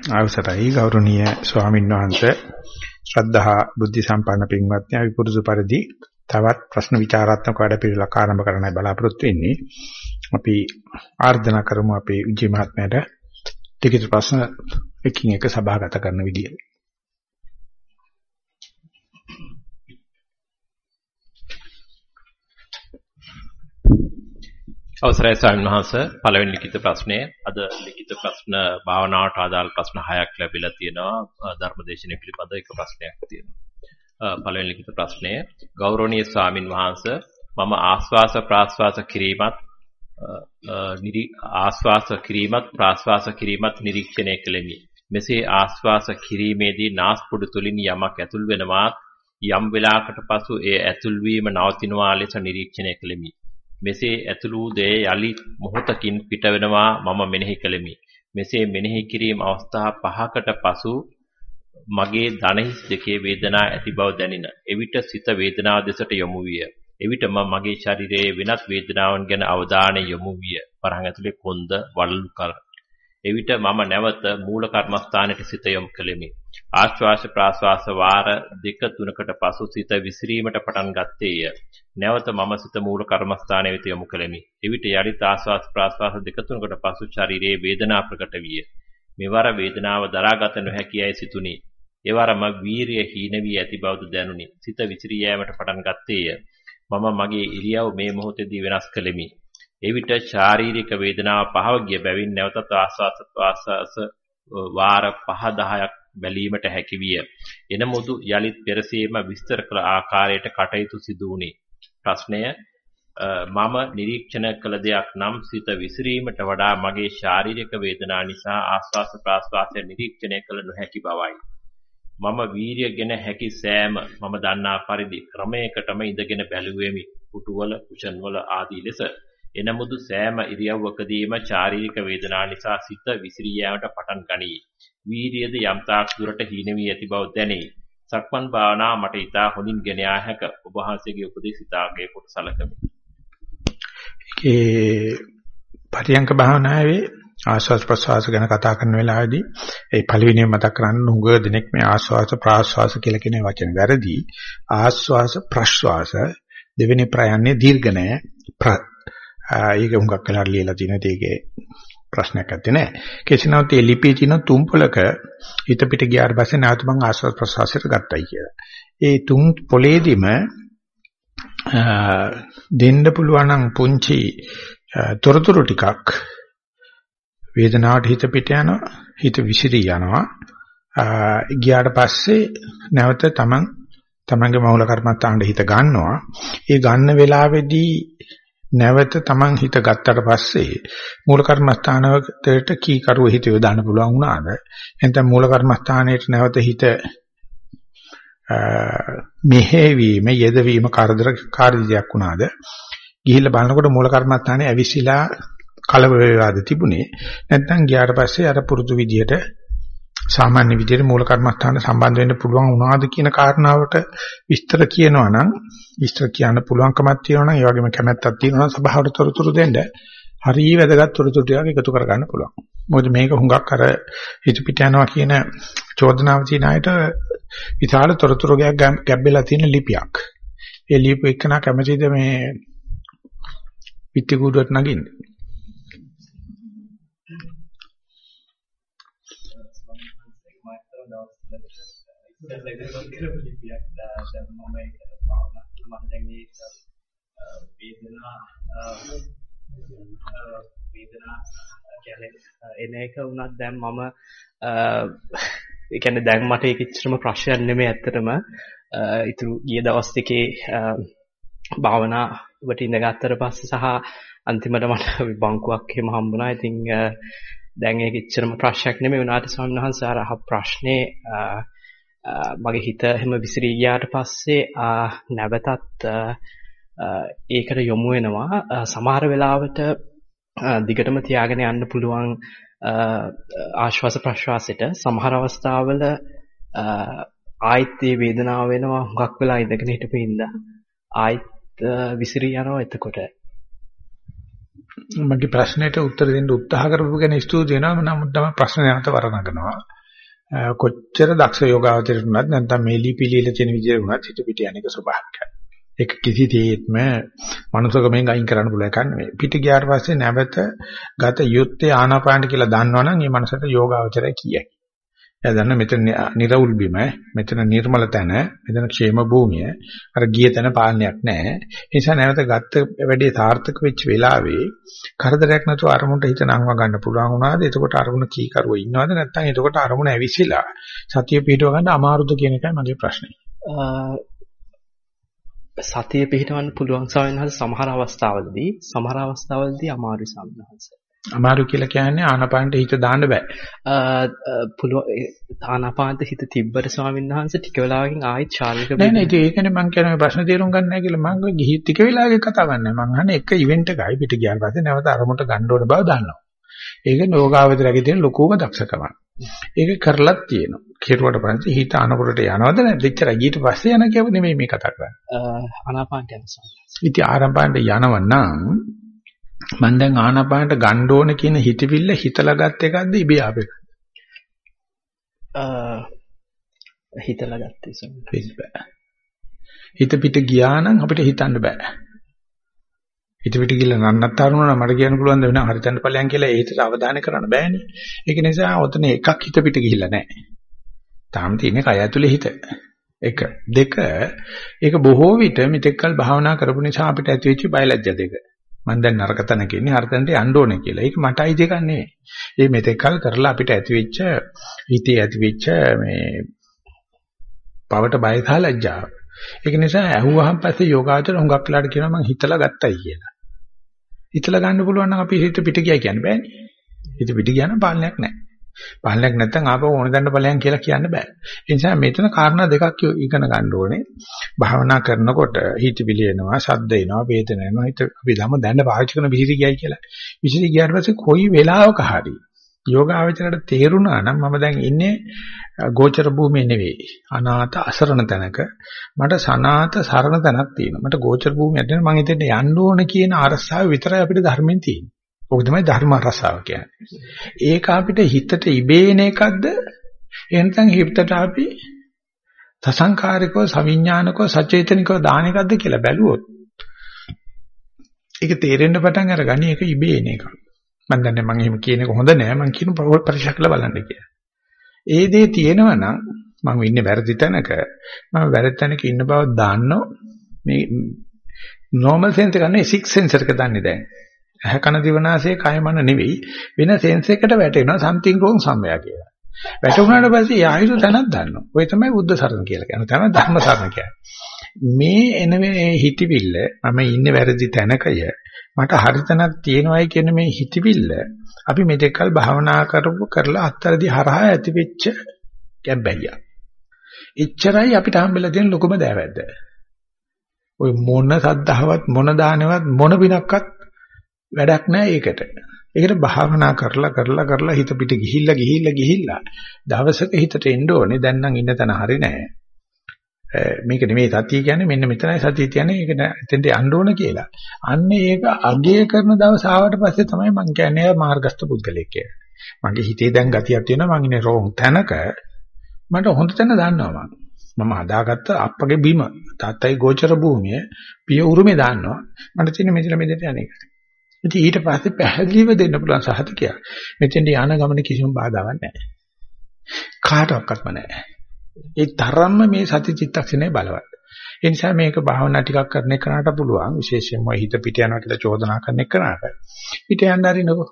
අවසරයි ගෞරවනීය ස්වාමීන් වහන්සේ ශ්‍රද්ධා බුද්ධ සම්පන්න පින්වත්නි අපි පුරුදු පරිදි තවත් ප්‍රශ්න විචාරාත්මක වැඩපිළිවෙලක් ආරම්භ කරන්නයි බලාපොරොත්තු වෙන්නේ. අපි ආර්දනා කරමු අපේ විජය මහත්මයාට ටිකිට ප්‍රශ්න එකින් එක සභාගත කරන විදියට. අවසරයි ස්වාමීන් වහන්ස. පළවෙනි ලිඛිත ප්‍රශ්නය. අද ලිඛිත ප්‍රශ්න භාවනාවට අදාළ ප්‍රශ්න හයක් ලැබිලා තියෙනවා. ධර්මදේශනය පිළිබඳ එක ප්‍රශ්නයක් තියෙනවා. පළවෙනි ලිඛිත ප්‍රශ්නය. ගෞරවනීය ස්වාමින් වහන්ස මම ආස්වාස ප්‍රාස්වාස කිරීමත් ආස්වාස කිරීමත් ප්‍රාස්වාස කිරීමත් නිරීක්ෂණය කෙලෙමි. මෙසේ ආස්වාස කිරීමේදී නාස්පුඩු තුලින් යමක් ඇතුල් වෙනවාත් යම් වෙලාවකට පසු ඒ ඇතුල් වීම නවතිනවා ලෙස නිරීක්ෂණය කෙලෙමි. මෙසේ ඇතුළු වූ දේ යලි මොහොතකින් පිට වෙනවා මම මෙනෙහි කළෙමි. මෙසේ මෙනෙහි කිරීම අවස්ථා පහකට පසු මගේ දණහිස් දෙකේ වේදනා ඇති බව දැනින. එවිට සිත වේදනාව දෙසට යොමු විය. එවිට මම මගේ ශරීරයේ වෙනත් වේදනාවන් ගැන අවධානය යොමු විය. වරහන් ඇතුලේ කොන්ද වලලු කර. එවිට මම නැවත මූල කර්මස්ථානයට සිත යොමු කළෙමි. ආශ්වාස ප්‍රාශ්වාස වාර දෙක තුනකට පසු සිත විසිරීමට පටන් ගත්තේය. නැවත මම සිත මූල කර්මස්ථානයේ වෙත යොමු කළෙමි. එවිට යලිත් ආශ්වාස ප්‍රාශ්වාස දෙක තුනකට පසු ශරීරයේ වේදනා ප්‍රකට විය. මෙවර වේදනාව දරාගත නොහැකියයි සිතුනි. එවරම වීරිය හීන වී ඇති බවද දැනුනි. සිත විසිරී යෑමට පටන් ගත්තේය. මම මගේ ඉරියව් මේ මොහොතේදී වෙනස් කළෙමි. එවිට ශාරීරික වේදනාව පහව ගිය බැවින් නැවතත් ආස්වාස ප්‍රාස්වාස වාර 5 10ක් බැලීමට හැකි විය. එනමුදු යලිත් පෙරසීම විස්තර කළ ආකාරයට කටයුතු සිදු වුණේ. ප්‍රශ්නය මම නිරීක්ෂණ කළ දෙයක් නම් සිත විසිරීමට වඩා මගේ ශාරීරික වේදනා නිසා ආස්වාස ප්‍රාස්වාසය නිරීක්ෂණය කළ නොහැකි බවයි. මම වීරියගෙන හැකි සෑම මම දන්නා පරිදි ක්‍රමයකටම ඉඳගෙන බැලුවෙමි. පුටුවල කුෂන්වල ආදී ලෙස එනමුදු සෑම ඉරියව්වකදීම ශාරීරික වේදනා නිසා සිත විසිරී යාමට පටන් ගනී. වීරියද යම් තාක් දුරට හීන වී ඇති බව දැනේ. සක්මන් භාවනාව මට ඉතා හොඳින් ගෙන යා හැක. ඔබ වහන්සේගේ උපදෙස් ඉතාගේ කොට සලකමි. ඒ පරියංක භාවනාවේ ආස්වාස් ප්‍රසවාස ගැන කතා කරන වෙලාවේදී ඒ පළවෙනිම මතක් කරන්න උග දිනෙක මේ ආස්වාස ප්‍රාස්වාස කියලා කියන වචන වැරදි. ආස්වාස ප්‍රස්වාස දෙවෙනි ප්‍රයන්නේ දීර්ඝ නැහැ. ඒක හුඟක් වෙලාට ලියලා තියෙනවා ඒකේ ප්‍රශ්නයක් නැත්තේ නෑ. කෙසිනවත් මේ ලිපියේ තියෙන තුන් පොලක හිත පිට ගියාට පස්සේ නැවත මම ආස්වාද ප්‍රසවාසයට ගත්තයි කියලා. ඒ තුන් පොලේදීම දෙන්න පුළුවන් නම් පුංචි තොරතුරු ටිකක් වේදනාවට හිත පිට යනවා හිත විසිරී යනවා ගියාට පස්සේ නැවත තමන් තමන්ගේ මූල කර්මත්තාන්ට හිත ගන්නවා ඒ ගන්න වෙලාවේදී නැවත Taman හිත ගත්තට පස්සේ මූල කර්මස්ථානවලට කී කරුව හිත යොදාන්න පුළුවන් වුණාද? එතෙන් මූල කර්මස්ථානයේ නැවත හිත මෙහෙවීම යෙදවීම කරදර කාර්යයක් වුණාද? ගිහිල්ලා බලනකොට මූල කර්මස්ථානේ ඇවිසිලා කලබල වේවාද තිබුණේ? නැත්නම් ගියාට පස්සේ අර පුරුදු විදියට සාමාන්‍ය විදියට මූල කර්මස්ථාන සම්බන්ධ වෙන්න පුළුවන් වුණාද කියන කාරණාවට විස්තර කියනවා නම් විස්තර කියන්න පුළුවන්කමක් තියෙනවා නම් ඒ වගේම කැමැත්තක් තියෙනවා නම් සභාවට තොරතුරු දෙන්න හරිය වැදගත් තොරතුරු ටිකක් එකතු කරගන්න පුළුවන්. මොකද මේක හුඟක් අර හිත පිට යනවා කියන චෝදනාව තියෙන අයට විශාල තොරතුරු ගැබ්බෙලා තියෙන ලිපියක්. ඒ ලියපු එකන කැමැතිද මේ පිටි කුඩුවට නගින්නේ? ඉස්සෙල්ලා ඉතින් කරපු ලිපියක් දැන් මම ඒක භාවනා මම දැන් මේ වේදනා වේදනා කියන්නේ එන එක වුණත් දැන් මම ඒ කියන්නේ දැන් මට ඒක ඉච්චරම ප්‍රශ්නයක් නෙමෙයි ඇත්තටම ඉතුරු ගිය දවස් දෙකේ භාවනාවට ඉඳගත්තට පස්සේ සහ අන්තිමට මට බංකුවක් එහෙම හම්බුණා. ඉතින් දැන් ඒක ඉච්චරම ප්‍රශ්නයක් නෙමෙයි වුණාට ස්වාමීන් වහන්සේ අර අහ ප්‍රශ්නේ මගේ හිත එහෙම විසිරී ගියාට පස්සේ නැවතත් ඒකට යොමු වෙනවා. සමහර වෙලාවට දිගටම තියාගෙන යන්න පුළුවන් ආශ්වාස ප්‍රශ්වාසයට සමහර අවස්ථාවල ආයිත් මේ වේදනාව වෙනවා හුඟක් වෙලා ඉඳගෙන හිටපු ඉඳ ආයිත් විසිරී යනවා එතකොට. මගේ ප්‍රශ්නෙට උත්තර දෙන්න උත්සාහ කරපු කෙන ස්තුති වෙනවා. නමුත් තමයි ප්‍රශ්න නැවත වරණගනවා. කොච්චර දක්ෂ යෝගාවචරයට උනත් නැත්නම් මේ ලිපිලියල තියෙන විදිහට උනත් හිත පිට යන්නේක ස්වභාවිකයි. ඒක කිසි දෙයක්ම මනුස්සකමෙන් අයින් කරන්න පුළුවන් එකක් නෙවෙයි. පිට ගියාට පස්සේ නැවත ගත යුත්තේ ආනාපාන කියලා දන්නවනම් මේ මනසට යෝගාවචරය කියයි. එයා දන්න මෙතන නිර්වුල් බිම, මෙතන නිර්මල තැන, මෙතන ക്ഷേම භූමිය. අර ගිය තැන පාලනයක් නැහැ. ඒ නිසා නැවත ගත්ත වැඩේ සාර්ථක වෙච්ච වෙලාවේ කරදරයක් නැතුව අරමුණට හිත නංව ගන්න පුළුවන් වුණාද? එතකොට අරමුණ කීකරුව ඉන්නවද? නැත්නම් එතකොට අරමුණ ඇවිසිලා සතිය පිටව ගන්න අමාරුද කියන එකයි මගේ ප්‍රශ්නේ. සතිය පිටවන්න පුළුවන් සවෙන්හස සමහර අවස්ථාවලදී සමහර අවස්ථාවලදී අමාරු සම්හස. අමාරු කියලා කියන්නේ ආනාපානට හිත දාන්න බෑ. පුළුවන් ආනාපානට හිත තිබ්බට ස්වාමීන් වහන්සේ ටික වෙලාවකින් ආයෙත් ශාරීරික නෑ නෑ ඒකනේ මම කියන්නේ ප්‍රශ්න තේරුම් ගන්න නැහැ කියලා මම ගිහි ටික වෙලාවක කතා කරන්නේ. මම අහන්නේ එක ඉවෙන්ට් එකයි පිට ගියාට පස්සේ නැවත අරමුණට ගන්න ඕන බව දන්නවා. ඒක නෝගාවතරගේ තියෙන ලොකුම දක්ෂකමක්. ඒක කරලත් තියෙනවා. කෙරුවට පස්සේ හිත අනකොරට යනවද නැද්ද? එච්චර ගියට පස්සේ යන කියව නෙමෙයි මේ කතා කරන්නේ. ආනාපානට යන ඉතින් ආරම්භාන්ට යනව නම් මම දැන් ආනාපානට ගන්න ඕන කියන හිතවිල්ල හිතලා ගත්ත එකක්ද ඉබේ ආපේ? හිතලා ගත්තේ සම්පූර්ණ. හිත පිට ගියා නම් අපිට හිතන්න බෑ. හිත පිට ගිහලා නන්නත්තරුණා මට කියන්න පුළුවන් ද වෙන හරිතන්න ඵලයන් කියලා ඒකට අවධානය කරන්න බෑනේ. ඒක නිසා ඔතන එකක් හිත පිට ගිහිල්ලා නැහැ. තාම තියෙන්නේ කය ඇතුලේ හිත. එක දෙක ඒක බොහෝ විට මෙතෙක්කල් භාවනා කරපු නිසා අපිට ඇතිවෙච්ච බයලජ්‍ය දෙක. මම දැන් නරක තැනක ඉන්නේ හරිතන්ට යන්න ඕනේ කියලා. ඒක මට අයිති එකක් නෙවෙයි. ඒ මෙතෙක්කල් කරලා අපිට ඇතිවෙච්ච හිතේ ඇතිවෙච්ච මේ පවට බය සහ ලැජ්ජාව. ඒක නිසා ඇහුවහම පස්සේ යෝගාචර හුඟක් වෙලාට කියනවා මං හිතලා ගත්තයි කියලා. හිතලා ගන්න පුළුවන් නම් අපි හිත පිට ගියයි කියන්න බෑනේ. හිත පිට ගියා නම් පාලනයක් නැහැ. පාලනයක් නැත්නම් ආපහු ඕන දන්න ඵලයන් කියලා කියන්න බෑ. ඒ නිසා මෙතන කාරණා දෙකක් ඉගෙන ගන්න ඕනේ. භාවනා කරනකොට හිතවිලි එනවා, ශබ්ද එනවා, වේදන එනවා. හිත අපි ළම දැන්න පාවිච්චි කරන විසිරි ගියයි කියලා. විසිරි ගියාට පස්සේ කොයි වෙලාවක හරි යෝගාවචරයට තේරුණා නම් මම දැන් ඉන්නේ ගෝචර භූමියේ නෙවෙයි. අනාථ අසරණ තැනක. මට සනාත සරණ තැනක් තියෙනවා. මට ගෝචර භූමියට මම හිතන්නේ යන්න ඕන කියන අරසාව විතරයි අපිට ධර්මෙන් තියෙන්නේ. ඕක තමයි ධර්ම රසාව කියන්නේ. ඒක අපිට හිතට ඉබේන එකක්ද? එහෙනම් හිතට අපි සසංකාරිකව, සවිඥානිකව, සචේතනිකව දාන එකක්ද කියලා බැලුවොත් ඒක තේරෙන්න පටන් අරගනි ඒක ඉබේන එකක්. මම දන්නේ මම එහෙම කියන එක හොඳ නෑ මම කියන පරීක්ෂා කරලා බලන්න කියලා. ඒ දේ තියෙනවා නම් මම ඉන්නේ වැරදි තැනක මම වැරදි තැනක ඉන්න බව දන්නෝ මේ normal sense එක නෙවෙයි six sense එක දන්නේ දැන්. ඇහ කන දිවනාසය කය මන නෙවෙයි වෙන සෙන්ස් එකකට වැටෙනවා something wrong somewhere කියලා. වැටුණාට පස්සේ යායුතු තැනක් දන්නවා. ඔය තමයි බුද්ධ සරණ කියලා කියන්නේ. තමයි ධර්ම සරණ කියන්නේ. මේ එන මේ හිතවිල්ල මම ඉන්නේ වැරදි තැනකය මට හරි තැනක් තියෙනවායි කියන මේ හිතවිල්ල අපි මෙතෙක්කල් භාවනා කරපු කරලා අත්තරදී හරහා ඇතිවෙච්ච ගැබ්බැහිය. එච්චරයි අපිට හම්බෙලා තියෙන ලොකුම දෑවැද්ද. ඔය මොන සද්ධාවත් මොන දානවත් මොන විනක්වත් වැඩක් නැහැ ඒකට. ඒකට භාවනා කරලා කරලා කරලා හිත පිට ගිහිල්ලා ගිහිල්ලා ගිහිල්ලා දවසක හිතට එන්න ඕනේ දැන් නම් ඉන්න තැන හරි නෑ. මේක නෙමෙයි සතිය කියන්නේ මෙන්න මෙතනයි සතිය කියන්නේ ඒක එතෙන්ට යන්න ඕන කියලා. අන්න ඒක අගය කරන දවස ආවට පස්සේ තමයි මම කියන්නේ මාර්ගස්ත පුද්ගලයෙක් කියලා. මගේ හිතේ දැන් ගතියක් තියෙනවා මං ඉන්නේ රෝන් තැනක මට හොඳ තැන දන්නවා මම. මම හදාගත්ත අප්පගේ බිම තාත්තයි ගෝචර භූමිය පිය උරුමේ දාන්නවා. මට තියෙන මෙතන මෙතන යන්නේ. ඉතින් ඊට පස්සේ පැහැදිලිව දෙන්න පුළුවන් සහතිකයක්. මෙතෙන්ට යන ගමන කිසිම බාධාවක් නැහැ. කාටවත්ම නැහැ. ඒ තරම්ම මේ සති චිත්තක්ෂණය බලවත්. ඒ නිසා මේක භාවනා ටිකක් කරන එකනට පුළුවන් විශේෂයෙන්ම හිත පිට යනවා කියලා චෝදනා කරන එකනට. පිට යන්න හරිනකො.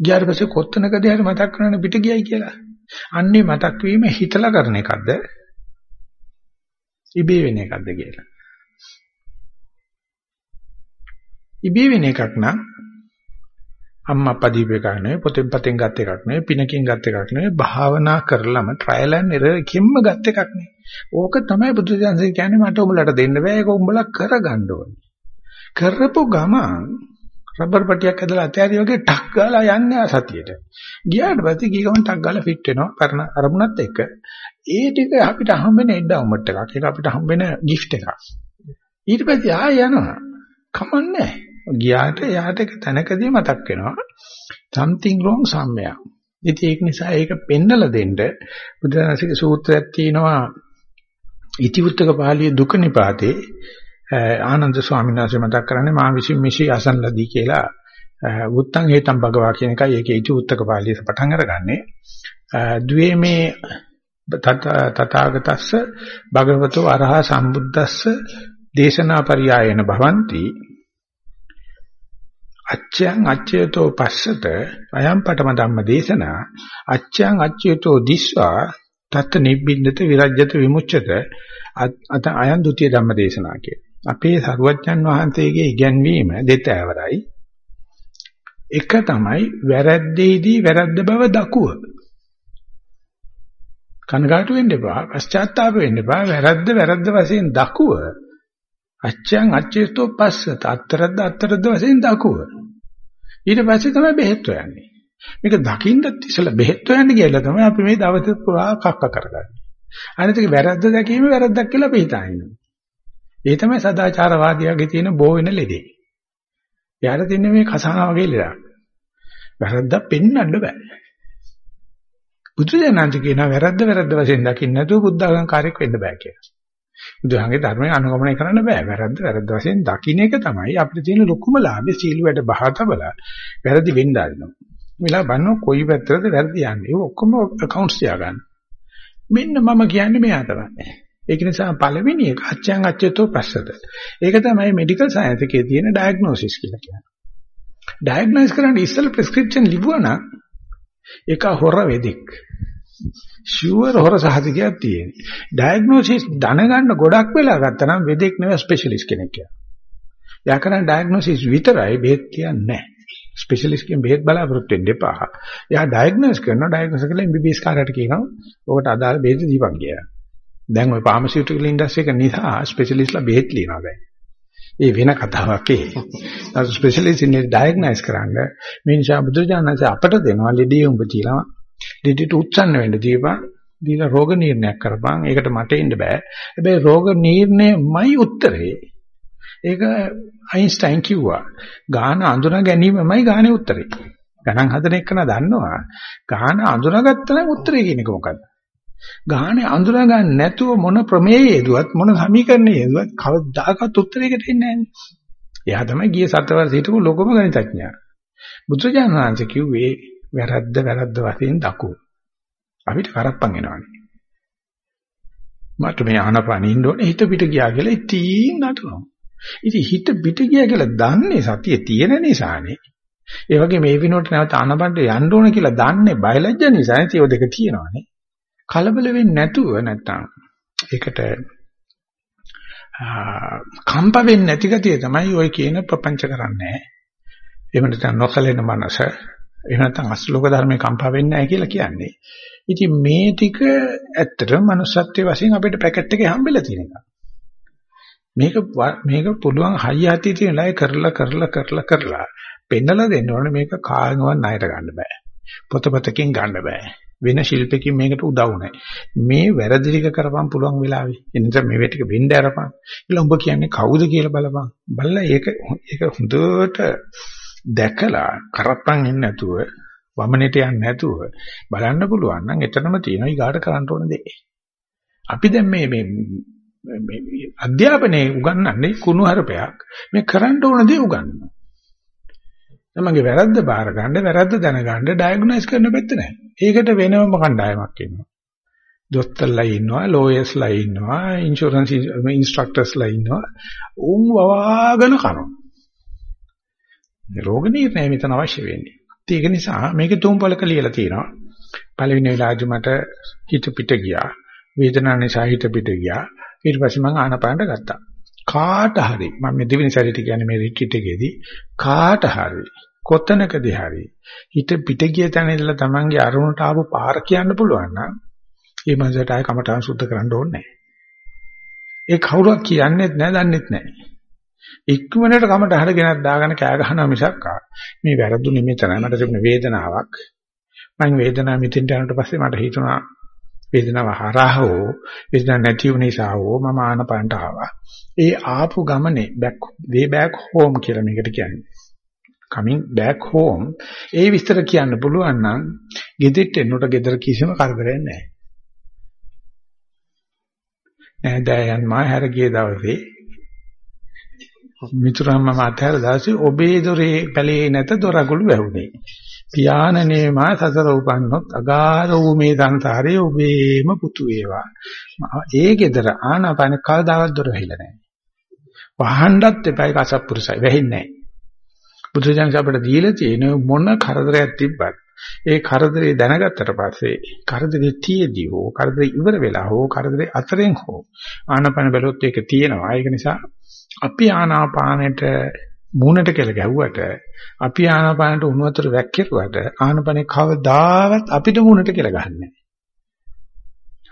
ගියාට පස්සේ කොත්තනකදී හරි මතක් කරන්න පිට ගියයි කියලා. අන්නේ මතක් වීම හිතලා කරන එකක්ද? ඉබේ වෙන එකක්ද කියලා. ඉබේ වෙන එකක් නම් අම්මා අප්පා දීප එකක් නෙවෙයි පොතෙන් පතෙන් ගත් එකක් නෙවෙයි පිනකින් ගත් එකක් නෙවෙයි භාවනා කරලම ට්‍රයල් ඇන් එරර් කිම්ම ගත් එකක් නෙවෙයි. ඕක තමයි බුදුසසුන කියන්නේ මට උඹලට දෙන්න බෑ ඒක උඹලා කරගන්න ඕනේ. කරපු ගමන් රබර් පටියක් ඇදලා අතෑරිය වගේ ටක් ගාලා යන්නේ සතියට. ගියාට පස්සේ ගිය ගමන් ටක් ගාලා ෆිට වෙනවා පරණ අරමුණත් එක්ක. ඒ ටික අපිට හම්බෙන එඩවුමට් එකක්. ඒක අපිට හම්බෙන gift එකක්. ඊට පස්සේ ආය යනවා. කමන්නේ නැහැ. ගියාට එයාට එක තැනකදී මතක් වෙනවා. something wrong somewhere. ඉතින් ඒක නිසා ඒක පෙන්නලා දෙන්න. බුදුරජාණන්සේගේ සූත්‍රයක් තියෙනවා. ඉතිවුත්තක පාළියේ දුක නිපාතේ. ආනන්ද ස්වාමීන් වහන්සේ මතක් කරන්නේ මා විසින් මෙසි අසන්ලදී කියලා. උත්තං හේතම් භගවා කියන එකයි ඒකේ ඉතිවුත්තක පාළියේ පටන් අරගන්නේ. ද්වේමේ තථාගතස්ස භගවතෝ අරහා සම්බුද්දස්ස දේශනා පරියායන භවಂತಿ අච්ඡයන් අච්ඡයතෝ පස්සත අයම් පඨම ධම්ම දේශනා අච්ඡයන් අච්ඡයතෝ දිස්වා තත් නිබ්බින්දත විරජ්‍යත විමුච්ඡත අත අයන් ဒ ුතිය ධම්ම දේශනා කිය. අපේ සරුවච්චන් වහන්සේගේ ඉගැන්වීම දෙතෑවරයි. එක තමයි වැරද්දේදී වැරද්ද බව දකුව. කනගාටු වෙන්න එපා, පශ්චාත්තාප වෙන්න එපා. වැරද්ද වැරද්ද වශයෙන් දකුව. අච්චයන් අච්චේතෝ පස්සත අත්තරද්ද අත්තරද්ද වශයෙන් දකුව. ඊට පස්සේ තමයි බෙහෙත් හොයන්නේ. මේක දකින්නත් ඉස්සලා බෙහෙත් හොයන්න කියලා තමයි අපි මේ දවස් පුරා කක්ක කරගන්නේ. අනිත් එක වැරද්ද දැකීම වැරද්දක් කියලා අපි හිතාගෙන ඒ තමයි සදාචාරවාදියාගේ තියෙන බෝ වෙන ලෙඩේ. යාර තින්නේ මේ කසානා වගේ ලෙඩක්. වැරද්දක් පෙන්වන්න බෑ. බුදුදහමෙන් කියන වැරද්ද වැරද්ද වශයෙන් දකින්න නැතුව බුද්ධඝම් කාර්යයක් වෙන්න බෑ කියලා. බුදුහාමගේ ධර්මයේ අනුගමනය කරන්න බෑ. වැරද්ද වැරද්ද වශයෙන් දකින්න එක තමයි අපිට තියෙන ලොකුම ලාභය සීල වැඩ බහතබලා වැරදි වෙන්න ආරිනවා. මෙලා බලන්න කොයි පැත්තටද වැරදි යන්නේ. ඒක ඔක්කොම accounts තියාගන්න. මෙන්න මම කියන්නේ මෙයා තමයි. ඒක නිසා පළවෙනි එක අච්චයන් අච්චතෝ පස්සද. ඒක තමයි මෙඩිකල් සයන්ස් එකේ තියෙන ඩයග්නොසිස් කියලා කියන්නේ. ඩයග්නොස් කරන්න ඉස්සෙල් ප්‍රෙස්ක්‍රිප්ෂන් ලිවුවා නම් ඒක හොර වෙදෙක්. ෂුවර් හොර සහතිකයක් තියෙන්නේ. ඩයග්නොසිස් දැනගන්න ගොඩක් වෙලා ගත්තා නම් වෙදෙක් නෙවෙයි ස්පෙෂලිස්ට් කෙනෙක් කියලා. යා කරන්නේ ඩයග්නොසිස් විතරයි බෙහෙත් කියන්නේ නැහැ. ස්පෙෂලිස්ට් කෙනෙක් බෙහෙත් බලාපොරොත්තු වෙන්න එපා. යා ඩයග්නොස් කරනවා ඩයග්නොස් කරලා MBBS කාර්යයට කියනවා. ඔකට අදාළ බෙහෙත් දීපන් කියලා. දැන් ওই ෆාමසිටිකල් ඉන්ඩස්ට්‍රි එක නිසා ස්පෙෂලිස්ට්ලා බෙහෙත් ලියනවා දැන්. ඒ වෙන කතාවක් ඒ. අර ස්පෙෂලිස්ට් ඉන්නේ ඩයග්නොස් කරන්න මේ නිසා බුදුරජාණන්සේ අපට දෙනවා ලෙඩේ උඹ කියලා. දෙදිට උත්සන්න වෙන්න දීපන්. දීලා රෝග නිర్ణයක් කරපන්. ඒකට මට එන්න බෑ. හැබැයි රෝග නිర్ణයමයි උත්තරේ. ඒක අයින්ස්ටයින් කිව්වා. ගාන අඳුන ගැනීමමයි ගානේ උත්තරේ. ගණන් හදන එක දන්නවා. ගාන අඳුනගත්තා නම් උත්තරේ කියන එක මොකද්ද? ගානේ අඳුනා ගන්න නැතුව මොන ප්‍රමේයයේදුවත් මොන සමීකරණයේදුවත් කවදාකවත් උත්තරයකට එන්නේ නැහැ. එයා තමයි ගිය සතවර සිටපු ලොකම ගණිතඥයා. බුදුරජාණන් වහන්සේ කිව්වේ වැරද්ද වැරද්ද වශයෙන් දකු. අපිට කරප්පන් එනවනේ. මට මේ ආනපනින්න ඕනේ හිත පිට ගියා කියලා ඉතින් නටනවා. ඉතින් හිත පිට ගියා කියලා දන්නේ සතිය තියෙන නිසානේ. ඒ වගේ මේ විනෝඩ නැවත ආනපනට යන්න ඕන කියලා දන්නේ බයලජ්ජ නිසා නේ ඒ දෙක තියෙනවානේ. කලබල වෙන්නේ නැතුව නැත්තම් ඒකට කම්ප වෙන්නේ නැති ගතිය තමයි ඔය කියන ප්‍රපංච කරන්නේ. එහෙම නැත්නම් නොසලෙන මනස එහෙම නැත්නම් අශ්ලෝක ධර්මේ කම්පා වෙන්නේ නැහැ කියලා කියන්නේ. ඉතින් මේ ටික ඇත්තටම manussත්වයේ වශයෙන් අපිට පැකට් එකේ හම්බෙලා තියෙන එක. මේක මේක පුළුවන් හයිය ඇති තියෙනලා කරලා කරලා කරලා කරලා පෙන්නලා දෙන්න ඕනේ මේක කාගෙන්වත් ණයට ගන්න බෑ. පොතපතකින් ගන්න බෑ. වෙන ශිල්පකින් මේකට උදව් නැහැ. මේ වැරදි ටික කරපම් පුළුවන් වෙලාවේ. එනිසා මේ ටික වෙන්න අරපන්. කියලා උඹ කියන්නේ කවුද කියලා බලපන්. බලලා ඒක ඒක හොඳට දැකලා කරප්පන් එන්නේ නැතුව වමනෙට යන්නේ නැතුව බලන්න පුළුවන් නම් එතනම තියෙනවා ඊගාට කරන්න ඕන දේ. අපි දැන් මේ මේ මේ අධ්‍යාපනයේ උගන්වන්නේ කුණු හරපයක් මේ කරන්න ඕන දේ උගන්වනවා. තමන්ගේ වැරද්ද බාර ගන්න වැරද්ද දැනගන්න ඩයග්නොස් කරන්න බැත්ත නැහැ. ඒකට වෙනම කණ්ඩායමක් ඉන්නවා. දොස්තරලා ඉන්නවා, ලෝයර්ස්ලා ඉන්නවා, ඉන්ෂුරන්ස් ඉන්ස්ට්‍රක්ටර්ස්ලා ඉන්නවා. උන් වවාගෙන කරනවා. රෝග නිర్ణය මෙතන අවශ්‍ය වෙන්නේ. ඒක නිසා මේකේ තුම්පලක ලියලා තියෙනවා. පළවෙනි වෙලාවදී මට හිත පිට ගියා. වේදනාව නිසා හිත පිට ගියා. ඊට පස්සේ මම ආනපානට ගත්තා. කාට හරි මම මේ දෙවෙනි සැරේට කියන්නේ මේ රිට්‍රීට් එකේදී කාට හරි කොතනකදී හරි හිත පිට ගිය තැන ඉඳලා Tamange අරමුණට ආපු පාර කියන්න පුළුවන් නම් ඒ මනසට ආය කමටහන් සුද්ධ කරන්න ඕනේ නැහැ. ඒ කවුරුත් කියන්නේත් නැහැ, දන්නේත් නැහැ. ඉක්මනට කමට අහරගෙනක් දාගෙන කෑ ගහනවා මිසක් මේ වැරදුනේ මෙතන මට තිබුණ වේදනාවක් මම වේදනාව මෙතෙන්ට යනට පස්සේ මට හිතුණා වේදනාව හරහා හෝ වේදනාවක් නැති වුන නිසා හෝ මම ආනපනට ආවා. ඒ ආපු ගමනේ back way back home කියලා මේකට කියන්නේ. coming back home ඒ විස්තර කියන්න පුළුවන් නම් ගෙදෙට්ට එනකොට ගෙදර කිසිම කරදරයක් නැහැ. නෑදෑයන් මා හැර ගිය දවසේ මිතුරම්ම මාතර දාසේ ඔබේ දොරේ පැලේ නැත දොරගුළු වැහුනේ. පියාණනේ මා සසර උපන්නොත් අගාර වූ මේ සංසාරේ ඔබේම පුතු වේවා. ඒ ගෙදර ආනාපාන කවදාවත් දොර වැහිලා නැහැ. වහන්නත් එපයි කසප්පුරුසයි වැහින්නේ නැහැ. බුදුරජාණන් අපිට දීලා තියෙන මොන කරදරයක් තිබ්බත් ඒ කරදරේ දැනගත්තට පස්සේ කරදරේ තියේදී හෝ කරදරේ ඉවර වෙලා හෝ කරදරේ අතරෙන් හෝ ආනාපාන බැලුවොත් ඒක තියෙනවා. ඒක නිසා අපි ආනාපානෙට මූණට කියලා ගැහුවට අපි ආනාපානට උණු වතුර වැක්කිරුවට ආනාපානේ කවදාවත් අපිට මූණට කියලා ගහන්නේ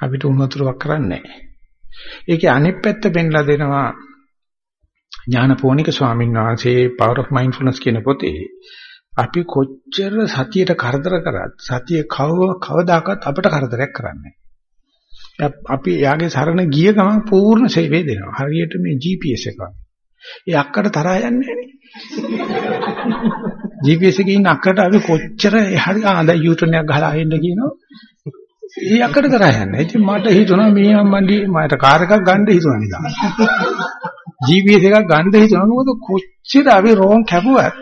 අපිට උණු වතුර වක් කරන්නේ ඒකේ අනිත් පැත්ත පෙන්ලා දෙනවා ඥානපෝනික ස්වාමීන් වහන්සේ Power of Mindfulness කියන පොතේ අපි කොච්චර සතියට කරදර කරත් සතිය කව කවදාකවත් අපිට කරදරයක් කරන්නේ අපි යාගේ සරණ ගිය ගමන් පූර්ණ සේවය දෙනවා. හරියට මේ GPS එක. ඒ අක්කට තරහා යන්නේ නැහැ GPS එකේ ඉන්න අක්කට අපි කොච්චර හරි ආ දැන් U-turn එකක් ගහලා ආයෙන්න කියනවා. ඒ අක්කට තරහා යන්නේ. ඉතින් මට හිතුණා මේ අම්මන්ඩි මට කාර් එකක් ගන්න හිතුණා නිකන්. GPS එකක් ගන්න හිතුණා මොකද කොච්චර අපි රෝන් කැපුවත්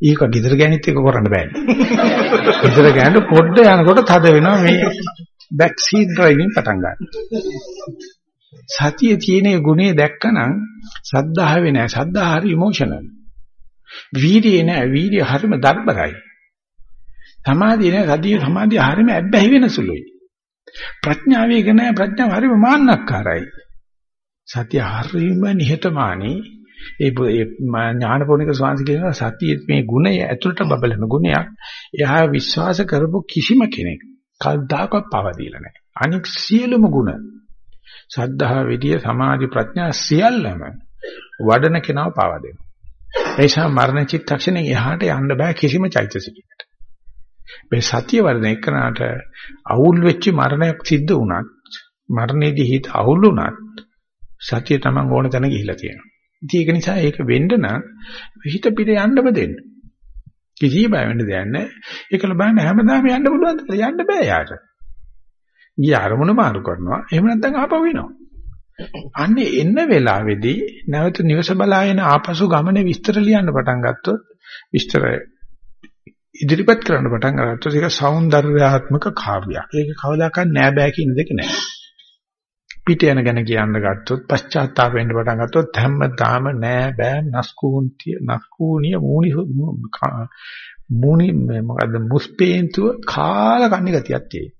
ඒක ගෙදර ගෑනිත් එක කරන්න බෑනේ. ගෙදර ගෑනට පොඩ්ඩ යනකොට තද වෙනවා මේ බෑක් සීට් ඩ්‍රයිවිං පටන් ගන්න. සතියේ තියෙන ගුණේ දැක්කනම් සද්ධාවේ නෑ. සද්ධා හරි ඉමෝෂනල්. වීර්යේ නෑ. වීර්ය හරිම දර්බරයි. සමාධිය නෑ. සතිය සමාධිය හරිම ඇබ්බැහි වෙන සුළුයි. ප්‍රඥාවේ එක නෑ. ප්‍රඥාව හරිම මාන්නක්කාරයි. සතිය හරිම නිහතමානී ඒ ඥානපෝනික ස්වාමීන් කියනවා සතියේ මේ ගුණය ඇතුළට බබලන ගුණයක්. එහා විශ්වාස කරපු කිසිම කෙනෙක් කවදාකවත් පව දීලා නැහැ. අනික් සියලුම ගුණ සද්ධා විදිය සමාධි ප්‍රඥා සියල්ලම වඩන කෙනාව පව දෙනවා. ඒ නිසා මරණ චිත්තක්ෂණේ එහාට යන්න බෑ කිසිම චෛතසිකයකට. මේ සතිය වර්ධනය කරනාට අවුල් වෙච්ච මරණයක් සිද්ධ වුණත් මරණයේදී හිත අවුල් වුණත් සතිය තමන් ඕන තැන ගිහිලා තියෙනවා. ඉතින් ඒක නිසා ඒක වෙන්න නම් හිත පිට යන්නම දෙන්න. කිසි බය වෙන්න දෙයක් නැහැ. ඒකල බලන්න හැමදාම යන්න පුළුවන්ද කියලා යන්න බෑ යාට. ගිය අරමුණ මාරු කරනවා. එහෙම නැත්නම් ආපහු වෙනවා. අන්නේ එන්න වෙලාවේදී නැවත නිවස බලාගෙන ආපසු ගමනේ විස්තර ලියන්න පටන් ගත්තොත් විස්තර ඉදිරිපත් කරන්න පටන් ගත්තොත් ඒක సౌందర్యාත්මක කාව්‍යයක්. ඒක කවදාකවත් නෑ බෑ කියන දෙක නෑ. පිට යන ගැන කියන්න ගත්තොත් පශ්චාත්තාප වෙන්න පටන් ගත්තොත් හැමදාම නෑ බෑ නස්කූන්තිය නස්කූනිය මූණි මූණි මොකද්ද මුස්පේන්තුව කාලා කන්නේ ගතියක් තියෙනවා.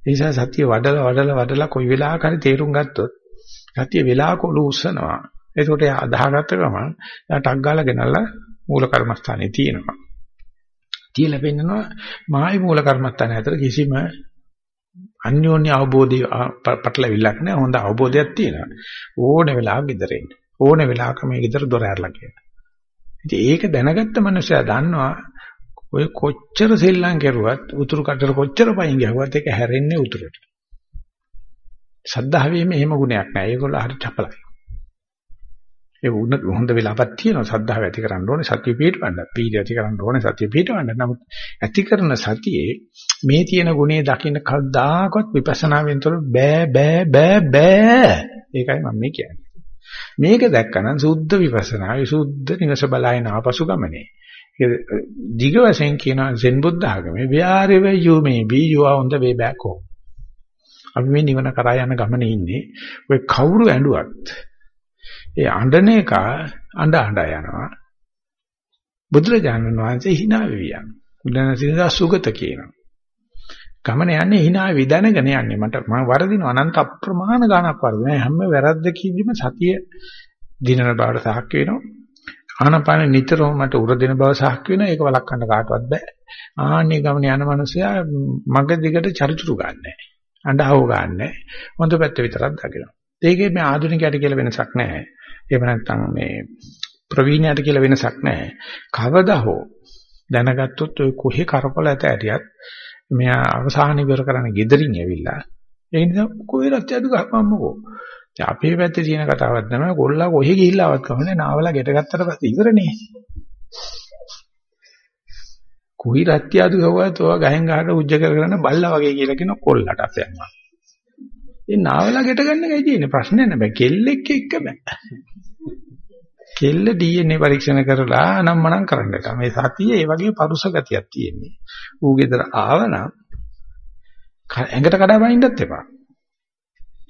ඒ නිසා සතිය වඩලා වඩලා වඩලා කොයි වෙලාවක හරි තේරුම් ගත්තොත් සතිය වෙලාවක ඔලු උස්සනවා. ඒකට එයා අදාහගත්ත ගමන් එයා ටක් ගාලා ගෙනල්ලා මූල කර්මස්ථානේ තියෙනවා. තියලා පෙන්නනවා මායි මූල කර්මස්ථාන අතර කිසිම අන්‍යෝන්‍ය අවබෝධය පටලවිල්ලක් නෑ. හොඳ අවබෝධයක් තියෙනවා. ඕන වෙලාවක ගෙදර එන්න. ඕන වෙලාවක මේ ගෙදර දොර ඇරලා කියලා ඉතින් ඒක දැනගත්ත මනුස්සයා දන්නවා ඔය කොච්චර සෙල්ලම් කරුවත් උතුරු කටට කොච්චර පයින් ගියවත් ඒක හැරෙන්නේ උතුරට. සද්ධාවේ මෙහෙම ගුණයක් නෑ. ඒගොල්ලෝ හරි චපලයි. ඒ වුණ හොඳ වෙලාවක් තියෙනවා සද්ධාව ඇති කරන්න ඕනේ සතිය පිටවන්න. පීඩ ඇති කරන්න ඕනේ සතිය පිටවන්න. නමුත් ඇති කරන සතියේ මේ තියෙන ගුණේ දකින්න කවදාකවත් විපස්සනාවෙන් තොර බෑ බෑ බෑ බෑ. ඒකයි මම මේ කියන්නේ. මේක දැක්කනම් සුද්ධ විපස්සනායි සුද්ධ නිවස බලාගෙන ආපසු ගමනේ. දිග වශයෙන් කියන සෙන් බුද්ධ ආගමේ wherever you may be you are on the way back home. අපි මේ නිවන කරා යන ගමනේ ඉන්නේ. ඔය කවුරු ඇඬුවත් ඒ අඬන එක අඬ අඬ යනවා. බුදුරජාණන් වහන්සේ hina වෙවි යනවා. බුදුරජාණන් සුගත කියනවා. ගමන යන්නේ hina විදනගෙන යන්නේ මට මම වරදින අනන්ත අප්‍රමාණ ගණක් වරදින හැම වැරද්දකින්දිම සතිය දිනන බවට සාක්ෂි වෙනවා. ආනපාන නිතරම මට උර දෙන බව සාක්ෂි වෙනවා. ඒක වළක්වන්න කාටවත් බෑ. ආන්නේ ගමන යන මනුස්සයා මග දිගට චරිචුරු ගන්නෑ. අඬහව ගන්නෑ. හොඳ පැත්ත විතරක් දකිනවා. ඒකේ මේ ආධුනිකයට කියලා වෙනසක් නැහැ. එහෙම නැත්නම් මේ ප්‍රවීණයට කියලා වෙනසක් නැහැ. කවදා හෝ දැනගත්තොත් ඔය කොහේ කරපල ඇත ඇරියත් මෙයා අවසාන ඉවර කරන්න gederin ඇවිල්ලා. ඒ නිසා කොහෙවත් යදු ගහපම්මකෝ. දැන් අපේ පැත්තේ තියෙන කතාවක් තමයි කොල්ලා කොහෙ ගිහිල්ලාවත් කමන්නේ නාවලා ගැට ගත්තට පස්සේ ඉවරනේ. කුහි රත්යාදු ගවුවත් ඔය ගහෙන් ගහට උජ්ජ කරගෙන බල්ලා වගේ කියලා කියන කොල්ලට අපයන්වා. ඒ නාවලා ගැට ගන්න එකයි තියෙන්නේ ප්‍රශ්නේ නෑ බෑ කෙල්ලෙක් එක්ක බෑ. කෙල්ල DNA පරීක්ෂණ කරලා අනම්මනම් කරන්නට. මේ සතියේ ඒ වගේ පරුස ගතියක් තියෙන්නේ. ඌ ගෙදර ආවනම් ඇඟට කඩා බහින්නත් එපා.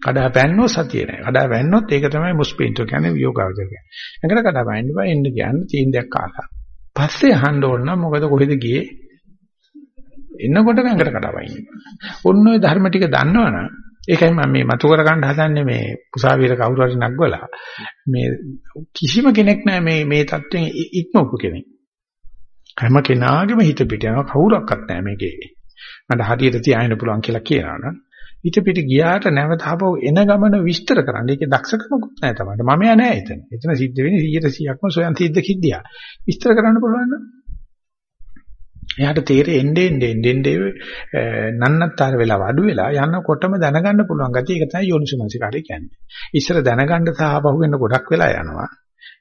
කඩා පැන්නොත් සතිය නෑ. කඩා පැන්නොත් ඒක තමයි මුස්පීන්තු කියන්නේ යෝගාවචර කියන්නේ. ඇඟට කඩා බහින්න බෑ එන්න කියන්නේ තීන් දෙයක් කාලා. පස්සේ අහන්න ඕන නම් මොකද කොහෙද ගියේ? එන්නකොට ඇඟට කඩා බහින්න. ඔන්න ඔය ධර්ම ටික දන්නවනම් ඒකයි මම මේ මතු කර ගන්න හදන්නේ මේ උසාවියට කවුරු හරි නග්වලා මේ කිසිම කෙනෙක් නැහැ මේ මේ தත්වෙන් ඉක්මවපු කෙනෙක්. හැම කෙනාගේම හිත පිට යනවා කවුරක්වත් නැහැ මේකේ. මට හරියට තියාගෙන පුළුවන් කියලා කියනවා නම් හිත පිට ගියාට නැවත ආපහු එන ගමන විස්තර කරන්න. ඒකේ දක්ෂකමකුත් නැහැ තමයි. මම යා නැහැ එතන. එතන සිද්ධ වෙන්නේ 100%ක්ම සොයන් සිද්ධ කිද්දියා. විස්තර කරන්න පුළුවන් නම් එයාට තේරෙ එන්නේ එන්නේ එන්නේ නන්නත්තර වෙලා අඩු වෙලා යනකොටම දැනගන්න පුළුවන් ගතිය ඒක තමයි යෝනිසමනසිකාරය කියන්නේ. ඉස්සර දැනගන්න සහ බහුව වෙන්න ගොඩක් වෙලා යනවා.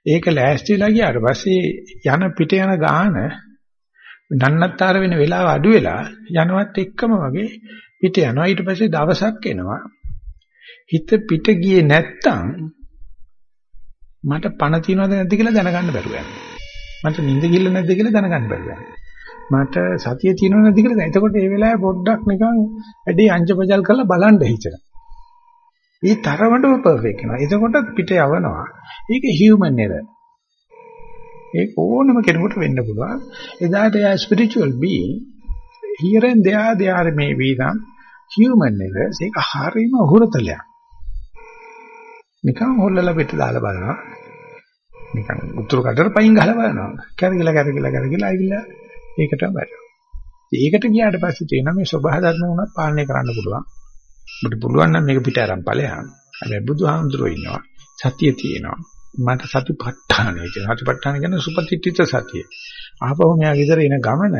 ඒක ලෑස්තිලා ගියාට පස්සේ යන පිට යන ගාන නන්නත්තර වෙන වෙලාව අඩු වෙලා යනවත් එක්කම වගේ පිට යනවා. ඊට පස්සේ දවසක් එනවා. හිත පිට ගියේ නැත්තම් මට පණ තියනවද නැද්ද කියලා දැනගන්න බැරුව යනවා. මට නිින්ද ගිල්ල නැද්ද කියලා දැනගන්න බැරුව යනවා. මට සතිය තියෙනව නැද්ද කියලා දැන්. එතකොට මේ වෙලාවේ පොඩ්ඩක් නිකන් වැඩි අංජබජල් කරලා බලන්න හිතෙනවා. මේ තරමටම පර්ෆෙක්ට් වෙනවා. එතකොට පිට යවනවා. ඒක හියුමන් එරර්. ඒක ඕනම කෙනෙකුට වෙන්න පුළුවන්. එදාට යා spiritual being here and there they are may be some human errors. ඒක හරීම හුරතලයක්. නිකන් හොල්ලලා පිට දාලා බලනවා. නිකන් උතුරු කඩට පයින් ගහලා බලනවා. කැරකිලා කැරකිලා කැරකිලා ආවිලා ඒකට බැහැ. ඒකට ගියාට පස්සේ තියෙනවා මේ ස්වභාව ධර්ම උනත් පාලනය කරන්න පුළුවන්. ඔබට පුළුවන් නම් මේක පිට අරන් ඵලයන්. හැබැයි බුදුහාමුදුරුවෝ ඉන්නවා. සතිය තියෙනවා. මට සතිපට්ඨානය කියන සතිපට්ඨාන කියන්නේ සුපතිත්‍ිත සතිය. ආපහු මෙයා ගෙදර එන ගමන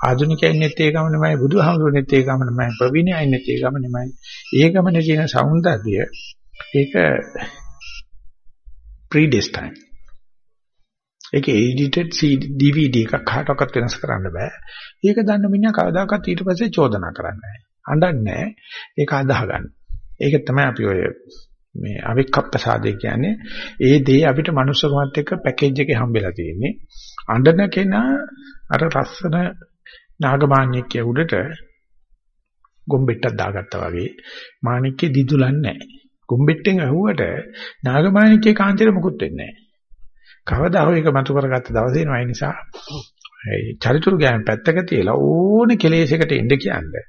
ආධුනිකයින්ෙත් ඒ ගමනමයි බුදුහාමුදුරනෙත් ඒ ගමනමයි ප්‍රවීණයින්ෙත් ඒ ගමනමයි. ඒ ගමනේ තියෙන సౌందර්යය ඒක predestined. ඒක edited CD DVD එකක් කාටවත් වෙනස් කරන්න බෑ. ඒක දන්න මිනිහා කවදාකවත් ඊට පස්සේ චෝදනා කරන්නේ නැහැ. අඬන්නේ ඒක අදාහ ගන්න. ඒක තමයි අපි ඔය මේ අවික්කප්පසාදේ කියන්නේ ඒ දේ අපිට මනුස්සකමත් එක්ක පැකේජ් එකේ හම්බෙලා තියෙන්නේ. අඬන කෙනා අර ලස්සන නාගමාන්‍යකයේ උඩට ගොම්බෙට්ටක් දාගත්තා වගේ මාණික්කේ දිදුලන්නේ නැහැ. ගොම්බෙට්ටෙන් ඇහුවට නාගමාණික්කේ කාන්තේට මුකුත් වෙන්නේ නැහැ. කවදා හෝ ඒක මතු කරගත්ත දවසේ නෝ ඒ නිසා ඒ චරිචුරු ගෑම් පැත්තක තියලා ඕනේ කෙලෙසයකට එන්න කියන්නේ.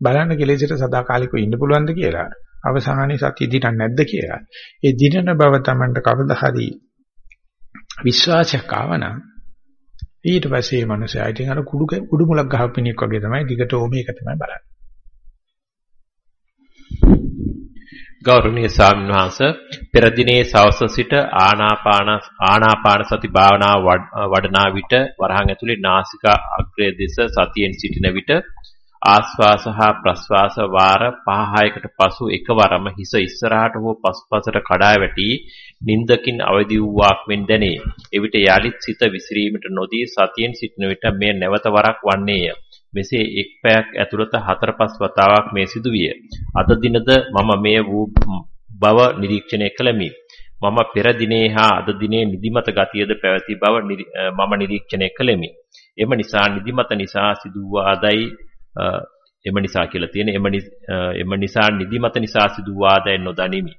බලන්න කෙලෙසට සදාකාලිකව ඉන්න පුළුවන්ද කියලා. අවසානයේ සතිය දිනන්නේ නැද්ද කියලා. ඒ දිනන බව Tamanට කවදා හරි විශ්වාසයක් ආවනම් ඊට පස්සේ මේ මනුස්සයා ඉතින් අර කුඩු කුඩු මුලක් ගහපිනියක් වගේ තමයි දිගට ඕම ඒක තමයි බලන්නේ. ගෞරවනීය ස්වාමීන් වහන්ස පෙර දිනේ සවස සිට ආනාපාන ආනාපාන සති භාවනාව වඩනා විට වරහන් ඇතුලේ නාසිකා අග්‍රය දෙස සතියෙන් සිටින විට ආස්වාස හා ප්‍රස්වාස වාර 5-6කට පසු එකවරම හිස ඉස්සරහට හෝ පසුපසට කඩා වැටි නින්දකින් අවදි වූවක් මෙන් දැනේ. එවිට යාලිත් සිත විසිරීමට නොදී සතියෙන් සිටින විට මේ නැවත වරක් වන්නේය. මෙසේ එක් පැයක් ඇතුළත හතර පහ වතාවක් මේ සිදුවිය. අද දිනද මම මේ වූ බව නිරීක්ෂණය කළෙමි. මම පෙර දිනේ හා අද දිනේ නිදිමත ගතියද පැවති බව මම නිරීක්ෂණය කළෙමි. එම නිසා නිදිමත නිසා සිදුවාදයි එම නිසා කියලා තියෙන එම නිසා නිදිමත නිසා සිදුවාදයි නොදනිමි.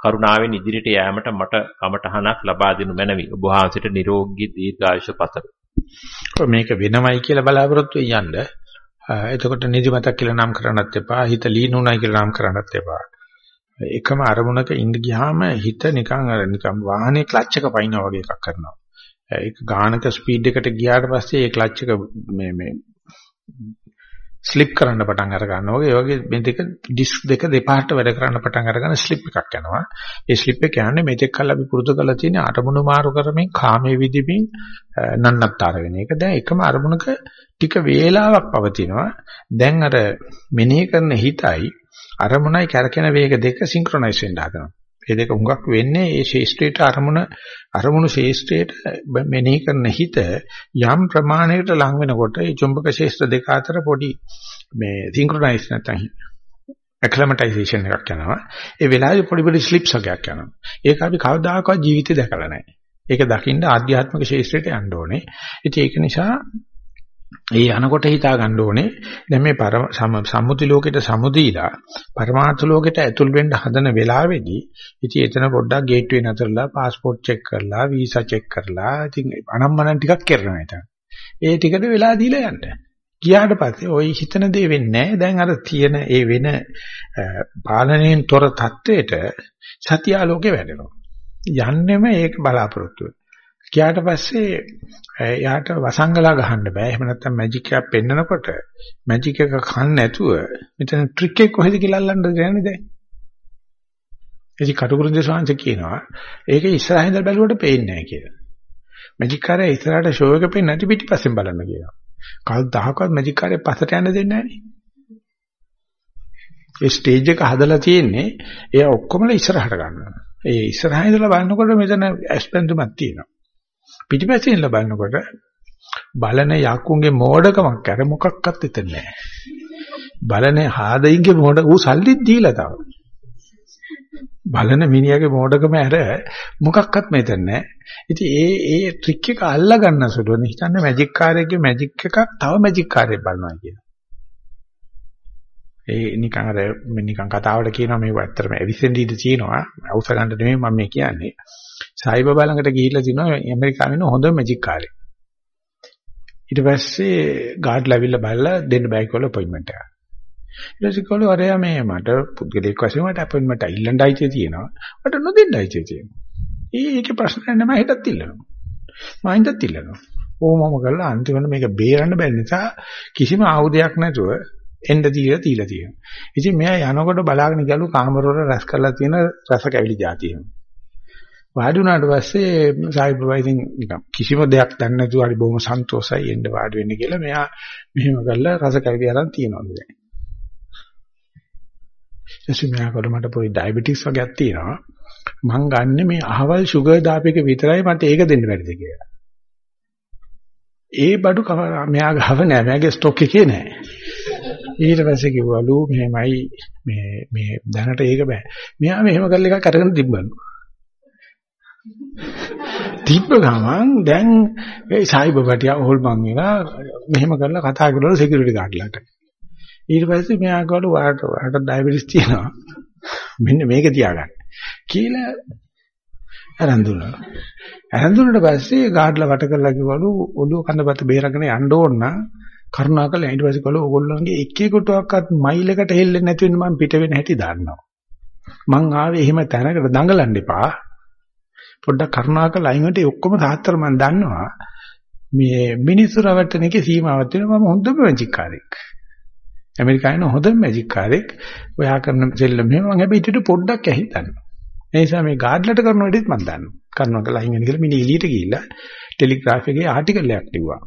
කරුණාවෙන් ඉදිරියට යෑමට මට කමටහනක් ලබා දෙනු මැනවි. ඔබ වහන්සේට නිරෝගී දීර්ඝායුෂ පතමි. මේක වෙනවයි කියලා බලාපොරොත්තු වෙන්න. එතකොට නිදිමතක් කියලා නම් කරන්නත් එපා. හිත ලීනුණයි කියලා නම් කරන්නත් එපා. එකම අරමුණක ඉඳ ගියාම හිත නිකන් අර නිකන් වාහනේ ක්ලච් එක පයින්නා වගේ එකක් කරනවා. ඒක ගානක ස්පීඩ් එකට ගියාට පස්සේ ඒ ක්ලච් එක මේ මේ ස්ලිප් කරන්න පටන් අර ගන්නවා. ඒ වගේ මේ දෙක ඩිස්ක් දෙක දෙපාර්ට වැඩ කරන්න පටන් අරගෙන ස්ලිප් එකක් යනවා. ඒ ස්ලිප් එක කියන්නේ මෙතෙක් කල් අපි පුරුදු කරලා තියෙන අරමුණු මාරු කරමින් කාමයේ විදිමින් නන්නත්තර වෙන එක. දැන් එකම අරමුණක ටික වේලාවක් පවතිනවා. දැන් අර මෙනෙහි කරන හිතයි අරමුණයි කැරකෙන වේග දෙක සින්ක්‍රොනයිස් වෙන්න හදනවා. මේ දෙක හුඟක් වෙන්නේ ඒ ශේෂ්ත්‍රයට අරමුණ අරමුණු ශේෂ්ත්‍රයට මෙනෙහි කරන හිත යම් ප්‍රමාණයකට ලං වෙනකොට ඒ චුම්බක ශේෂ්ත්‍ර දෙක අතර පොඩි මේ සින්ක්‍රොනයිස් නැත්නම් ඇක්ලමටයිසේෂන් එකක් යනවා. ඒ වෙලාවේ පොඩි පොඩි ස්ලිප්ස් වගේක් යනවා. ඒක අපි කවදාකවත් ජීවිතේ දැකලා නැහැ. ඒක දකින්න ආධ්‍යාත්මික ශේෂ්ත්‍රයට යන්න ඕනේ. ඉතින් ඒක නිසා ඒ යනකොට හිතා ගන්න ඕනේ. දැන් මේ සම්මුති ලෝකෙට සමුදීලා පරමාර්ථ ලෝකෙට ඇතුල් වෙන්න හදන වෙලාවේදී ඉතින් එතන පොඩ්ඩක් ගේට්වේ නතරලා પાස්පෝර්ට් චෙක් කරලා වීසා චෙක් කරලා ඉතින් අනම්මනම් ටිකක් කරනවා ඉතින් ඒ ටිකට වෙලා දීලා යන්න. ගියාට පස්සේ ওই හිතන දේ වෙන්නේ දැන් අර තියෙන ඒ වෙන පාලනයෙන් තොර தത്വෙට සත්‍යාලෝකේ වැඩෙනවා යන්නෙම ඒක බලාපොරොත්තු වෙන ගියාට පස්සේ එයාට වසංගලා ගහන්න බෑ. එහෙම නැත්නම් මැජික් එකක් පෙන්නකොට මැජික් එක කන්න නැතුව මෙතන ට්‍රික් එක කොහෙද කියලා අල්ලන්නද කියන්නේ දැන්. එදි කටුකුරුන්දේ ස්වාමීන් කියනවා ඒක ඉස්සරහින් ඉඳලා බැලුවට පේන්නේ නැහැ කියලා. මැජික් කාරය ඉස්සරහට ෂෝ එක පෙන්නේ නැති පිටිපස්සෙන් බලන්න කියනවා. කවදාකවත් මැජික් කාරය පස්සට යන්න දෙන්නේ නැහැ ඒ ස්ටේජ් එක හදලා තියෙන්නේ එයා ඔක්කොමලා ඉස්සරහට ගන්නවා. ඒ ඉස්සරහින් ඉඳලා බලනකොට මෙතන ඇස්පෙන්දුමක් තියෙනවා. පිටිපස්සෙන් ලබනකොට බලන යකුන්ගේ මෝඩකමක් අර මොකක්වත් එතන නැහැ. බලන හාදින්ගේ මෝඩ ඌ සල්ලිත් දීලා තව. බලන මිනිහාගේ මෝඩකම ඇර මොකක්වත් මෙතන නැහැ. ඉතින් ඒ ඒ ට්‍රික් එක අල්ලා ගන්න සුළුනේ හිතන්නේ මැජික් කාර්යයේ මැජික් එකක් තව මැජික් කාර්යයක් බලනවා කියලා. ඒ නිකන් අර නිකන් කතාවට කියනවා මේ ඇත්තටම ඇවිස්සෙන් දීද තියෙනවා. අවශ්‍ය ගන්න නෙමෙයි මම මේ කියන්නේ. සායිබබා ළඟට ගිහිල්ලා තිනවා ඇමරිකාවේ ඉන්න හොඳ මැජික් කාර්යය. ඊට පස්සේ ගාඩ් ලැබිලා බලලා දෙන්න බෑ කියලා අපොයින්ට්මන්ට් එක. ඊට පස්සේ කෝලේ අරයා මේ මට පුද්ගලික වශයෙන් මට අපොයින්ට්මන්ට් ඉල්ලන්න අයිතිය තියෙනවා. මට නොදෙන්න අයිතිය තියෙනවා. ඒකේ ප්‍රශ්න නැහැ මම හෙටත් ඉල්ලනවා. මම හිතත් ඉල්ලනවා. ඕමම කරලා අන්තිමට මේක බේරන්න බැරි නිසා කිසිම ආයුධයක් නැතුව එන්න දීලා තීලා තියෙනවා. ඉතින් මෙයා යනකොට බලාගෙන ගලු කාමරවල රැස් කරලා තියෙන රස කැවිලි જાතියෙම. වාඩි වුණාට පස්සේ සාහිබ්බා ඉතින් නිකන් කිසිම දෙයක් දන්නේ නැතුව හරි බොහොම සන්තෝෂයි එන්න වාඩි වෙන්න කියලා මෙයා මෙහෙම කරලා රස කැවිලි අරන් තියනවලු දැන්. එසේ මෙයා කර මට පොඩි ඩයබටික්ස් වගේක් තියෙනවා. මං ගන්න මේ අහවල් ෂුගර් දාපේක විතරයි මට ඒක දෙන්න බැරිද කියලා. ඒ බඩු මෙයා ගහව නෑ මෙයාගේ ස්ටොක් එකේ නෑ. ඊට පස්සේ කිව්වලු මෙහෙමයි මේ මේ දැනට ඒක බෑ. මෙයා මෙහෙම කරලා එකක් අරගෙන තිබ්බලු. තිබ්බ ගමන් දැන් ඒ සායිබබටියා හොල්මන් වෙලා මෙහෙම කරලා කතා කරලා සිකියුරිටි ගාඩ්ලාට. ඊට පස්සේ මෙයා ගාඩු වාට වාට ඩයබටිස් තියෙනවා. මෙන්න මේක තියාගන්න. කියලා අරන් දුන්නා. අරන් දුන්නාට පස්සේ ගාඩ්ලා වට කරලා කිව්වලු ඔළුව කඳපත බේරගෙන යන්න ඕන නම් කරුණාකරලා ඊට පස්සේ කළා ඕගොල්ලන්ගේ එක එකටවත් මයිලකට හෙල්ලෙන්නේ නැති වෙන මම පිට වෙන හැටි දන්නවා. මං ආවේ එහෙම තැනකට දඟලන්න එපා. පොඩ්ඩක් කරුණාකරලා අයින් වෙට ඔක්කොම සාත්තර මම දන්නවා. මේ මිනිස්සු රවට්ටන එකේ සීමාවක් තියෙනවා මම හොඳම මැජික් කාරෙක්. ඇමරිකානු හොඳම මැජික් කාරෙක්. ඔයා කරන සෙල්ලම් මෙහෙම මම හැබැයි ඊට පොඩ්ඩක් ඇහිතන්නවා. ඒ නිසා මේ ගාඩ්ලට කරන වැඩේත් මම දන්නවා. කරනවා කියලා අයින් වෙන කියලා මිනිහ එළියට ගිහිල්ලා ටෙලිග්‍රාෆ් එකේ ආටිකල් එකක් ලිව්වා.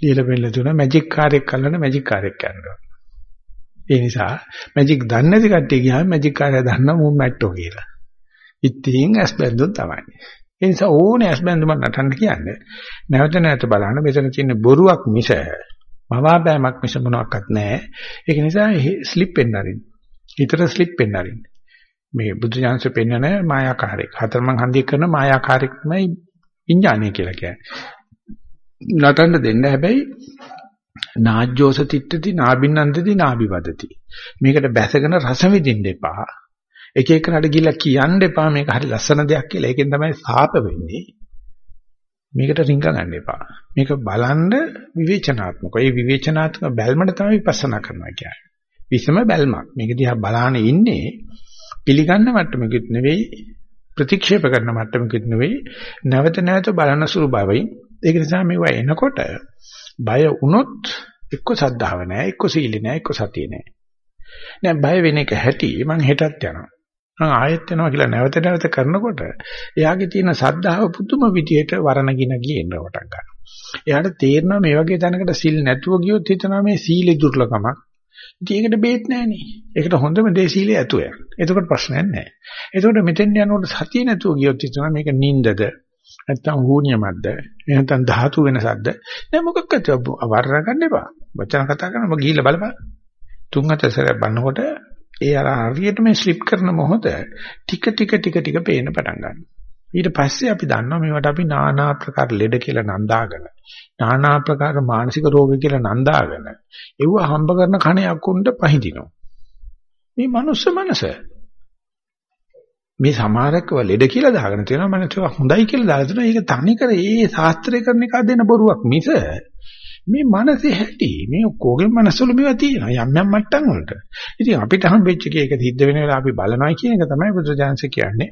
ලියලා පෙන්නලා තුන මැජික් කාර්යයක් කරන්න මැජික් කාර්යයක් කරනවා. ඒ නිසා මැජික් දන්නේ නැති කට්ටිය ගියාම මැජික් කාර්යය දන්න මූ මැට්ටෝ කියලා. ඉතින් ඇස් බැඳුම් තමයි. ඒ නිසා ඕනේ ඇස් බැඳුම නටන්න කියන්නේ. නැවත නැවත බලන්න මෙතන තියෙන බොරුවක් මිස මවාපෑමක් මිස මොනවත් නැහැ. ඒක නිසා ස්ලිප් වෙන්න අරින්න. හිතට ස්ලිප් වෙන්න අරින්න. මේ බුදු ඥානසේ පෙන්වන මායාකාරයක්. හතරමං හන්දිය කරන මායාකාරයක් තමයි විඥානය කියලා කියන්නේ. නටන්න දෙන්න හැබැයි නාජ්ජෝස තිට්ඨති නාබින්නන්තති නාබිවදති. මේකට බැසගෙන රස විඳින්න එපා. එක එකනට ගිහිල්ලා කියන්න එපා මේක හරි ලස්සන දෙයක් කියලා. ඒකෙන් තමයි සාප වෙන්නේ. මේකට රිංග ගන්න එපා. මේක බලන්න විවේචනාත්මක. ඒ විවේචනාත්මක බැල්මට තමයි විපස්සනා කරනවා කියන්නේ. විසම බැල්මක්. මේක දිහා බලාන ඉන්නේ පිළිගන්න මට්ටමකුත් නෙවෙයි ප්‍රතික්ෂේප කරන මට්ටමකුත් නෙවෙයි නැවත නැවත බලන සුළු බවයි ඒක නිසා මේවා එනකොට බය වුණොත් එක්ක සද්ධාව නැහැ, එක්ක සීල නැහැ, එක්ක සතිය නැහැ. නෑ බය වෙන එක හැටි මං හෙටත් යනවා. මං ආයෙත් යනවා කියලා නැවත නැවත කරනකොට එයාගේ තියෙන සද්ධාව පුදුම විදියට වරණගින ගියෙන්න පටන් ගන්නවා. එයාට තේරෙනවා මේ වගේ තැනකට සිල් නැතුව ගියොත් හිතනවා මේ සීලේ දුර්ලභමක්. ඉතින් ඒකට බේත් නැහනේ. ඒකට හොඳම දේ සීලේ ඇතුව යන. එතකොට ප්‍රශ්නයක් නැහැ. එතකොට මෙතෙන් යනකොට සතිය නැතුව ගියොත් හිතනවා මේක නින්දද නැත්තම් හුනියමත්ද නැත්තම් ධාතු වෙනසක්ද නෑ මොකක්ද වර්ණ ගන්න එපා. වචන කතා කරනම ගිහිල්ලා බලපන්. තුන් හතර සැරයක් බලනකොට ඒ අර හරියට මේ ස්ලිප් කරන මොහොත ටික ටික ටික ටික පේන්න පටන් ගන්නවා. ඊට පස්සේ අපි දන්නවා මේවට අපි নানা ආකාර ලෙඩ කියලා නන්දාගෙන নানা ආකාර මානසික රෝග කියලා නන්දාගෙන ඒව හම්බ කරන කණයක් උන්ට පහඳිනවා. මේ මනුස්ස මනස මේ සමහරකව ලෙඩ කියලා දාගෙන තියෙනවා මම ඒක හොඳයි කියලා දාලා තියෙනවා ඒක තනිකර ඒ ශාස්ත්‍රය කරන එක දෙන බොරුවක් මිස මේ මනසේ හැටි මේ ඔක්කොගේ මනසවල මේවා තියෙනවා යම් යම් මට්ටම් වලට. ඉතින් අපිට හම්බෙච්ච එක සිද්ධ වෙන වෙලාව අපි බලනවා කියන එක තමයි බුදුජානක කියන්නේ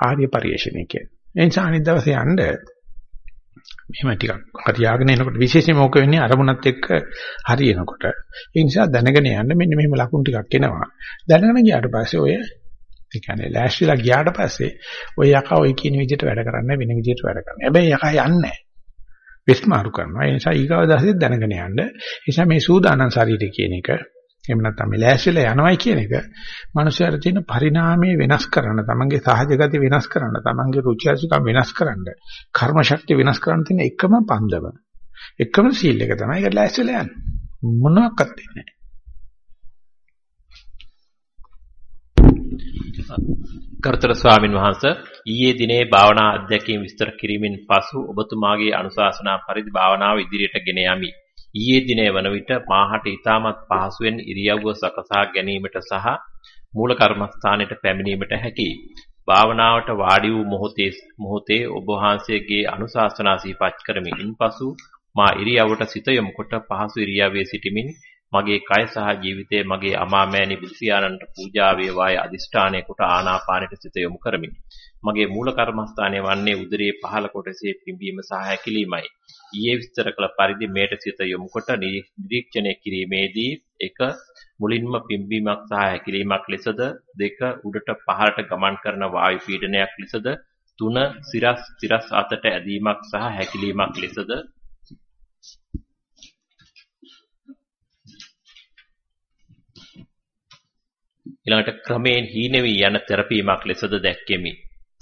ආර්ය පරිශ්‍රණය කියන්නේ. ඒ නිසා අනිත් දවසේ යන්න මෙහෙම ටිකක් හරියාගෙන එනකොට විශේෂයෙන්ම ඕක වෙන්නේ අරමුණත් එක්ක හරියනකොට. ඒ නිසා දැනගෙන යන්න මෙන්න මෙහෙම ලකුණු ටිකක් එනවා. දැනගෙන ගියාට පස්සේ ඔය ඒ කියන්නේ ලෑස්තිලා ගියාට පස්සේ ඔය යකා ඔය කියන විදිහට වැඩ කරන්නේ වෙන විදිහට වැඩ කරන්නේ. හැබැයි යකා යන්නේ නැහැ. වෙස්මාරු කරනවා. ඒ නිසා ඊගාව දවසේ දැනගෙන යන්න. ඒ නිසා මේ සූදානම් ශරීරය කියන එක එහෙම නැත්නම් මේ ලෑස්තිලා යනවයි කියන එක මනුස්සයර තියෙන පරිණාමය වෙනස් කරන්න, තමන්ගේ සහජ ගති වෙනස් කරන්න, තමන්ගේ රුචි අරුචිකම් වෙනස් කරන්න, කර්ම ශක්තිය වෙනස් කරන්න තියෙන එකම පන්දම. එකම සීල් එක තමයි ඒක ලෑස්තිලා යන්නේ. මොනවාක්වත් දෙන්නේ නැහැ. කර්තර ස්වාමින් වහන්සේ ඊයේ දිනේ භාවනා අධ්‍යක්ීම් විස්තර කිරීමෙන් පසු ඔබතුමාගේ අනුශාසනා පරිදි භාවනාව ඉදිරියට ගෙන යමි. ඊයේ දිනේ වන විට මාහට ඊටමත් පහසුවෙන් ඉරියව්ව සකසා ගැනීමට සහ මූල කර්මස්ථානයට පැමිණීමට හැකියි. භාවනාවට වාඩි වූ මොහොතේ මොහොතේ ඔබ වහන්සේගේ අනුශාසනා සිහිපත් කරමි. ඉන්පසු මා ඉරියව්වට සිත යොමුකොට පහසු ඉරියව්වේ සිටමින් මගේ කය සහ ජීවිතය මගේ අමාමෑණි බුදුසියානන්ට පූජා වේවායි අදිෂ්ඨානය කොට ආනාපානෙට සිත යොමු කරමි. මගේ මූල කර්මස්ථානය වන්නේ උදරයේ පහළ කොටසේ පිම්බීම සහ හැකිලීමයි. ඊයේ විස්තර කළ පරිදි මේට සිත යොමු කොට නිරීක්ෂණය කිරීමේදී එක මුලින්ම පිම්බීමක් සහ හැකිලීමක් ලෙසද දෙක උඩට පහළට ගමන් කරන වායු පීඩනයක් ලෙසද තුන සිරස් සිරස් අතට ඇදීමක් සහ හැකිලීමක් ලෙසද ඊළඟට ක්‍රමයෙන් හීනෙවි යන තෙරපීමක් ලෙසද දැක්කෙමි.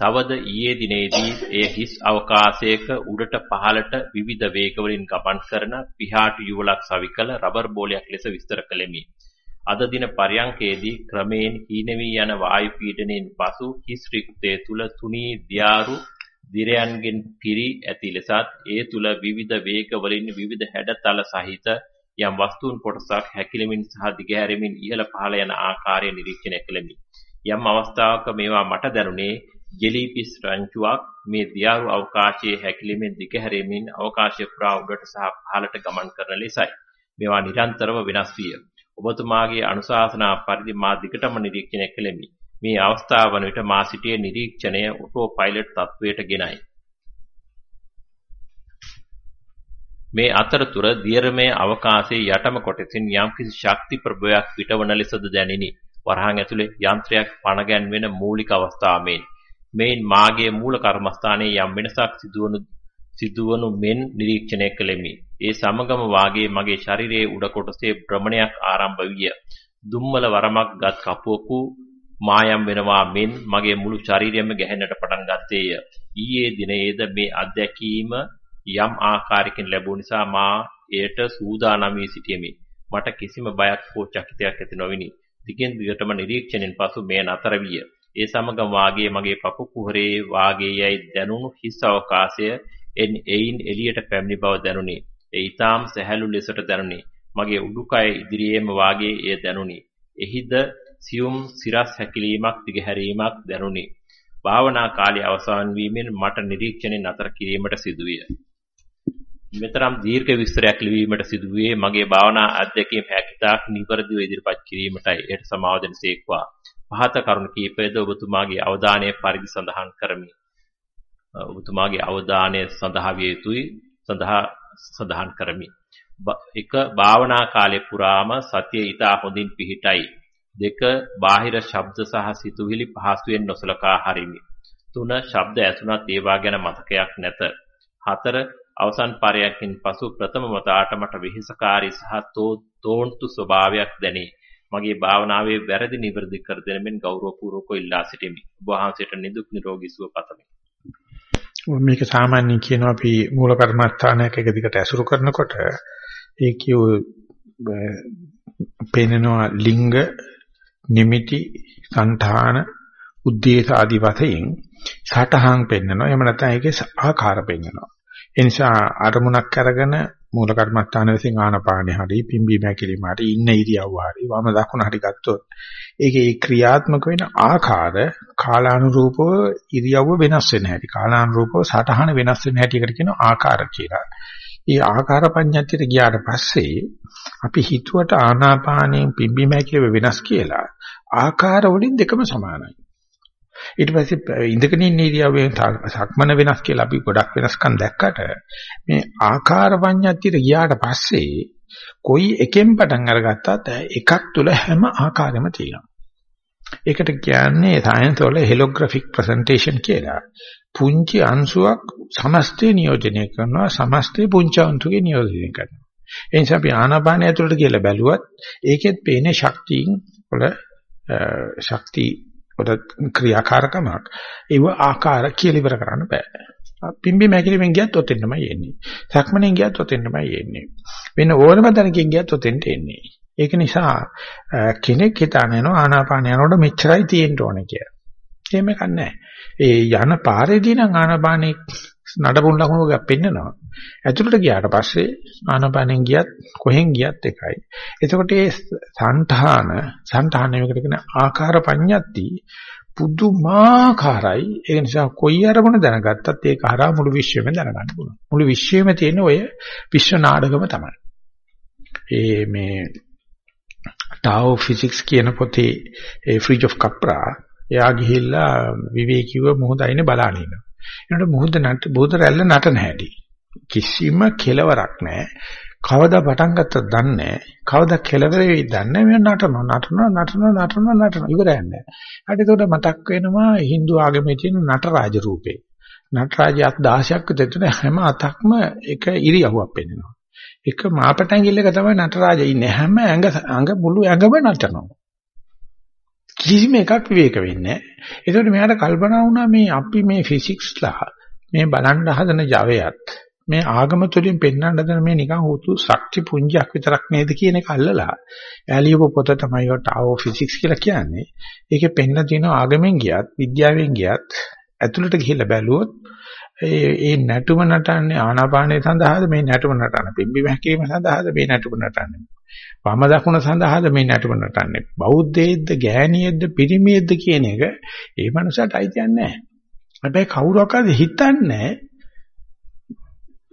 තවද ඊයේ දිනේදී එය හිස් අවකාශයක උඩට පහළට විවිධ වේගවලින් ගමන් කරන පිහාටු යුවලක් සවිකල රබර් බෝලයක් ලෙස විස්තර කළෙමි. අද දින පර්යංකයේදී ක්‍රමයෙන් හීනෙවි යන වායු පීඩනයෙන් පසු හිස් රික්තයේ තුල තුනී දියාරු දිරයන්ගෙන් පිරි ඇති ලෙසත් ඒ තුල විවිධ වේගවලින් විවිධ හැඩතල සහිත යම් වස්තුන් කොටසක් හැකිලෙමින් සහ දිගහැරෙමින් ඉහළ පහළ යන ආකාරය නිරීක්ෂණය කළෙමි. යම් අවස්ථාවක මේවා මට දැනුනේ ජෙලිපිස් රංචුවක් මේ දියාරු අවකාශයේ හැකිලෙමින් දිගහැරෙමින් අවකාශය පුරා උඩට සහ පහළට ගමන් කරන ලෙසයි. මේවා නිරන්තරව වෙනස් විය. ඔබතුමාගේ අනුශාසනා පරිදි මා දිගටම නිරීක්ෂණය කළෙමි. මේ අවස්ථාව වන විට මා සිටියේ නිරීක්ෂණය ඔටෝ පයිලට් තත්වයට ගෙනයි. මේ අතරතුර දියරමේ අවකාශයේ යටම කොටසින් යම්කිසි ශක්ති ප්‍රභවයක් පිටවන ලෙසද දැනිනි. වරහන් ඇතුලේ යන්ත්‍රයක් පණ ගැන්වෙන මූලික අවස්ථාවෙන් මේන් මාගේ මූල කර්මස්ථානයේ යම් වෙනසක් සිදුවනු සිදුවනු මෙන් නිරීක්ෂණය කළෙමි. ඒ සමගම වාගේ මගේ ශරීරයේ උඩ කොටසේ භ්‍රමණයක් ආරම්භ විය. දුම්මල වරමක් ගත් කපුවකු මායම් වෙනවා මෙන් මගේ මුළු ශරීරයම ගැහෙන්නට පටන් ගත්තේය. ඊයේ දිනයේද මේ අත්දැකීම යම් ආකාරයකින් ලැබුණ නිසා මා එයට සූදානම් වී සිටියෙමි. මට කිසිම බයක් හෝ චකිතයක් ඇති නොවිනි. දිගින් දිගටම නිරීක්ෂණයෙන් පසු මෙය නතර විය. ඒ සමගම වාගේ මගේ පපු කුහරේ වාගේ යයි දැනුණු හිස් අවකාශය එන් එයින් එළියට පැමිණි බව දැනුනි. ඒ ඊටාම් සැහැල්ලු ලෙසට දැනුනි. මගේ උඩුකය ඉදිරියේම වාගේ එය දැනුනි. එහිද සියුම් සිරස් හැකිලීමක් දිගහැරීමක් දැනුනි. භාවනා කාලය අවසන් වීමෙන් මට නිරීක්ෂණය නතර කිරීමට සිදුවිය. මෙතරම් දීර්ඝ විස්තරයක් ලිවීමට සිදුවේ මගේ භාවනා අධ්‍යක්ීම් හැකිතාක් නිවර්දිව ඉදිරිපත් කිරීමටයි එයට සමාව දෙනසේක්වා. පහත කරුණ කීපයද ඔබතුමාගේ අවධානය පරිදි සඳහන් කරමි. ඔබතුමාගේ අවධානය සඳහා විය යුතුයි සඳහා සඳහන් කරමි. එක භාවනා කාලය පුරාම සතිය ඊට හොඳින් පිහිටයි. දෙක බාහිර ශබ්ද සහ සිතුවිලි පහසුවෙන් නොසලකා හරිමි. තුන ශබ්ද ඇසුණත් ඒවා ගැන මතකයක් නැත. හතර අවසන් පරයන්කින් පසු ප්‍රථම මතාට මට විහිසකාරී සහ තෝන්තු ස්වභාවයක් දැනේ. මගේ භාවනාවේ වැරදි නිවැරදි කර දෙනෙමින් ගෞරවපූර්වකව ඉල්ලා සිටිමි. ඔබ වහන්සේට නිදුක් නිරෝගී සුව පතමි. මේක සාමාන්‍යයෙන් කියනවා අපි මූල කර්මස්ථානයක එක දිගට ඇසුරු කරනකොට ඒ කියු පේනනවා ලිංග නිමිති సంతාන උද්දේශ ආදි වශයෙන් සටහන් පෙන්නනවා එහෙම නැත්නම් ඒකේ ආකාර පෙන්නනවා ඒ නිසා අරමුණක් අරගෙන මූල කර්මස්ථාන විසින් ආනපානෙ හරි පිම්බි මැකිලිම හරි ඉන්න ඉරියව්ව හරි වම දකුණ හරි ගත්තොත් ඒකේ ඒ ක්‍රියාත්මක වෙන ආකාර කාලානුරූපව ඉරියව්ව වෙනස් වෙන හැටි කාලානුරූපව සටහන වෙනස් වෙන හැටි එකට කියනවා ආකාර කියලා. ඒ ආකාර පඤ්ඤාතියට ගියාට පස්සේ අපි හිතුවට ආනාපානයෙන් පිම්බි මැකිලිම වෙනස් කියලා ආකාර වලින් දෙකම සමානයි. ඊට පස්සේ ඉඳගෙන ඉන්න ඉරියව්වෙන් සක්මන වෙනස් කියලා අපි ගොඩක් වෙනස්කම් දැක්කට මේ ආකාර පඤ්ඤාතියට ගියාට පස්සේ කොයි එකෙන් පටන් අරගත්තත් එකක් තුල හැම ආකාරෙම තියෙනවා. ඒකට කියන්නේ සයන්ස් වල හෙලෝග්‍රැෆික් ප්‍රසන්ටේෂන් කියලා. පුංචි අංශුවක් සමස්තය නියෝජනය කරනවා සමස්තය පුංචි අංශුකේ නියෝජනය කරනවා. ඒ නිසා අපි ආනාපානය ඇතුළට කියලා බැලුවත් ඒකෙත් පේන්නේ ශක්තියින් වල ශක්ති පොඩ ක්‍රියාකාරකමක් ඒව ආකාර කියලා ඉවර කරන්න බෑ. පිම්බි මැකිලිමෙන් ගියත් ඔතෙන්මයි එන්නේ. සක්මණෙන් ගියත් ඔතෙන්මයි එන්නේ. වෙන ඕනම තැනකින් ගියත් ඔතෙන්ට එන්නේ. ඒක නිසා කෙනෙක් හිතාන යනවා ආනාපාන යනකොට මෙච්චරයි තියෙන්න ඕනේ කියලා. එහෙම කන්නේ ඒ යන පාරේදී නම් ආනාපානේ නඩපුන් ලකුණු ගක් පෙන්නනවා. ඇතුළට ගියාට පස්සේ ආනාපානෙන් ගියත් කොහෙන් ගියත් එකයි. එතකොට මේ සංඨාන සංඨාන මේකට කියන ආකාර පඤ්ඤත්ති පුදුමාකාරයි. ඒ නිසා කොයි අරමුණ දැනගත්තත් ඒක හරහා මුළු විශ්වෙම දැනගන්න පුළුවන්. මුළු විශ්වෙම තියෙන ඔය විශ්ව නාටකම තමයි. ඒ මේ ටාෝ ෆිසික්ස් කියන පොතේ ඒ ෆ්‍රිජ් ඔෆ් කප්රා එයා ගිහිල්ලා විවේකීව මොහොත අයිනේ බලන ඉන්නවා. ඒනට මුහුද නට බුද රැල්ල නටන හැටි. කිසිම කෙලවරක් නැහැ. කවදා පටන් ගත්තද දන්නේ නැහැ. කවදා කෙලවර වෙයිද දන්නේ නැහැ. මම නටනවා නටනවා නටනවා නටනවා නටනවා ඉවරයක් නැහැ. හරි ඒකට මතක් වෙනවා Hindu ආගමේ තියෙන නටරාජ රූපේ. නටරාජ අත් 16ක් විතර හැම අතක්ම එක ඉරියව්වක් පෙන්වනවා. එක මාපටැංගිල්ලක තමයි නටරාජ ඉන්නේ. හැම ඇඟ ඇඟ මුළු ඇඟම නටනවා. කිසිම එකක් විවේක වෙන්නේ නැහැ. ඒකට මෙයාට කල්පනා වුණා මේ අපි මේ ෆිසික්ස්ලා මේ බලන්න හදන Javaයත් මේ ආගම තුලින් පෙන්වන්න හදන මේ නිකන් හුතු ශක්ති පුංජයක් විතරක් නේද කියන එක අල්ලලා ඈලියප පොත තමයි වට ආවෝ ෆිසික්ස් කියලා කියන්නේ. ඒකේ පෙන්න තියෙන ආගමෙන් ගියත් විද්‍යාවෙන් ගියත් ඇතුළට ගිහිල්ලා බැලුවොත් ඒ ඒ නැටුම නටන්නේ ආනාපානය සඳහාද මේ නැටුම නටන්නේ පිම්බි වැක්කීම සඳහාද මේ නැටුම නටන්නේ වම දකුණ සඳහාද මේ නැටුම නටන්නේ? බෞද්ධයේද්ද ගෑණියෙද්ද පිරිමියෙද්ද කියන එක ඒ මනුස්සයට අයිතියක් නැහැ. හැබැයි කවුරක්වත් හිතන්නේ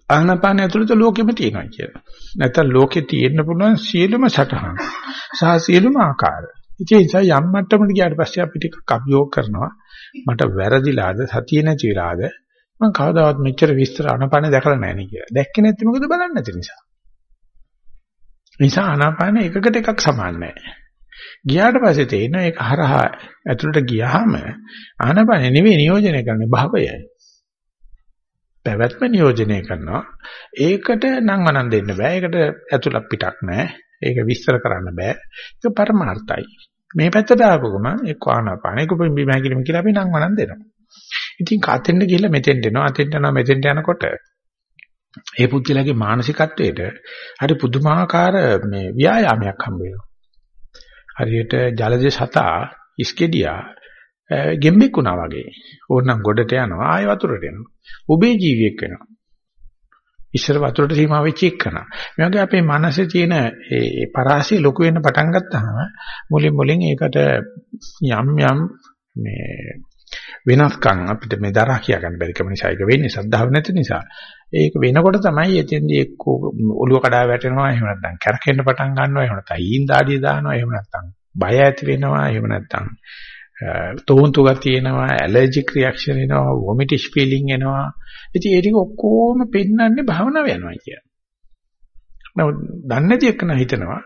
ආනාපානය ඇතුළත ලෝකෙම තියෙනවා කියලා. නැත්නම් ලෝකේ තියෙන්න පුළුවන් සියලුම සටහන්. සහ සියලුම ආකාර. ඉතින් ඒ නිසා යම් මට්ටමකට ගියාට පස්සේ අපි ටිකක් අභියෝග කරනවා. මට වැරදිලාද සතිය නැති වෙලාද? මම කවදාවත් මෙච්චර විස්තර ආනාපානෙ දැකලා නැහැ නේ කියලා. දැක්කේ නැත්නම් මොකද බලන්නේ නැති නිසා. නිසා ආනාපාන එකකට එකක් සමාන නැහැ. ගියාට පස්සේ තේින ඒක හරහා ඇතුළට ගියාම ආනාපාන නෙවෙයි නියෝජනය කරන්නේ භවය. පැවැත්ම නියෝජනය කරනවා. ඒකට නම් වනන් දෙන්න බෑ. ඒකට ඇතුළක් පිටක් නැහැ. ඒක විස්තර කරන්න බෑ. ඒක පරමාර්ථයි. මේ පැත්තට ආපුවම එක්ක ආනාපාන එක්ක බිම්බි මහැකිලිම කියලා අපි නම් වනන් දෙනවා. ඉතින් කතෙන්ද ගිහිල්ලා මෙතෙන්ට එනවා. අතෙන්ට යනවා මෙතෙන්ට යනකොට ඒ පුද්ගලයාගේ මානසිකත්වයට හරි පුදුමාකාර මේ ව්‍යායාමයක් හම්බ වෙනවා. හරියට ජලජ සතා ඉස්කෙඩියා ගෙම්බෙක් වුණා වගේ. ඕනනම් ගොඩට යනවා ආයෙ වතුරට යනවා. ඔබේ ජීවියෙක් වෙනවා. ඉස්සර වතුරට සීමා වෙච්ච එකන. මේ වගේ අපේ මනසේ තියෙන ඒ පරාසය ලොකු වෙන්න පටන් ගත්තාම මුලින් මුලින් ඒකට යම් යම් මේ වෙනස්කම් අපිට මේ දරා කියා ගන්න බැරි කම නිසා. ඒක වෙන්නේ සද්ධාව නැති නිසා. ඒක වෙනකොට තමයි එතෙන්දී එක්ක ඔළුව කඩා වැටෙනවා එහෙම නැත්නම් කැරකෙන්න පටන් ගන්නවා එහෙම නැත්නම් ඊන් දාඩිය දානවා එහෙම නැත්නම් බය ඇති වෙනවා එහෙම නැත්නම් තෝන්තු ගතිය එනවා ඇලර්ජික් රියැක්ෂන් එනවා වොමිටිෂ් ෆීලිං එනවා. ඉතින් ඒ ටික ඔක්කොම පෙන්වන්නේ භාවනාව යනවා කියන්නේ නමුත් දන්නේ නැති එකන හිතනවා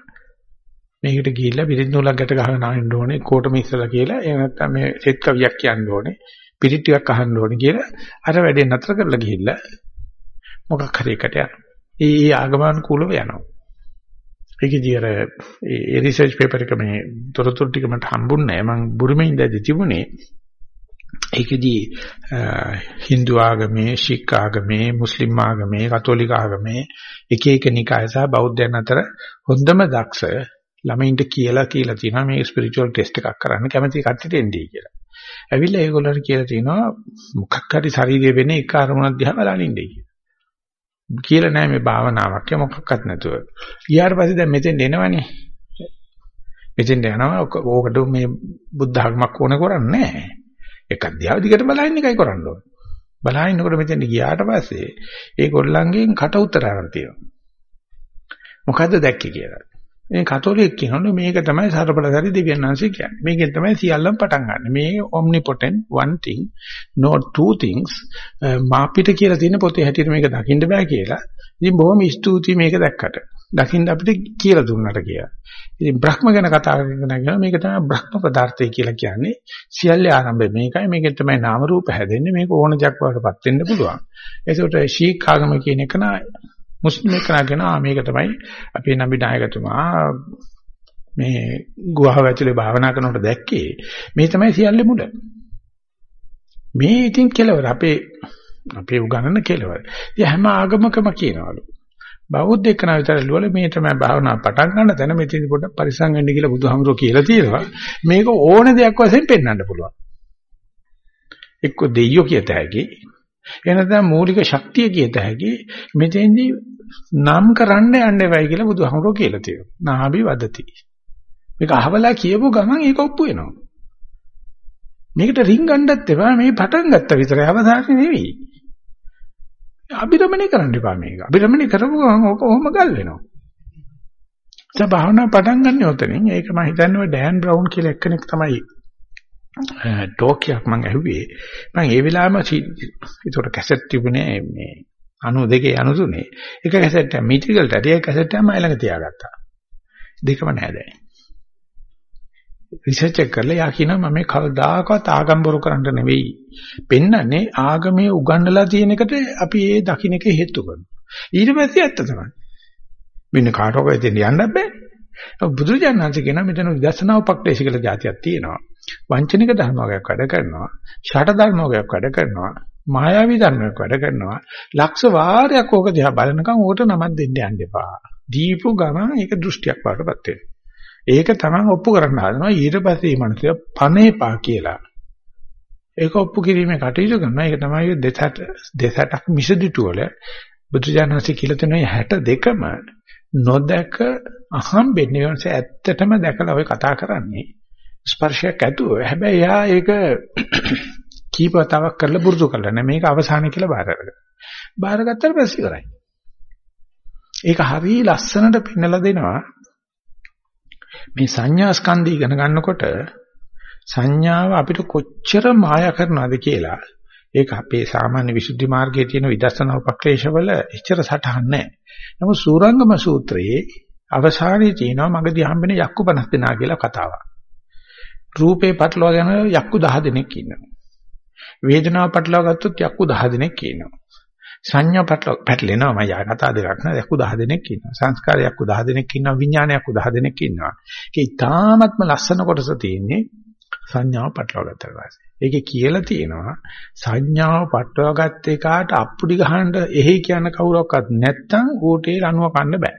මේකට ගිහිල්ලා බිරිඳ නූලක් ගැට ගහගෙන ආන්න ඕනේ කෝටම ඉස්සලා කියලා එහෙම නැත්නම් මේ සෙත් කවියක් කියන්න ඕනේ පිරිත් ටිකක් අහන්න ඕනේ කියලා අර වැඩේ නතර කරලා ගිහිල්ලා මොකක් හරි එකට යනවා. ඒ ආගමනුකූලව යනවා. ඒකදී අර ඒ රිසර්ච් පේපර් එක මේ තොරතුරු ටික මට හම්බුන්නේ නැහැ. මම බුරුමේ ඉඳලා තිබුණේ. ඒකදී Hindu ආගමේ, ශික් ආගමේ, මුස්ලිම් ආගමේ, කතෝලික ආගමේ එක එක නිකාය සහ බෞද්ධයන් අතර හොඳම දක්ෂ ළමයින්ට කියලා කියලා තියෙනවා මේ ස්පිරිචුවල් ටෙස්ට් එකක් කරන්න කැමති කට්ටියට එන්නේ කියලා. ඇවිල්ලා ඒගොල්ලන්ට කියලා තියෙනවා මොකක් හරි ශරීරයේ වෙන එක අරමුණක් දිහා බලන් ඉන්නේ කියලා. කියලා නෑ මේ භාවනාවක් ය මොකක්වත් නැතුව. ඊයාට පස්සේ දැන් මෙතෙන් එනවනේ. මෙතෙන් යනවා ඕකට මේ බුද්ධ ධර්මයක් ඕන කරන්නේ නෑ. එක අධ්‍යාව දිගට බලහින්න එකයි කරන්න ඕනේ. බලහින්නකොට මෙතෙන් ගියාට පස්සේ ඒ ගොල්ලන්ගෙන් කට උතර ගන්න තියෙනවා. මොකද්ද දැක්කේ කියලා. මේ කතෝලික කියනවනේ මේක තමයි සර්වබලධාරී දෙවියන් වහන්සේ කියන්නේ. මේකෙන් තමයි සියල්ලම පටන් ගන්න. මේ omnipotent one thing not two things මාපිට කියලා තියෙන පොතේ හැටියට මේක දකින්න බෑ කියලා. ඉතින් බොහොම ස්තුතියි මේක දැක්කට. දකින්න අපිට කියලා දුන්නට කියලා. ඉතින් බ්‍රහ්ම ගැන කතා කරගෙන මේක තමයි බ්‍රහ්ම පදාර්ථය කියලා කියන්නේ. සියල්ලේ ආරම්භය මේකයි. මේකෙන් තමයි නාම රූප හැදෙන්නේ. මේක ඕන ජක් වලටපත් වෙන්න පුළුවන්. ඒකට ශීක් ආගම කියන එක නා මුස්ලිම් එක්කනගෙන ආ මේක තමයි අපේ නබි නායකතුමා මේ ගුහාව ඇතුලේ භාවනා කරනකොට දැක්කේ මේ තමයි සියල්ල මුල. මේ ඉතින් කෙලවර අපේ අපේ උගන්නන කෙලවර. ඉතින් හැම ආගමකම කියනවලු. බෞද්ධ එක්කන විතර ලුවල මේ තමයි භාවනා පටන් ගන්න තැන මෙතන පොඩ්ඩක් පරිස්සම් වෙන්න කියලා බුදුහාමුදුරුවෝ කියලා තියෙනවා. මේක ඕන දෙයක් වශයෙන් පෙන්වන්න පුළුවන්. එක්ක දෙයියෝ කියත හැකි එනදා මූලික ශක්තිය කියත හැකි මෙතෙන්දී නම් කරන්න යන්න එපයි කියලා බුදුහාමුදුරුවෝ කියලා තියෙනවා. නාභි වදති. මේක අහවලා කියපු ගමන් ඒක ඔප්පු වෙනවා. මේකට රින් ගන්නත් එපා මේ පටන් ගත්ත විතරයි අවධානය නෙවෙයි. අභිරමණය කරන්න එපා මේක. අභිරමණය කරපු ගමන් ඕක ඔහොම ගල් වෙනවා. දැන් භාවනා පටන් ගන්න උතනින් ඒක මම හිතන්නේ ඔය ඩෑන් බ්‍රවුන් කියලා එක්කෙනෙක් තමයි ටෝකියක් මම ඇහුවේ. මම ඒ වෙලාවෙම ඒකට කැසට් තිබුණේ මේ 92 93 එක කැසට් එක මීටිකල් ටැටි එක කැසට් එක මම ළඟ තියාගත්තා. දෙකම නෑ දැන්. රිසර්ච් එක කරලා යා කියනවා මම මේ කවදාකවත් ආගම් බොරු කරන්න නෙවෙයි. පෙන්නන්නේ ආගමේ උගන්වලා තියෙන එකට අපි ඒ දකින්න එක හේතු කරනවා. ඊට පස්සේ ඇත්ත තමයි. මෙන්න කාටවත් දෙන්න යන්න බෑ. බුදුරජාණන්සේ කියන මෙතන විදර්ශනා උපක්ලේශ කියලා જાතියක් තියෙනවා. වංචනික ධර්ම වර්ගයක් වැඩ කරනවා. ෂට ධර්ම වර්ගයක් වැඩ කරනවා. මායාවී ධර්මයක් වැඩ කරනවා. ලක්ෂ වාරයක් ඕක දිහා බලනකම් ඕකට නමක් දෙන්න යන්න එපා. දීපු ගමන් ඒක දෘෂ්ටියක් වඩටපත් වෙනවා. ඒක තමයි ඔප්පු කරන්න හදනවා. ඊට පස්සේ මේ මනසය පනේපා කියලා. ඒක ඔප්පු කිරීමේ කටයුතු කරනවා. ඒක තමයි දෙසට දෙසටක් මිසදිටු වල බුදුජානනාංශ කියලා තියෙන 62ම නොදැක අහම්බෙන් නිවන්ස ඇත්තටම දැකලා ඔය කතා කරන්නේ ස්පර්ශයක් ඇතුව. හැබැයි යා ඒක කීපතාවක් කරලා පුරුදු කරලා නෑ මේක අවසානයේ කියලා බාර අරගෙන. බාරගත්තට පස්සේ ඉවරයි. ඒක හරිය ලස්සනට පෙන්නලා දෙනවා. මේ සංඥා ස්කන්ධය ඉගෙන ගන්නකොට සංඥාව අපිට කොච්චර මායා කරනවද කියලා ඒක අපේ සාමාන්‍ය විසුද්ධි මාර්ගයේ තියෙන විදර්ශනා උපක්ලේශවල එච්චර සටහන් නැහැ. නමුත් සූරංගම සූත්‍රයේ අවසානයේ තියෙනවා මගදී හම්බෙන යක්කු 50 දෙනා කියලා කතාවක්. රූපේ පටලවාගෙන යක්කු 10 දෙනෙක් ඉන්නවා. වේදනාව පටලවා ගත්තොත් යක්කු 10 දෙනෙක් ඉන්නවා. සංඥා පටල පැටලෙනවා මම යා කතා දෙකක් නෑ යක්කු 10 දෙනෙක් ඉන්නවා. සංස්කාරයක් 10 දෙනෙක් ඉන්නවා. විඥානයක් 10 දෙනෙක් ඉන්නවා. ඒක ඉතාමත්ම ලස්සන කොටස තියෙන්නේ සංඥාව පටලවා ගත්තා පස්සේ. ඒකේ කියලා තියෙනවා සංඥාව පටලවාගත් එකාට අප්පුඩි ගහන්න එහෙ කියන කවුරක්වත් නැත්තම් ඌටේ ලනුව කන්න බෑ.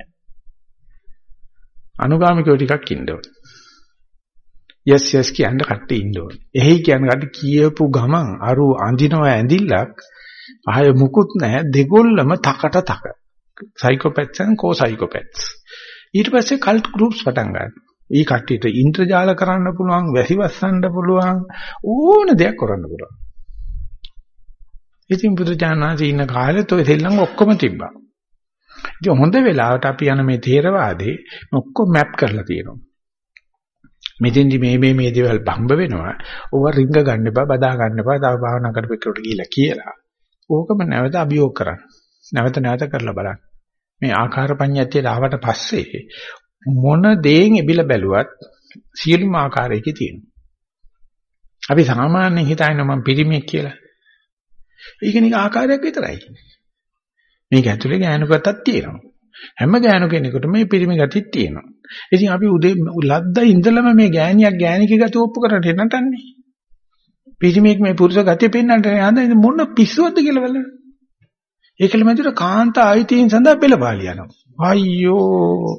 අනුගාමිකව ටිකක් ඉන්න ඕනේ. Yes yes කියන කට්ටිය ඉන්න ඕනේ. එහෙ කියන කට්ටිය කියපු ගමන් අරු අඳිනව ඇඳිල්ලක් ආය මුකුත් නැහැ දෙගොල්ලම තකට තක. Psychopaths and කෝ-සයිකෝපැත්ස්. ඊට පස්සේ කල්ට් ගෲප්ස් පටන් ගන්නවා. ඊ කට්ටියට ඉන්ද්‍රජාල කරන්න පුළුවන්, වැසිවස්සන්න පුළුවන්, ඕන දෙයක් කරන්න පුළුවන්. ඉතින් බුදුජානනාදී ඉන්න කාලෙත් ඔය දෙල්ලම ඔක්කොම තිබ්බා. ඉතින් හොඳ වෙලාවට අපි යන මේ තේරවාදේ ඔක්කොම මැප් කරලා තියෙනවා. මෙතෙන්දි මේ මේ මේ දේවල් බම්බ වෙනවා. ඕවා රිංග ගන්න එපා, බදා ගන්න එපා. තව භාවනා කරපෙකට ගිහිල්ලා කියලා. ඕකම නැවත අභියෝග කරන්න. නැවත නැවත කරලා බලන්න. මේ ආකාර පඤ්ඤාතියට ආවට පස්සේ මොන දේෙන් එබිල බැලුවත් සියලුම ආකාරයකේ තියෙනවා. අපි සාමාන්‍යයෙන් හිතන්නේ මම පිරිමියෙක් කියලා. ඒක නික ආකාරයක් විතරයි. මේක ඇතුලේ ගෑනුකටක් තියෙනවා. හැම ගෑනු කෙනෙකුටම මේ පිරිමි ගතිත් තියෙනවා. ඉතින් අපි උදේ ලද්දා ඉඳලම මේ ගෑණියක් ගෑණිකේ ගති ඔප්පු කරට නටන්නේ. පිරිමියෙක් මේ පුරුෂ ගතිය පෙන්වන්නට යන මොන පිස්සුවක්ද කියලා බලන්න. ඒකල මැදට කාන්ත ආයතීන් සඳහා පෙළපාලි යනවා. අයියෝ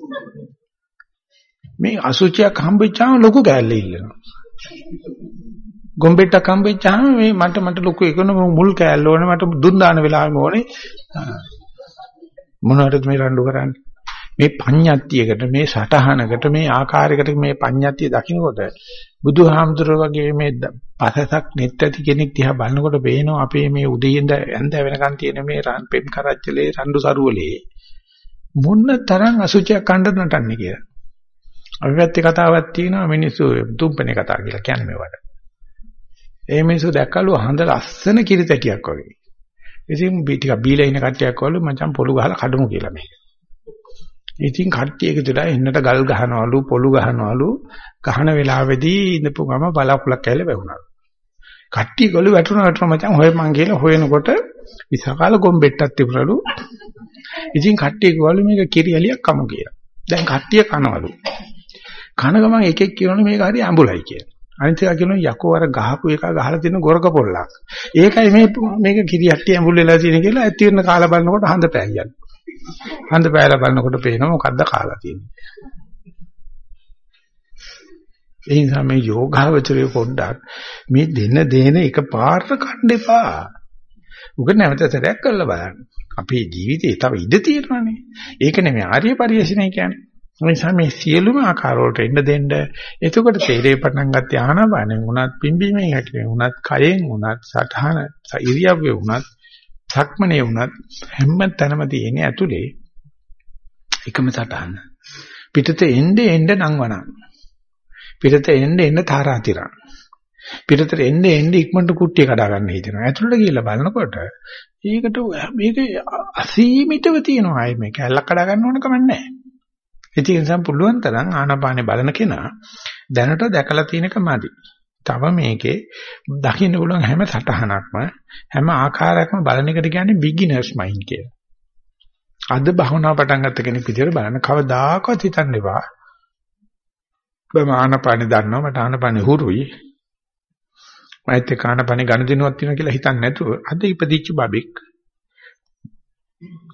මේ අසුචියක් හම්බෙච්චාම ලොකු කෑල්ල ඉල්ලනවා. ගොම්බෙට්ටක් හම්බෙච්චාම මේ මට මට ලොකු එකන මුල් කෑල්ල ඕනේ මට දුන් දාන වෙලාවෙම ඕනේ. මොනවටද මේ රණ්ඩු කරන්නේ? මේ පඤ්ඤාත්තියකට මේ සටහනකට මේ ආකාරයකට මේ පඤ්ඤාත්තිය දකින්නකොට බුදුහාමුදුරුවෝ වගේ මේ පසසක් නෙත් ඇති කෙනෙක් දිහා බලනකොට පේනවා අපේ මේ උදේින්ද ඇඳ වෙනකන් තියෙන මේ රන් පෙම් කරච්චලේ රණ්ඩු සරුවලේ මොන්න තරම් අසුචියක් කණ්ඩ නටන්නේ කියලා. අපි පැත්තේ කතාවක් තියෙනවා මිනිස්සු තුම්පනේ කතා කියලා කියන්නේ මේවට. ඒ මිනිස්සු දැක්කලු හඳ ලස්සන කිරිතැටියක් වගේ. ඉතින් ටිකක් බීලා ඉන්න කට්ටියක් වළු මචං පොළු ගහලා කඩමු කියලා මේක. ඉතින් කට්ටිය එකතුලා එන්නට ගල් ගහනවලු පොළු ගහනවලු ගහන වෙලාවේදී ඉඳපු ගම බලාකුලක් කැලේ වැහුණා. කට්ටිය ගලු වැටුණා වැටුණා මචං හොයපන් කියලා හොයනකොට විසකාල ගොම්බෙට්ටක් තිබුණලු. ඉතින් කට්ටිය කිව්වලු මේක කිරියලියක් කමු කියලා. දැන් කට්ටිය කනවලු. කන ගමන් එකෙක් කියනවනේ මේක හරි අඹුලයි කියලා. අනිත් එක කියනවා යකෝ අර ගහපු එක ගහලා තියෙන ගොරක පොල්ලක්. ඒකයි මේ මේක කිරියට්ටි ඇඹුල් වෙලා තියෙන කියලා ඇති වෙන කාලා බලනකොට හඳ පෑයන්නේ. හඳ පෑලා බලනකොට පේනවා මොකද්ද කාලා තියෙන්නේ. ඒ නිසා මේ යෝගාවචරය පොඩ්ඩක් මේ දෙන දේන එක පාර්ථ කණ්ඩ එපා. උග නැවත සැරයක් කරලා බලන්න. අපේ ජීවිතේ තව ඉඩ තියෙනවානේ. ඒක නෙමෙයි ආර්ය පරිශ්‍රණය කියන්නේ. ඒ නිසා මේ සියලුම ආකාර වලට එන්න දෙන්න. එතකොට තේරේ පටන් ගත්ත ආනපානෙන් උනත් පිම්බීමෙන් හැකේ උනත් කයෙන් උනත් සඨාන ඉරියව්වේ උනත් සක්මනේ උනත් හැම තැනම තියෙන්නේ ඇතුලේ එකම සටහන. පිටත එන්නේ එන්න නංවනං. පිටත එන්නේ එන්න තාරාතිරං. පිටතට එන්නේ එන්නේ ඉක්මනට කුට්ටිය කඩා ගන්න හිතෙනවා. ඇතුළට ගිහිල්ලා බලනකොට ඒකට මේක අසීමිතව තියෙනවා. ආයේ මේ කැල්ලක් කඩා ගන්න ඕන කමක් නැහැ. ඒ නිසා පුළුවන් තරම් ආනාපානේ බලන කෙනා දැනට දැකලා තියෙනකමදි. තව මේකේ දකින්න පුළුවන් හැම සටහනක්ම හැම ආකාරයක්ම බලන එකට කියන්නේ බිග්ිනර්ස් මයින්ඩ් කියලා. අද භවනා පටන් ගත්ත කෙනෙක් විදිහට බලන්න කවදාකවත් හිතන්න එපා. මම ආනපානෙ දන්නවා මට ආනපානෙ හුරුයි. මයිත් එක්ක ආනපානෙ ගණ දිනුවක් තියෙනවා කියලා හිතන්නේ නැතුව අද ඉපදිච්ච බබෙක්.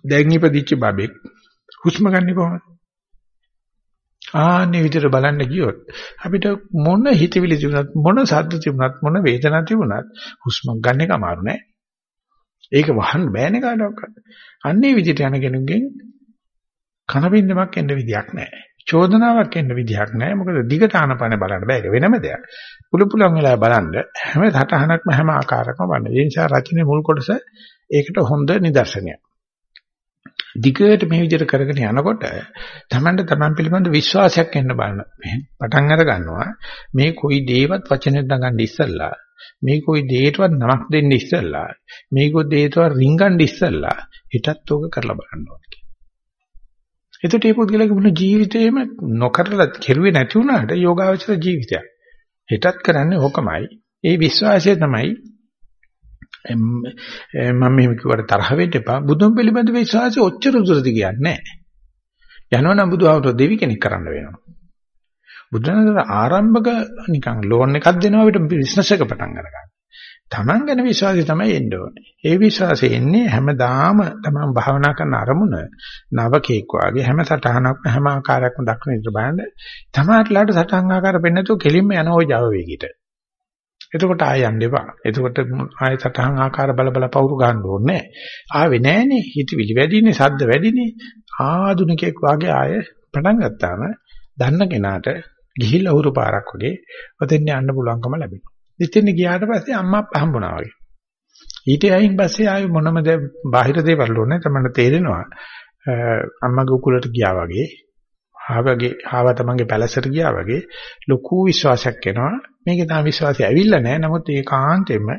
දැන් ඉපදිච්ච බබෙක් හුස්ම ගන්න කොහොමද? ආන්නේ විදිහට බලන්න ගියොත් අපිට මොන හිතවිලි තිබුණත් මොන සද්ද තිබුණත් මොන වේදනාවක් තිබුණත් හුස්මක් ගන්න එක අමාරු නෑ. ඒක වහන්න බෑනේ කාටවත්. අන්නේ විදිහට යන කෙනෙකුගෙන් කනබින්දමක් එන්න විදියක් නෑ. චෝදනාවක් එන්න විදියක් නෑ. මොකද දිගට ආනපන බලන්න බෑ. ඒක වෙනම දෙයක්. පුළු පුළුවන් වෙලා බලන්න හැම සටහනක්ම හැම ආකාරයකම බලන්න. ඒ නිසා රචනයේ මුල් කොටස ඒකට හොඳ නිදර්ශනයක්. දිගට මේ විදිහට කරගෙන යනකොට තමන්ට තමන් පිළිබඳ විශ්වාසයක් එන්න බලන පටන් අර ගන්නවා මේ කොයි දේවත් වචනෙන් නගන්න ඉස්සල්ලා මේ කොයි දේටවත් නමක් දෙන්න ඉස්සල්ලා මේ කොයි දේටවත් රිංගන්න ඉස්සල්ලා හිතත් ඕක කරලා බලන්න ඕනේ. එතකොට මේ පුද්ගලගේ මුළු ජීවිතේම නොකරලා කෙරුවේ නැති වුණාට යෝගාවචර ජීවිතයක්. හිතත් කරන්නේ ඕකමයි. ඒ විශ්වාසය තමයි මම මෙහෙම කිව්වට තරහ වෙන්න එපා. බුදුන් පිළිබඳ විශ්වාසය ඔච්චර උසරද කියන්නේ නැහැ. යනවනම් බුදුහාමුදුරුවෝ දෙවි කෙනෙක් කරන්න වෙනවා. බුදුරජාණන් ආරම්භක නිකන් ලෝන් එකක් දෙනවා අපිට බිස්නස් එක පටන් ගන්න. Taman ගැන විශ්වාසය තමයි එන්න ඕනේ. ඒ විශ්වාසය එන්නේ හැමදාම Taman භාවනා කරන අරමුණ නවකෙක් වාගේ හැම සටහනක්ම හැම ආකාරයක්ම දක්වන විදිහට බලන්න. තමාටලාට සටහන් ආකාර පෙන්නතෝ කෙලින්ම යන ওই Java වේගිට. එතකොට ආය යන්න එපා. එතකොට ආය සටහන් ආකාර බල බල පවුරු ගන්න ඕනේ ආවේ නෑනේ. හිතවිලි වැඩිනේ, සද්ද වැඩිනේ. ආදුනිකෙක් වාගේ ආය පටන් ගත්තාම දන්න කෙනාට ගිහිල්ලා උරු පාරක් වගේ ඔතෙන් යන්න පුළුවන්කම ලැබෙනවා. ඉතින් ගියාට පස්සේ අම්මා හම්බුණා වගේ. ඊට අයින් පස්සේ ආයෙ මොනම දේ බාහිර දේවල් ඕනේ තමයි තේරෙනවා. අම්මගේ උකුලට ගියා වගේ ආවගේ ආව තමන්ගේ පැලසට ගියා වගේ ලොකු විශ්වාසයක් එනවා මේකේ තාම විශ්වාසය ඇවිල්ලා නැහැ නමුත් ඒකාන්තෙම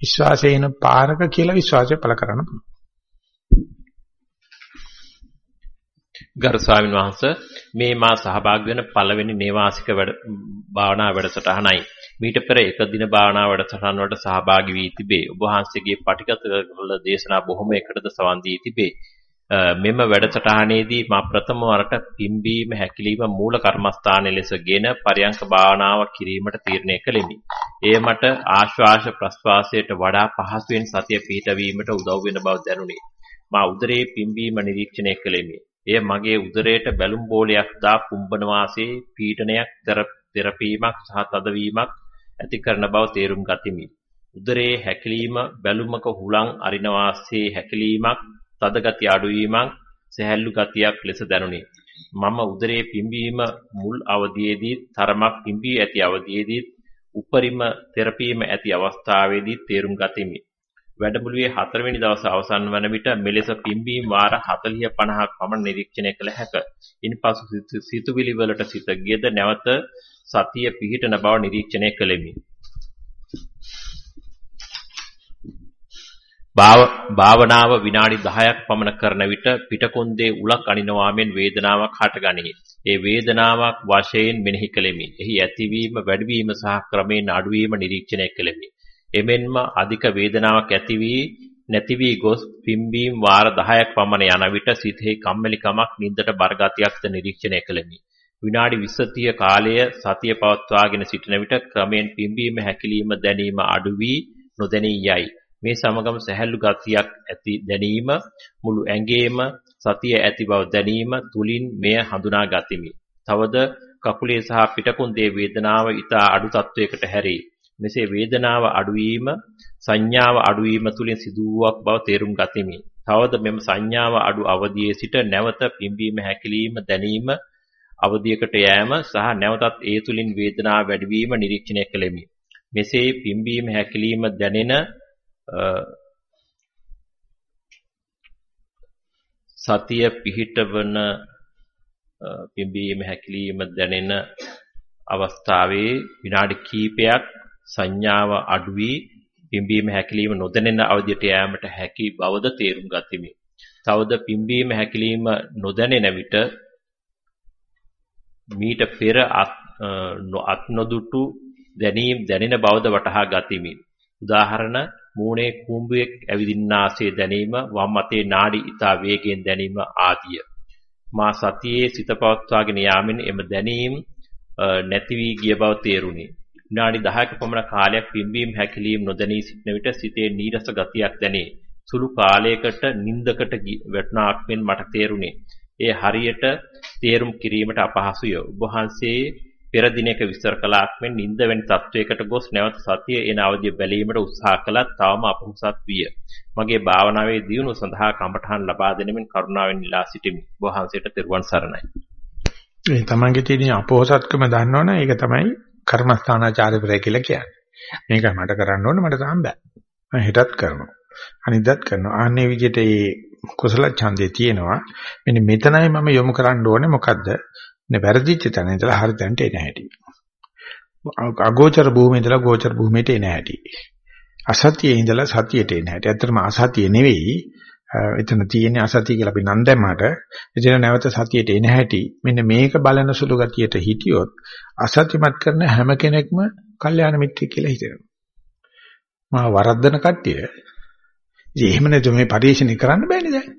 විශ්වාසය එන පාරක කියලා විශ්වාසය පළ කරන්න පුළුවන් ගරු ස්වාමීන් වහන්සේ මේ මා සහභාගී වෙන පළවෙනි නේවාසික වැඩ භාවනා වැඩසටහනයි. මීට පෙර එක දින භාවනා වැඩසටහන වලට සහභාගී වී තිබේ. ඔබ වහන්සේගේ පටිගත කළ දේශනා බොහොම එකටද සවන් දී තිබේ. මෙම වැඩසටහනේදී මා ප්‍රථම වරට පිම්බීම හැකිලිම මූල කර්මස්ථානයේ ලෙසගෙන පරයන්ක භාවනාව කිරීමට තීරණය කළෙමි. එය මට ආශ්වාස ප්‍රශ්වාසයට වඩා පහසුවෙන් සතිය පිහිටවීමට උදව් වෙන බව දැනුනි. මා උදරයේ පිම්බීම නිරීක්ෂණය කළෙමි. එය මගේ උදරයට බැලුම් බෝලයක් දා කුම්බන වාසේ පීඩනයක් තෙරපීමක් සහ තදවීමක් ඇති කරන බව තේරුම් ගතිමි. උදරයේ හැකිලීම බැලුමක හුලං අරින වාසේ හැකිලීමක් තද ගතිය අඩුවීමක් සැහැල්ලු ගතියක් ලෙස දැනුනි. මම උදරයේ පිම්බීම මුල් අවධියේදී තරමක් පිම්බී ඇති අවධියේදී උපරිම තෙරපීම ඇති අවස්ථාවේදී තේරුම් ගතිමි. වැඩමුළුවේ 4 වෙනි දවස අවසන් වන විට මෙලෙස පිම්බීම් වාර 40 50ක් පමණ නිරීක්ෂණය කළ හැක. ඉන්පසු සිතුවිලි වලට සිත ගියද නැවත සතිය පිහිටන බව නිරීක්ෂණය කළෙමි. භාවනාව විනාඩි 10ක් පමණ කරන විට පිටකොන්දේ උලක් අනිනවා මෙන් වේදනාවක් හටගනී. ඒ වේදනාවක් වශයෙන් මෙනෙහි කෙලෙමි. එහි ඇතිවීම, වැඩිවීම සහ ක්‍රමයෙන් අඩුවීම නිරීක්ෂණය කෙලෙමි. එමෙන්ම අධික වේදනාවක් ඇති වී නැති වී ගොස් පිම්බීම් වාර 10ක් පමණ යන විට සිතෙහි කම්මැලිකමක් නින්දට බරගතියක්ද නිරීක්ෂණය කෙලෙමි. විනාඩි 20 කාලය සතිය පවත්වාගෙන සිටින විට ක්‍රමයෙන් පිම්බීම හැකිලිම දැනීම අඩු වී නොදැනී යයි. මේ සමගම සැහැල්ලු ගතියක් ඇති දැනීම මුළු ඇඟේම සතිය ඇති බව දැනීම තුලින් මෙය හඳුනා ගතිමි. තවද කකුලේ සහ පිටකුන්දේ වේදනාව ඊට අඩු තත්වයකට හැරේ. මෙසේ වේදනාව අඩුවීම සංඥාව අඩුවීම තුලින් සිදුවුවක් බව තේරුම් ගතිමි. තවද මෙම සංඥාව අඩු අවධියේ සිට නැවත පිම්බීම හැකිලිම දැනීම අවධියකට යෑම සහ නැවතත් ඒ තුලින් වේදනාව වැඩිවීම නිරීක්ෂණය කළෙමි. මෙසේ පිම්බීම හැකිලිම දැනෙන සතිය පිහිටවන පිම්බීම හැකිලිම දැනෙන අවස්ථාවේ විනාඩි කිහිපයක් සංඥාව අඩු වී පිම්බීම හැකිලිම නොදැනෙන අවධියට යෑමට හැකි බවද තේරුම් ගතිමි. තවද පිම්බීම හැකිලිම නොදැනෙන විට මීට පෙර අත් නොදුටු දැනීම් දැනෙන බවද වටහා ගතිමි. උදාහරණ මූණේ කුඹුවෙක් ඇවිදින්නාසේ දැනීම වම් අතේ නාඩි ඊතා වේගයෙන් දැනීම ආදිය. මා සතියේ සිත පවත්වාගෙන යාමෙන් එම දැනීම් නැති වී ගිය බව තේරුණි. විනාඩි 10ක පමණ කාලයක් පිම්බීම් හැකිලීම් නොදැනී සිටන විට සිතේ නීරස ගතියක් දැනේ. සුළු කාලයකට නිින්දකට වැටුණාක් මෙන් මට තේරුණේ. ඒ හරියට තේරුම් කිරීමට අපහසුය. ඔබ වහන්සේ පෙර දිනක විස්තර කළාක් මෙන් නිින්ද වැනි තත්වයකට ගොස් නැවත සතිය එන අවධිය බැලීමට උත්සාහ කළත් තවම අපහසුත් විය. මගේ භාවනාවේ දියුණුව සඳහා කමඨහන් ලබා දෙනෙමින් කරුණාවෙන් ඉලා සිටිමි. ඔබ වහන්සේට තෙරුවන් සරණයි. ඒ තමන්ගේ තියෙන අපෝසත්කම දන්නවනේ ඒක තමයි කර්මස්ථානාචාර්යවරය කියලා කියන්නේ. මේක මට කරන්න ඕනේ මට තාම බෑ. මම හෙටත් කරනවා. අනිද්දාත් කරනවා. ආන්නේ විදිහට මේ කුසල ඡන්දේ තියෙනවා. මෙන්න මෙතනයි මම යොමු කරන්න ඕනේ මොකද්ද? නේ වැරදිච්ච තැන ඉඳලා හරි තැනට එන හැටි. අගෝචර භූමියේ ඉඳලා ගෝචර භූමියට එන හැටි. අසතියේ ඉඳලා සතියට එන හැටි. ඇත්තටම අසතිය නෙවෙයි එතන තියෙන අසතිය කියලා අපි නම් දැම්මට එතන නැවත සතියට එන හැටි මෙන්න මේක බලන සුළු ගතියට හිටියොත් අසත්‍යමත් කරන හැම කෙනෙක්ම කල්යාණ මිත්‍රයෙක් කියලා හිතෙනවා. මා වරද්දන කට්ටිය ඉතින් එහෙම නැතු මේ පරිශීලනය කරන්න බෑනේ දැන්.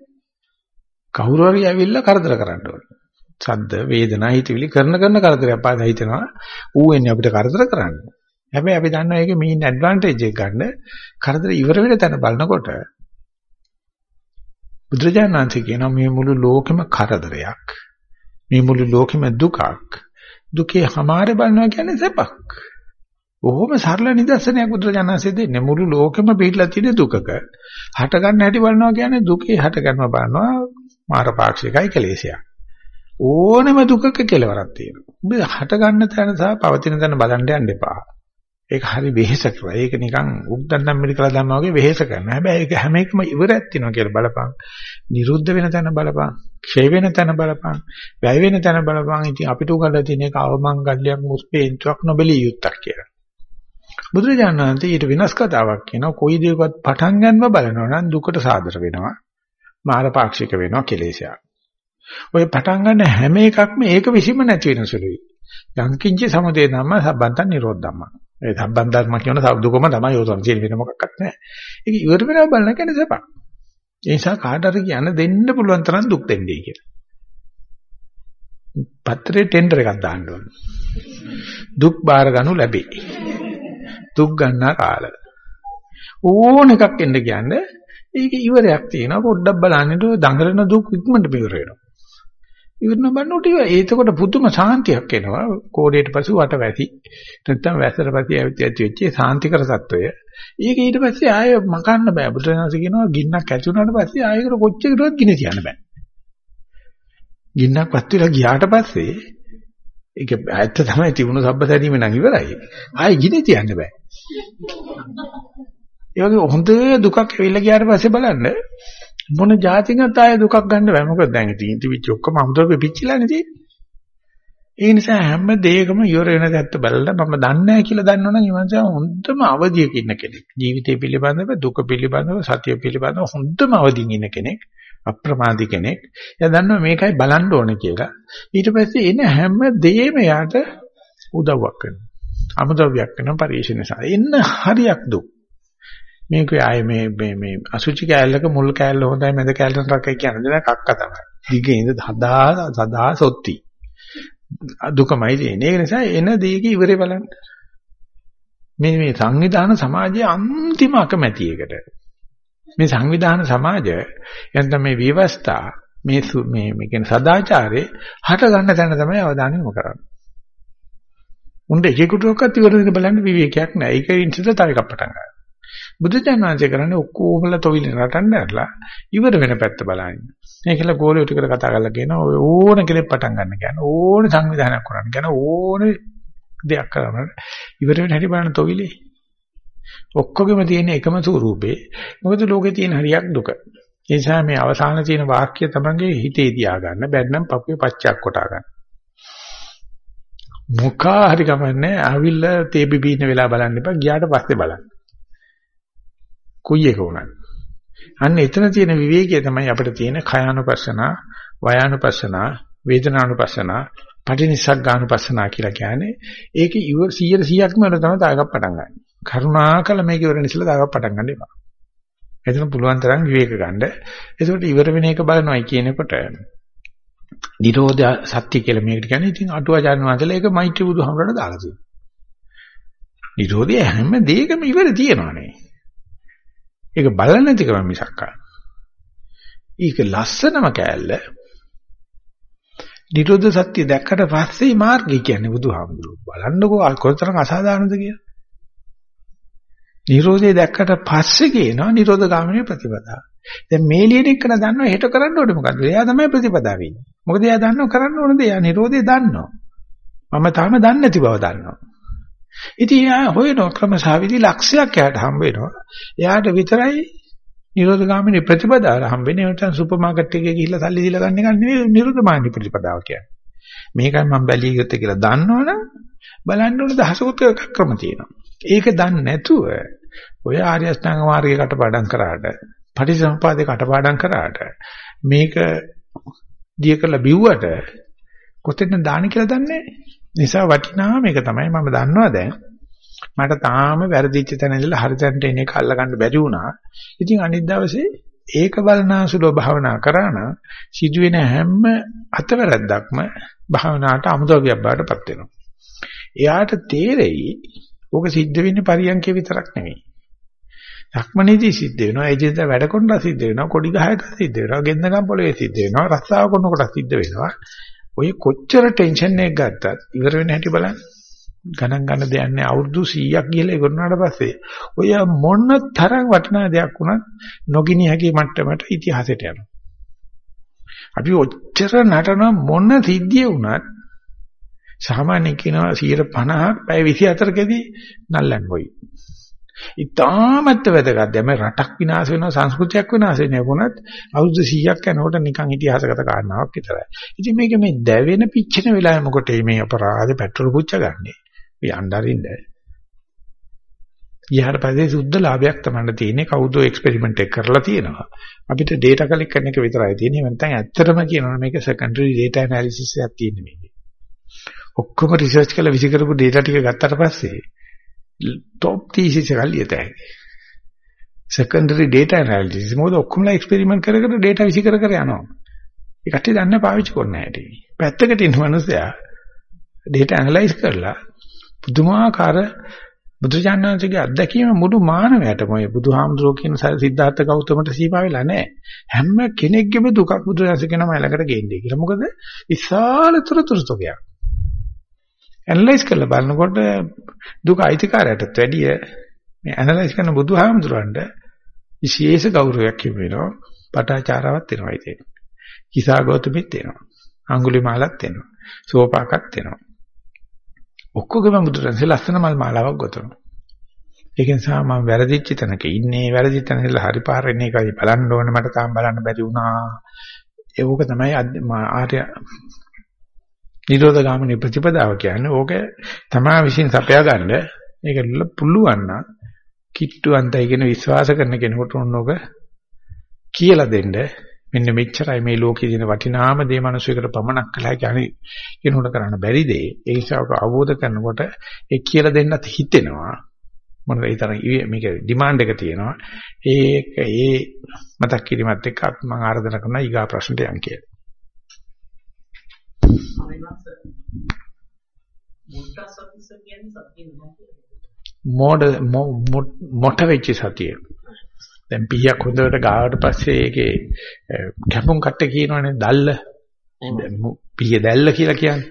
කවුරු හරි ඇවිල්ලා කරදර කරන්න ඕනේ. සද්ද වේදනා හිතවිලි කරන කරන කරදරයක් පාදා හිතනවා ඌ එන්නේ අපිට කරදර කරන්න. හැබැයි අපි දන්නවා ඒකේ මේන් ඇඩ්වාන්ටේජ් එක ගන්න කරදර ඉවර වෙන තැන බලනකොට බුදුරජාණන් වහන්සේ කියනවා මේ මුළු ලෝකෙම කරදරයක්. මේ මුළු ලෝකෙම දුකක්. දුකේ හැමාරේ බලනවා කියන්නේ සැපක්. බොහොම සරල නිදර්ශනයක් බුදුරජාණන් වහන්සේ දෙන්නේ මුළු ලෝකෙම පිටලා තියෙන දුකක. හට ගන්න හැටි බලනවා කියන්නේ දුකේ හට ගන්නව බලනවා මාරපාක්ෂිකයි කෙලෙසයක්. ඕනෙම දුකක කෙලවරක් තියෙනවා. ඔබ හට ගන්න තැන සහ පවතින තැන බලන්න යන්න එපා. ඒක හරි වෙහෙස කරලා. ඒක නිකන් උක්දන්නම් මෙලිකලා දැම්මා වගේ වෙහෙස කරනවා. හැබැයි ඒක හැම එකම ඉවරයක් තියෙනවා කියලා බලපං. නිරුද්ධ වෙන තැන බලපං. ක්ෂය වෙන තැන බලපං. වැය වෙන තැන බලපං. ඉතින් අපිට උගන්ලා තියෙන එක අවමංගල්‍යයක් මුස්පේන්තුවක් නොබලිය යුත්තක් කියලා. බුදුරජාණන් වහන්සේ ඊට වෙනස් කතාවක් කියනවා. කොයි දෙයකවත් පටන් ගන්නව බලනවා නම් දුකට සාදර වෙනවා. මාරපාක්ෂික වෙනවා කෙලෙසයක්. ඔය පටන් ගන්න හැම එකක්ම ඒක විසීම නැති වෙන සුළුයි. යංකින්ච සමුදේ ධම්ම සම්බන්තන් නිරෝධ ධම්ම. ඒ සම්බන්ත ධර්ම කියන දුකම තමයි යොතන තියෙන වෙන මොකක්වත් නැහැ. ඒක ඉවර වෙනවා බලන කෙනේ සපක්. ඒ නිසා කාට හරි කියන්න දෙන්න පුළුවන් තරම් දුක් දෙන්නේ කියලා. පත්‍රේ ටෙන්ඩර් එකක් දාන්න ඕන. දුක් බාර ගනු ලැබේ. දුක් ගන්නා කාල. ඕන එකක් එන්න කියන්නේ ඒක ඉවරයක් තියෙනවා පොඩ්ඩක් බලන්න දඟලන දුක් ඉක්මනට ඉවර වෙනවා. ඉවරන බන්නෝට ඒතකොට පුදුම සාන්තියක් එනවා. කෝඩේට පසු වට වැසි. නැත්නම් වැසට පස්සේ ඇවිත් ඇති වෙච්ච සාන්තිකර සත්වය. ඒක ඊට පස්සේ ආය මකන්න බෑ. බුදුරජාණන්ස කියනවා ගින්නක් ඇති වුණාට පස්සේ ආයකට කොච්චරවත් ගිනි තියන්න බෑ. ගින්නක් වත් වෙලා ගියාට පස්සේ ඒක ඇත්ත තමයි තිබුණු සබ්බසැදීම නම් ඉවරයි. ආය ගිනි තියන්න බෑ. ඒ වගේ හොඳ දුකක් ඇවිල්ලා ගියාට පස්සේ බලන්න මොන જાතිකත් ආයෙ දුකක් ගන්න බෑ. මොකද දැන් ඉතින් තිබිච්ච ඔක්කොම අමුතෝ පිච්චිලානේ තියෙන්නේ. ඒ නිසා හැම දෙයකම ඉවර වෙන දැත්ත බලලා මම දන්නේ නැහැ කියලා දන්නවනම් ඊමණස හොඳම අවදියක ඉන්න කෙනෙක්. ජීවිතය පිළිබඳව, දුක පිළිබඳව, සතිය පිළිබඳව හොඳම අවදිින් ඉන්න කෙනෙක්. අප්‍රමාදී කෙනෙක්. එයා දන්නවා මේකයි බලන්න ඕනේ කියලා. ඊට පස්සේ එන හැම දෙයක්ම යාට උදව්වක් කරනවා. අමුද්‍රව්‍යයක් කරන පරිශීලනය නිසා. එන්න හරියක් දුක්. මේක ආයේ මේ මේ මේ අසුචි කෑල්ලක මුල් කෑල්ල හොඳයි මැද කෑල්ල නරකයි කියන දේ කක්ක තමයි. දිගේ ඉඳ හදා සදා සොත්ති. දුකමයි තියෙන්නේ. ඒ නිසා එන දෙයක ඉවරේ බලන්න. මේ මේ සංවිධාන සමාජයේ අන්තිම අකමැති එකට. මේ සංවිධාන සමාජය එතන මේ විවස්ථා මේ මේ මේ කියන සදාචාරේ හට ගන්න තැන තමයි අවධානය යොමු කරන්නේ. උණ්ඩ එකෙකුටවත් ඉවර වෙන බලන්න විවේකයක් නැහැ. ඒක ඉන්ටර්නෙට් තව එකක් පටන් ගන්නවා. බුදුචානන්සේ කරන්නේ ඔක්කොමල තොවිල රටන්න ඇරලා ඉවර වෙන පැත්ත බලන්න. මේකල ගෝලියෝ ටිකට කතා කරලා කියනවා ඔය ඕන කෙනෙක් පටන් ගන්න කියන්නේ ඕන සංවිධානයක් කරන්න කියන ඕන දෙයක් කරන්න ඉවර වෙන හැටි බලන්න තොවිලේ. ඔක්කොගෙම තියෙන එකම ස්වරූපේ. මොකද ලෝකේ තියෙන හරියක් දුක. ඒ නිසා මේ අවසාන තියෙන වාක්‍ය තමයි හිතේ තියාගන්න බැන්නම් පපුවේ පච්චයක් කොටා ගන්න. මොකා හරි කමන්නේ ආවිල්ල තේ බිබින වෙලා බලන්න එපා ගියාට පස්සේ බලන්න. කුයි එක උනත්. අන්න එතන තියෙන විවේකය තමයි අපිට තියෙන කයානුපස්සනා, වයානුපස්සනා, වේදනානුපස්සනා, පටිනිස්සග්ගානුපස්සනා කියලා කියන්නේ. ඒක 100 100ක්ම වල තමයි තාගක් පටන් ගන්න. කරුණාකර මේක ඉවර නිසලා තාගක් පටන් ගන්න එපා. එතන පුළුවන් තරම් විවේක ගන්න. ඒකට ඉවර වෙන එක බලනවායි කියනකොට නිරෝධ සත්‍ය කියලා මේකට කියන්නේ. ඉතින් අටුවාචාර්ය වහන්සේලා ඒක මෛත්‍රී බුදුහමරට දාලා තියෙනවා. නිරෝධය හැම දෙයකම ඉවර තියෙනවානේ. ඒක බලන්න නැතිකම මිසක් ඒක ලස්සනම කෑල්ල. නිරෝධ සත්‍ය දැක්කට පස්සේ මාර්ගය කියන්නේ බුදුහාමුදුරුවෝ. බලන්නකෝ කොතරම් අසාධාරණද කියලා. නිරෝධය දැක්කට පස්සේ කියනවා නිරෝධ ගාමිනී ප්‍රතිපදාව. දැන් මේ ලියන එක දන්නවා හෙට කරන්න ඕනේ මොකද්ද? එයා තමයි ප්‍රතිපදාව ඉන්නේ. මොකද එයා දන්නව කරන්න ඕන දේ. එයා නිරෝධය දන්නවා. මම තාම දන්නේ නැති බව දන්නවා. ඉතින් එයා හොයන ක්‍රමසාවිදි ලක්ෂයක් එයාට හම්බ වෙනවා. එයාට විතරයි නිරෝධ ගාමිනී ප්‍රතිපදාව හම්බෙන්නේ. නැත්නම් සුපර් මාකට් එකේ ගිහිල්ලා සල්ලි දීලා ගන්න එක නෙවෙයි නිරෝධ මානී ප්‍රතිපදාව කියන්නේ. මේකයි මම බැලිය යුත්තේ කියලා දන්නවනම් බලන්න ඕන දහසකුත් ක්‍රම තියෙනවා. ඒක දන්නේ නැතුව ඔය ආර්ය අෂ්ටාංග මාර්ගයේ කටපාඩම් කරාට, පටිසම්පාදේ කටපාඩම් කරාට මේක දිය කළ බිව්වට කොතෙන්ද දාන්න කියලා දන්නේ නිසා වටිනා මේක තමයි මම දන්නවා දැන්. මට තාම වැරදිච්ච තැන ඉඳලා හරි තැනට එන එක අල්ලගන්න බැරි වුණා. ඉතින් අනිත් දවසේ ඒක බලනාසුලෝ භාවනා කරා නම් සිදුවෙන හැම අතවැරද්දක්ම භාවනාවට අමුදවියක් බාටපත් වෙනවා. එයාට තේරෙයි ඕක සිද්ධ වෙන්නේ පරියන්කේ විතරක් නෙවෙයි. සක්මනේදී සිද්ධ වෙනවා, එදිනද වැඩ කොණ්ඩා සිද්ධ වෙනවා, කොඩි ගහක සිද්ධ වෙනවා, ගෙන්දගම් පොළවේ සිද්ධ වෙනවා, රස්සාව කරනකොට සිද්ධ වෙනවා. ඔය කොච්චර ටෙන්ෂන් එකක් ගත්තත් ඉවර වෙන හැටි බලන්න. ගණන් ගන්න දෙයක් නැහැ. අවුරුදු 100ක් ගිහලා ඉවරනාට පස්සේ ඔය මොන තරම් වටිනා දෙයක් වුණත් නොගිනි හැකි මට්ටමට ඉතිහාසයට යනවා. අපි ඔච්චර නටන මොන සිද්ධිය වුණත් සාමාන්‍ය කියනවා 150ක් පැය 24කදී නල්ලන් වෙයි. ඉතාමත් වැදගත්. දැන් මේ රටක් විනාශ වෙනවා සංස්කෘතියක් විනාශ වෙනවා වුණත් අවුරුදු 100ක් යනකොට නිකන් ඉතිහාසගත කාරණාවක් විතරයි. ඉතින් මේක මේ දැවෙන පිච්චෙන වෙලාවෙ මොකටද මේ අපරාධ පෙට්‍රල් පුච්ච ගන්නෙ? යන්න අරින්න. ඊහාට පස්සේ සුද්ධ ලාභයක් තමයි තියෙන්නේ කවුද එක්ස්පෙරිමන්ට් එක කරලා තියෙනවා. අපිට data collect කරන එක විතරයි තියෙන්නේ. නැත්නම් ඇත්තටම කියනවා මේක secondary data analysis එකක් තියෙන්නේ මේකේ. ඔක්කොම රිසර්ච් කරලා විසි කරපු data ටික ගත්තට පස්සේ top thesis එක ලියත හැකියි. secondary data analysis මොකද ඔක්කොමලා එක්ස්පෙරිමන්ට් කර කර data විසි කර කර යනවා. ඒ කට්ටිය දන්නේ පාවිච්චි කරන්න හැටි. පැත්තකට ඉන්න මනුස්සයා data analyze කරලා පුදුමාකාර බුදුජානනාංශගේ අත්දැකීම මුළු මානවයටම ඔය බුදුහාමුදුරුවෝ කියන සිද්ධාර්ථ ගෞතමට සීපා වෙලා නැහැ. හැම කෙනෙක්ගේම දුකක් බුදුරජාණන් කියනවා මම ළඟට ගේන්නේ කියලා. මොකද විශාල තුරතුරුතෝගයක්. ඇනලයිස් කරලා බලනකොට දුක අයිතිකාරයටත් වැඩිය මේ ඇනලයිස් කරන බුදුහාමුදුරන්ට විශේෂ ගෞරවයක් හිමෙනවා. පටාචාරාවක් වෙනවා ඉතින්. කිසා ගෞතමෙත් වෙනවා. අඟුලිමාලත් වෙනවා. සෝපාකත් වෙනවා. ඔක්කොගම බුදුරජාණන්සේ ලස්සන මල් මාලාවක් ගොතනවා. ඒක නිසා මම වැරදිච්ච තැනක ඉන්නේ වැරදි තැන ඉඳලා හරි පාර එන්නේ එකයි බලන්න ඕනේ මට තාම බලන්න බැරි වුණා. ඒක තමයි ආර්ය නිරෝධ ගාමිනී ප්‍රතිපදාව කියන්නේ. ඕක තමා විසින් සපයා ගන්න ඒක පුළුවන් නම් කිට්ටුවන්තයි කියන විශ්වාස කරන කෙනෙකුට ඕනෝක කියලා දෙන්න මෙන්න මෙච්චරයි මේ ලෝකයේ තියෙන වටිනාම දේ මිනිසෙකුට පමණක් කළා කියන්නේ කෙනෙකුට කරන්න බැරි දේ. ඒ නිසා අවබෝධ කරනකොට ඒ කියලා දෙන්නත් හිතෙනවා. මොනද ඒ තරම් මේක ඩිමාන්ඩ් එක තියෙනවා. ඒක ඒ මතක් කිරීමත් එක්ක මම ආරාධනා කරනවා ඊගා ප්‍රශ්නට යන්න කියලා. මොඩ මොට වෙච්ච සතිය. දැන් පීයක් හොඳට ගාවට පස්සේ ඒකේ කැපුම් කට්ට කියනවනේ දැල්ල. පීය දැල්ල කියලා කියන්නේ.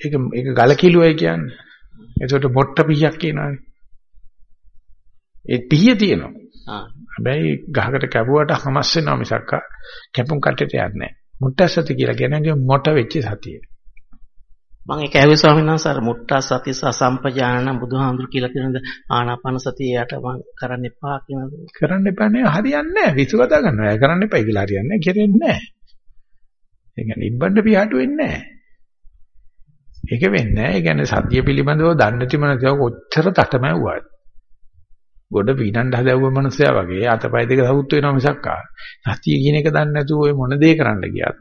ඒක ඒක ගල කිලුවයි කියන්නේ. ඒකට මොට්ට පීයක් කියනවානේ. ඒ පීය තියෙනවා. හැබැයි ගහකට කැපුවට හමස් වෙනවා මිසක් කැපුම් කට්ටට යන්නේ නැහැ. මුට්ට සති කියලා කියන්නේ මොට වෙච්ච සතිය. මම ඒක ඇහුවේ ස්වාමීන් වහන්සේ අර මුට්ටා සති සසම්පජාන බුදුහාමුදුරු කියලා කියන ආනාපාන සතිය යට මම කරන්න එපා කියනද කරන්න එපා නේ හරියන්නේ නැහැ විසුවදා ගන්නවා ඒ කරන්න එපා. කියලා හරියන්නේ නැහැ කෙරෙන්නේ නැහැ ඒ කියන්නේ ඉබ්බන්ඩ පියාට වෙන්නේ නැහැ ඒක වෙන්නේ නැහැ ඒ කියන්නේ සතිය පිළිබඳව දන්නේ නැති මනසව කොච්චර තටමැව්වද ගොඩ පීනන්න හදවුව මනුස්සයා වගේ අතපය දෙක සවුත් වෙනවා මිසක් සතිය කියන එක දන්නේ නැතුව ඔය මොන දේ කරන්න ගියත්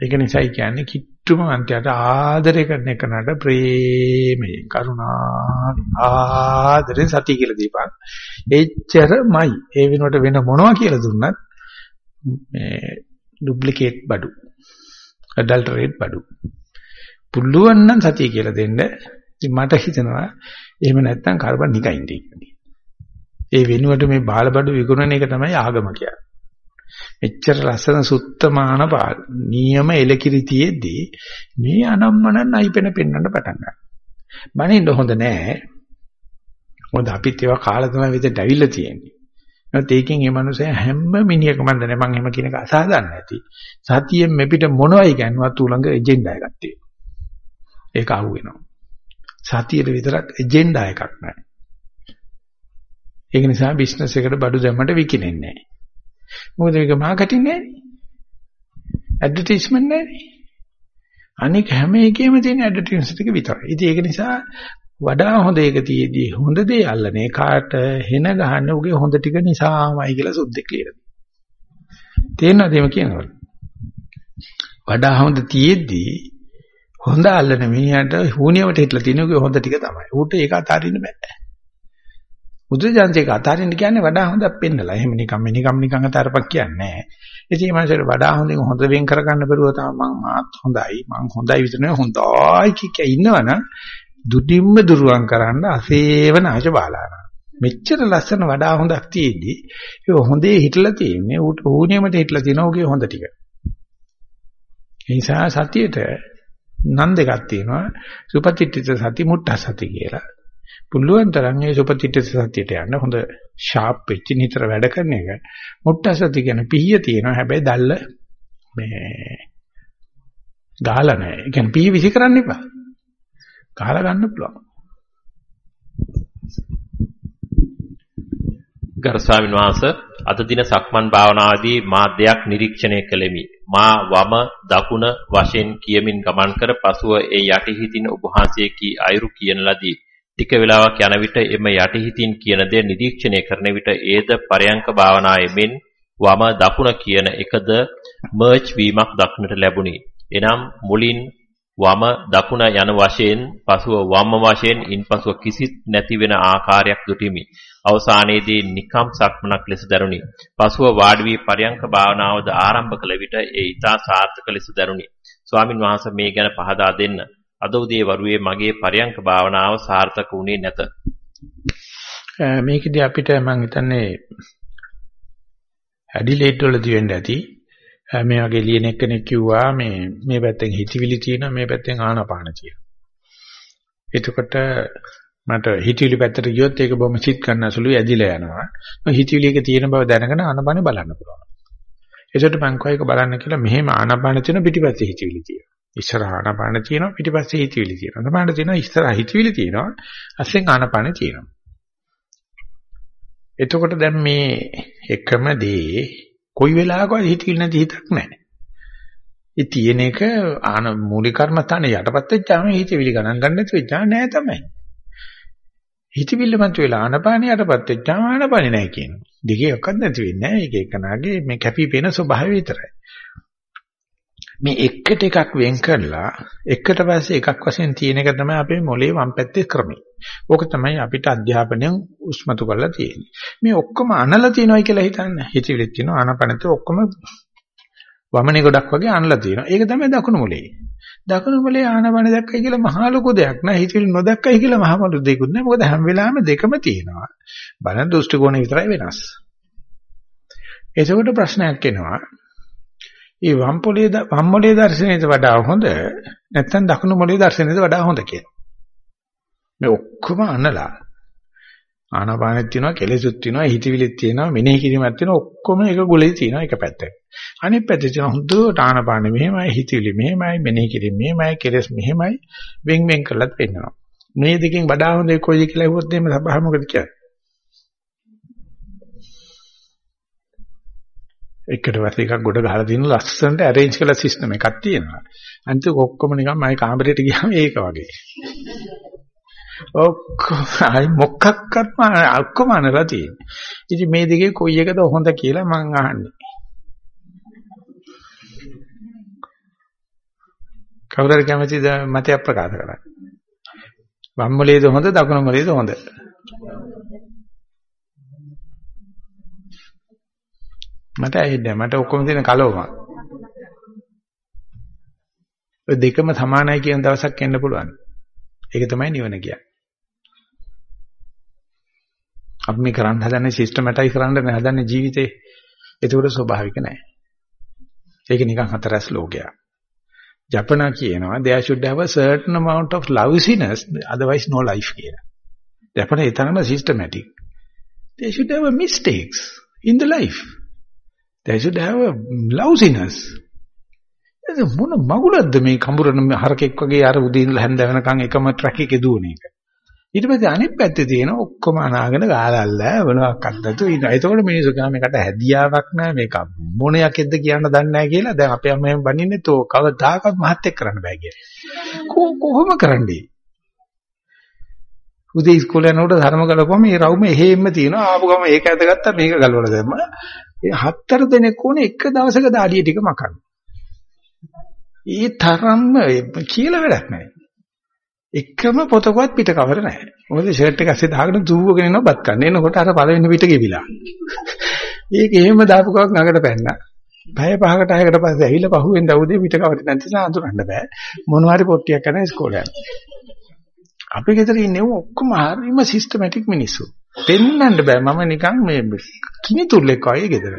ඒක නිසායි කියන්නේ කිට්ටුම අන්තයට ආදරය කරන එකනට ප්‍රේමයෙන් කරුණාවෙන් ආදරෙන් සතිය කියලා දීපන්. එච්චරමයි. ඒ වෙනුවට වෙන මොනවා කියලා දුන්නත් මේ ඩුප්ලිකේට් බඩු. ඇඩල්ටරේට් බඩු. පුළුවන් නම් සතිය කියලා දෙන්න. ඉතින් මට හිතෙනවා එහෙම නැත්නම් කාබන් නිකයින්ද කියන්නේ. ඒ වෙනුවට මේ බාල බඩු විකුණන එක තමයි ආගම කියන්නේ. එච්චර ලස්සන සුත්තමාන නියම එලකිරි තියේදී මේ අනම්මන නයිපෙන පෙන්වන්න පටන් ගන්නවා. බණින්න හොඳ නෑ. මොකද අපිත් ඒවා කාලා තමයි විදිහට ඇවිල්ලා තියෙන්නේ. ඒත් ඒකෙන් මේ මනුස්සයා හැම මිනිහකම දන්නේ මම එහෙම කියන එක අසහදන්න ඇති. සතියෙන් මෙපිට මොනවයි කියනවත් උලඟ එජෙන්ඩා එකක් තියෙනවා. ඒක අහුවෙනවා. සතියේ විතරක් එජෙන්ඩා එකක් නැහැ. ඒක නිසා බිස්නස් එකට බඩු දැම්මට විකිනෙන්නේ නැහැ. මොකද මේක මාකටිං නෑනේ. ඇඩ්වර්ටයිස්මන්ට් නෑනේ. අනික හැම එකෙම තියෙන ඇඩ්වර්ටයිස්මන්ට් එක විතරයි. ඉතින් ඒක නිසා වඩා හොඳ එක තියේදී හොඳ දේ අල්ලන්නේ කාට හෙන ගහන්න උගේ හොඳ ටික නිසාමයි කියලා සුද්දෙක් කියලා. තේරෙනවද එහෙම කියනවල? වඩා හොඳ තියේදී හොඳ අල්ලන මිනිහට හුනියමට හිටලා තියෙන උගේ හොඳ ටික තමයි. ඌට ඒක අතාරින්න බෑ. බුදුජානකේ අතාරින්න කියන්නේ වඩා හොඳක් පෙන්නලා. එහෙම නිකම් නිකම් නිකම් අතාරපක් කියන්නේ නැහැ. ඉතින් මේ මාසෙට වඩා හොඳින් හොඳ වෙන් කරගන්න බැරුව තමයි මම මාත් හොඳයි. මං හොඳයි විතර නෙවෙයි හොඳයි කිය ඉන්නවනම් දුඩින්ම දුරුවන් කරන්න අසේවනාච බාලාන. මෙච්චර ලස්සන වඩා හොඳක් තියෙද්දි ඒ හොඳේ හිටලා තියෙන්නේ ඌට ඌණියමට හිටලා තියෙන ඔහුගේ හොඳ ටික. ඒ නිසා සතියේට නන් දෙකක් තියෙනවා. සුපතිට්ඨිත සති මුට්ට සති කියලා. පුළුවන් තරම් ඒ සුපතිට සතියට යන්න හොඳ ෂාප් වෙච්ච නිතර වැඩ කරන එක. මුට්ට සති කියන පිහිය තියෙනවා හැබැයි දැල්ල මේ ගහලා නැහැ. ඒ කියන්නේ පිහිය විසි කරන්න එපා. ගහලා ගන්න පුළුවන්. ගරු ස්වාමීන් වහන්සේ අද දින සක්මන් භාවනාවේදී මා දෙයක් නිරීක්ෂණය කළෙමි. මා වම දකුණ වශයෙන් කියමින් ගමන් කර පසුව ඒ යටි හිතින උපහාසයේ කී අයුරු කියන ලදී. ටික වේලාවක් යන විට එම යටිහිතින් කියන දේ නිරීක්ෂණය කරන විට ඒද පරයන්ක භාවනාවෙන් වම දකුණ කියන එකද මර්ජ් වීමක් දක්නට ලැබුණි. එනම් මුලින් වම දකුණ යන වශයෙන් පසුව වම් වශයෙන් ඉන්පසුව කිසිත් නැති වෙන ආකාරයක් දුටිමි. අවසානයේදී නිකම් සක්මනක් ලෙස දරුණි. පසුව වාඩි වී පරයන්ක භාවනාවද ආරම්භ කළ විට ඒ ඊතා සාර්ථක ලෙස දරුණි. ස්වාමින් වහන්සේ මේ ගැන පහදා දෙන්න. අද උදේ වරුවේ මගේ පරයන්ක භාවනාව සාර්ථක වුණේ නැත. මේකදී අපිට මම හිතන්නේ ඇඩිලේඩ් වලදී වෙන්න ඇති මේ වගේ ලියන එක්කෙනෙක් කිව්වා මේ මේ පැත්තෙන් හිතවිලි තියෙනවා මේ පැත්තෙන් ආනාපාන තියෙනවා. එතකොට මට හිතවිලි පැත්තට ගියොත් ඒක බොහොම සිත් ගන්න සුළු ඇදිලා යනවා. මම හිතවිලි එක තියෙන බව දැනගෙන ආනාපානෙ බලන්න පුළුවන්. ඒකට මං කෝ එක බලන්න කියලා මෙහෙම ආනාපාන තියෙන පිටිපස්සේ හිතවිලි තියෙනවා. ඉස්සර ආනාපාන තියෙනවා පිටිපස්සේ හිතවිලි තියෙනවා. ආනාපාන තියෙනවා ඉස්සර හිතවිලි තියෙනවා. අස්සෙන් ආනාපාන තියෙනවා. එතකොට දැන් මේ එකම දේ කොයි වෙලාවකවත් හිතවිලි නැති හිතක් නැහැ. ඒ තියෙන එක ආන මූලික කර්මස්ථානේ යටපත් වෙච්චාම හිතවිලි ගණන් ගන්න නැති වෙච්චා නෑ තමයි. හිතවිල්ල මත වෙලා ආනපානිය යටපත් වෙච්චාම ආනපානිය නෑ කියනවා. දෙකේ එකක් නැති වෙන්නේ නෑ. ඒක එකනාගේ මේ කැපිපෙන ස්වභාවය විතරයි. මේ එකට එකක් වෙන් කරලා එකට පස්සේ එකක් වශයෙන් තියෙන එක තමයි අපේ මොලේ වම් පැත්තේ ක්‍රමය. ඕක තමයි අපිට අධ්‍යාපනයෙන් උස්මතු කරලා තියෙන්නේ. මේ ඔක්කොම අනලා තියෙනවයි කියලා හිතන්නේ. හිතවිලිත් තියෙනවා ආනපනත් ඔක්කොම වමනේ ගොඩක් වගේ අනලා තියෙනවා. ඒක තමයි දකුණු මොලේ. දකුණු මොලේ ආනපන දැක්කයි කියලා මහා ලොකු දෙයක් නෑ. හිතවිලි නොදැක්කයි කියලා මහා ලොකු දෙයක්වත් නෑ. මොකද හැම වෙලාවෙම දෙකම තියෙනවා. බලන දෘෂ්ටි කෝණය විතරයි වෙනස්. එතකොට ප්‍රශ්නයක් එනවා. මේ වම් පොලේ වම් මොලේ දර්ශනයට වඩා හොඳ නැත්නම් දකුණු මොලේ දර්ශනයට වඩා හොඳ කියලා. මේ ඔක්කොම අනලා ආනාපානෙත් තියෙනවා කෙලෙසුත් තියෙනවා හිතවිලිත් තියෙනවා මෙනෙහි කිරීමක් තියෙනවා ඔක්කොම එක ගුලේ තියෙනවා එක පැත්තක. අනිත් පැත්තේ තියෙන හොඳට ආනාපානෙ මෙහෙමයි හිතවිලි මෙහෙමයි මෙනෙහි කිරීම මෙහෙමයි කෙලෙස් මෙහෙමයි වෙන් වෙන් කරලත් පෙන්නනවා. මේ දෙකෙන් වඩා හොඳ කොයිද කියලා අහුවොත් එimhe සබහ මොකද කියන්නේ? එකට වශයෙන් එකක් ගොඩ ගහලා තියෙන ලස්සනට arrange කළ සිස්ටම් එකක් තියෙනවා. අනිත් ඔක්කොම නිකන් මගේ කාමරේට ගියාම ඒක වගේ. ඔක්කොම අයි මොකක්වත්ම ඔක්කොම අනලා තියෙන්නේ. ඉතින් මේ දෙකේ කොයි එකද හොඳ කියලා මං අහන්නේ. කවුරුහරි කැමතිද මතයක් ප්‍රකාශ කරන්න? වම් මොලේද හොඳ දකුණු මොලේද හොඳ? මට ඇහෙන්නේ මට ඔක්කොම තියෙන කලවම. ඔය දෙකම සමානයි කියන දවසක් එන්න පුළුවන්. ඒක තමයි නිවන කියන්නේ. අපි මේ කරන්න හදන්නේ සිස්ටමැටයිස් කරන්න හදන්නේ ජීවිතේ. ඒකවල ස්වභාවික නැහැ. ඒක නිකන් හතරස් ලෝකයක්. ජපනා කියනවා there should have a certain amount of lousiness otherwise no life කියලා. ජපනේ ඒ තරම systematic. They should have a mistakes in the life. They should have a lousiness. ඒක මොන මගුලක්ද මේ කඹුරන හරකෙක් වගේ අර උදේ ඉඳලා හැන්ද වෙනකන් එකම ට්‍රැක් එකේ දුවන එක. ඊට පස්සේ අනිත් පැත්තේ තියෙන ඔක්කොම අනාගෙන ගාලල්ල මොනවාක්වත් නැතු ඉන්න. ඒතකොට මිනිස්සු කියන මේකට හැදියාවක් නැහැ මේක මොන යකෙක්ද කියන්න දන්නේ නැහැ කියලා දැන් අපේ අම්මෙන් බනින්නේ තෝ කවදාකවත් මහත් එක්ක කරන්න බෑ කියලා. කොහොම කරන්නේ? උදේ ඉස්කෝලේ යනකොට ධර්ම ගලපුවම මේ රවුම එහෙම්ම තියෙනවා ආපු ගම ඒක ඇදගත්තා මේක ගලවලා දැම්මා. ඒ හතර දෙනෙක් ඕනේ එක දවසක දාඩිය ටික මකන්න. ඒ තරම්ම කියලා වැඩක් නැහැ. එකම පොතකවත් පිට කවර නැහැ. මොකද ෂර්ට් එක ඇස්සේ දාගෙන දුවගෙන යනවා බත් කන්න. එනකොට අර පළවෙනි පිට ගෙවිලා. ඒක එහෙම දාපු කවක් නගට පැන්නා. පැය පහකට හයකට පස්සේ ඇවිල්ලා පහුවෙන් දවුදේ පිට කවර නැති නිසා අඳුරන්න බෑ. මොනවාරි පොට්ටියක් කරන ඉස්කෝලේ යනවා. අපි ගෙදර ඉන්නේ ඔක්කොම හරිම සිස්ටමැටික් මිනිස්සු. පෙන්වන්න බෑ මම නිකන් මේ කිනිතුල්ලෙක් වගේ ගෙදර.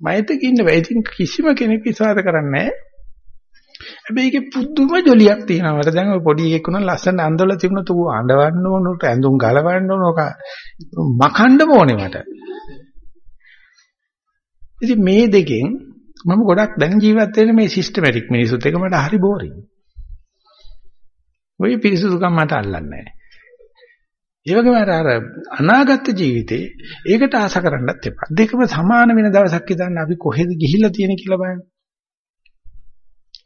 මයිත් ඉන්න බෑ. ඉතින් කිසිම කෙනෙක් විශ්වාස කරන්නේ නැහැ. හැබැයි ඒකේ පුදුම ජොලියක් තියෙනවා. මට දැන් ඔය පොඩි එකෙක් වුණා ලස්සන අඳවලා තිබුණා තු අඬවන්න ඕන උට ඇඳුම් ගලවන්න ඕන ඔක මකන්න ඕනේ මට. ඉතින් මේ දෙකෙන් මම ගොඩක් දැන් ජීවත් වෙන්නේ මේ සිස්ටමැටික් මිනිස්සුත් එක මට හරි බෝරින්. ওই පිරිසුදුකම් මට අල්ලන්නේ නැහැ. ඒ වගේම අර අර අනාගත ජීවිතේ ඒකට ආස කරන්නත් එපා. දෙකම සමාන වෙන දවසක් ඉදන්න අපි කොහෙද ගිහිල්ලා තියෙන කියලා බලන්න.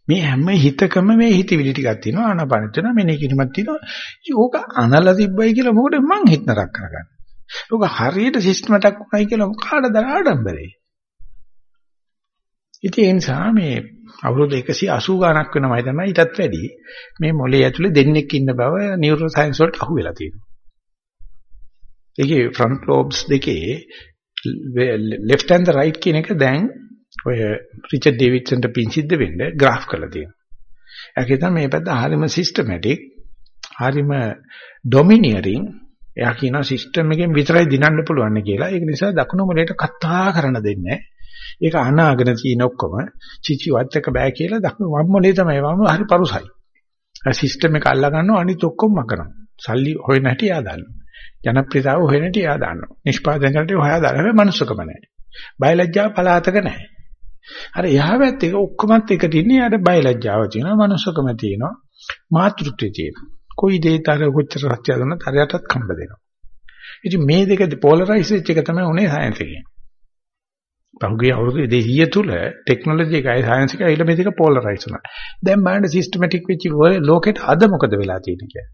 මේ හැම හිතකම මේ හිතවිලි ටිකක් තියෙනවා ආනාපානෙ තියෙනවා මෙනේ කිරීමක් තියෙනවා. ඕක අනලා තිබ්බයි කියලා මොකද මං හිත නරක කරගන්නේ? ඕක හරියට සිස්ටම් එකක් වුණයි කියලා කාටද ආඩම්බරේ? ඉතින් ඒ නිසා මේ අවුරුදු 180 ගණක් වෙනමයි තමයි ඊටත් වැඩි මේ මොලේ ඇතුලේ දෙන්නෙක් ඉන්න බව නියුරෝ සයන්ස් වලට අහුවෙලා තියෙනවා. ඒකේ ෆ්‍රන්ට් ලෝබ්ස් දෙකේ left and the right කියන එක දැන් ඔය රිචඩ් ඩේවිඩ්සන්ට පින් සිද්ධ වෙන්න graph කරලා තියෙනවා. ඒකේ තමයි මේ පැත්ත හරිම systematic, හරිම domineering. එයා කියනවා system එකෙන් විතරයි දිනන්න පුළුවන් කියලා. ඒක නිසා දකුණු මොලේට කතා කරන්න දෙන්නේ ඒක අනාගෙන තියෙන ඔක්කොම චිචිවත් එක බෑ කියලා දකුණු වම් මොලේ තමයි වම් හරි පරුසයි. ඒ සිස්ටම් එක අල්ලා ගන්නවා අනිත් ඔක්කොම මකනවා. සල්ලි හොයන හැටි එයා දන්නවා. ජනප්‍රියතාව හොයන හැටි එයා දන්නවා. නිෂ්පාදනය කරලා හොයා දාලා හැබැයි මනුස්සකම නැහැ. බයලජ්ජාව පලාතක නැහැ. අර එහා පැත්තේ ඔක්කොමත් එකට ඉන්නේ යාට බයලජ්ජාව තියෙනවා, මනුස්සකම තියෙනවා, මාතෘත්වය තියෙනවා. කොයි දෙයකට අර කොච්චර සත්‍ය දුන්නත් අරයටත් කම්බ දෙනවා. ඉතින් මේ දෙක පොලරයිස් වෙච්ච එක තමයි උනේ සයන්ස් එකේ. පහුගිය අවුරුදු 200 තුල ටෙක්නොලොජි එකයි සයන්ස් එකයි ඊළ මේ දෙක පොලරයිස් වුණා. දැන් බලන්න සිස්ටමැටික් වෙච්ච ලෝකෙට අද මොකද වෙලා තියෙන්නේ කියලා.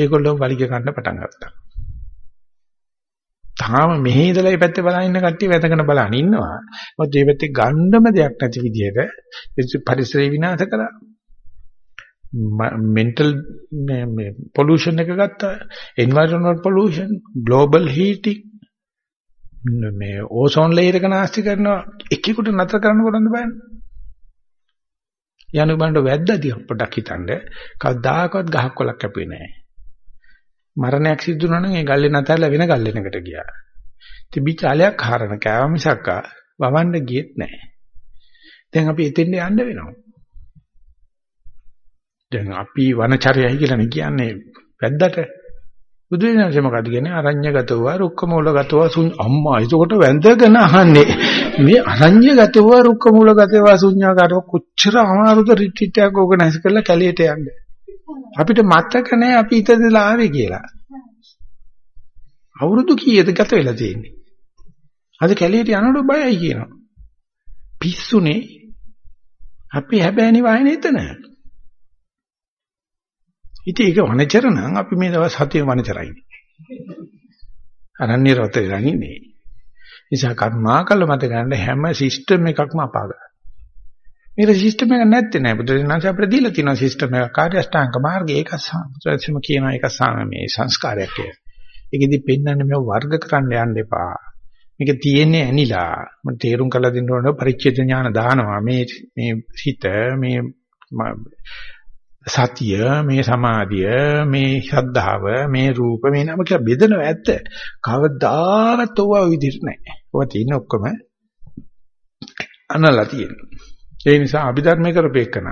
ඒගොල්ලෝ වලිග ගන්න පටන් ගත්තා. තාම මෙහි ඉඳලා මේ පැත්තේ බලන ඉන්න කට්ටිය වැදගෙන බලන ඉන්නවා. මොකද මේ පැත්තේ ගන්නම දෙයක් නැති විදිහට පරිසරය විනාශ කරා. mental මේ pollution එක ගත්තා. environmental pollution, global heating මේ ඕසෝන් ලේයර් එක නාස්ති කරනවා. එකෙකුට නතර කරන්න කොහොමද බලන්න? යනු බණ්ඩ වැද්දාදී පොඩක් හිතන්න. කවදාකවත් ගහක් කොලක් කැපුවේ නැහැ. මරණයක් සිද්ධ වුණා නම් ඒ ගල්ලේ නැතලා වෙන ගල්ලෙනකට ගියා. තිබිච්ච අලයක් හරන කෑව මිසක් වවන්න ගියෙත් නැහැ. දැන් අපි එතෙන්ට යන්න වෙනවා. දැන් අපි වනචරයයි කියලා කියන්නේ වැද්දට බුදුරජාණන්සේ මොකද කියන්නේ අරඤ්‍යගතව රුක්කමූලගතව සුඤ්ඤ අම්මා ඒකට වැඳගෙන අහන්නේ මේ අරඤ්‍යගතව රුක්කමූලගතව ශුඤ්ඤාකාරව කොච්චර අමාරුද රිට්‍රීට් එකක් ඕගනයිස් කරලා කැලියට යන්නේ අපිට මතක නැහැ අපි ඉතදලා ආවේ කියලා. අවුරුදු කීයද ගත වෙලා තියෙන්නේ? අද කැලියට යනකොට බයයි කියනවා. පිස්සුනේ. අපි හැබෑනි වහිනේ එතන. ඉතින් ඒක වනචර නම් අපි මේ දවස් හතේ වනචරයි. අරණ්‍ය රතේ රණිනේ. නිසා කර්මාකල මත ගන්න හැම සිස්ටම් එකක්ම අපාගත. මේක සිස්ටම් එකක් නැත්තේ නෑ බුදුරජාණන් අපිට දීලා තියෙන සිස්ටම් එකක් කාර්ය අෂ්ටාංග මාර්ගය ඒක සත්‍යම කියනවා ඒක මේ සංස්කාරයක් කියලා. ඒකෙදි පෙන්වන්නේ මේ වර්ග කරන්න යන්න එපා. මේක තියෙන්නේ ඇනිලා. මම තේරුම් කරලා දෙන්න ඕන පරිච්ඡේද ඥාන දානවා. මේ මේ හිත මේ සතිය මේ සමාධිය මේ ශ්‍රද්ධාව මේ රූප මේ නම කියලා බෙදනවා ඇත්ත. කවදාවත් ඔව විදිහට නැහැ. ඔව තියෙන ඔක්කොම අනලා තියෙනවා. ඒ නිසා අභිධර්මයේ කරපේකන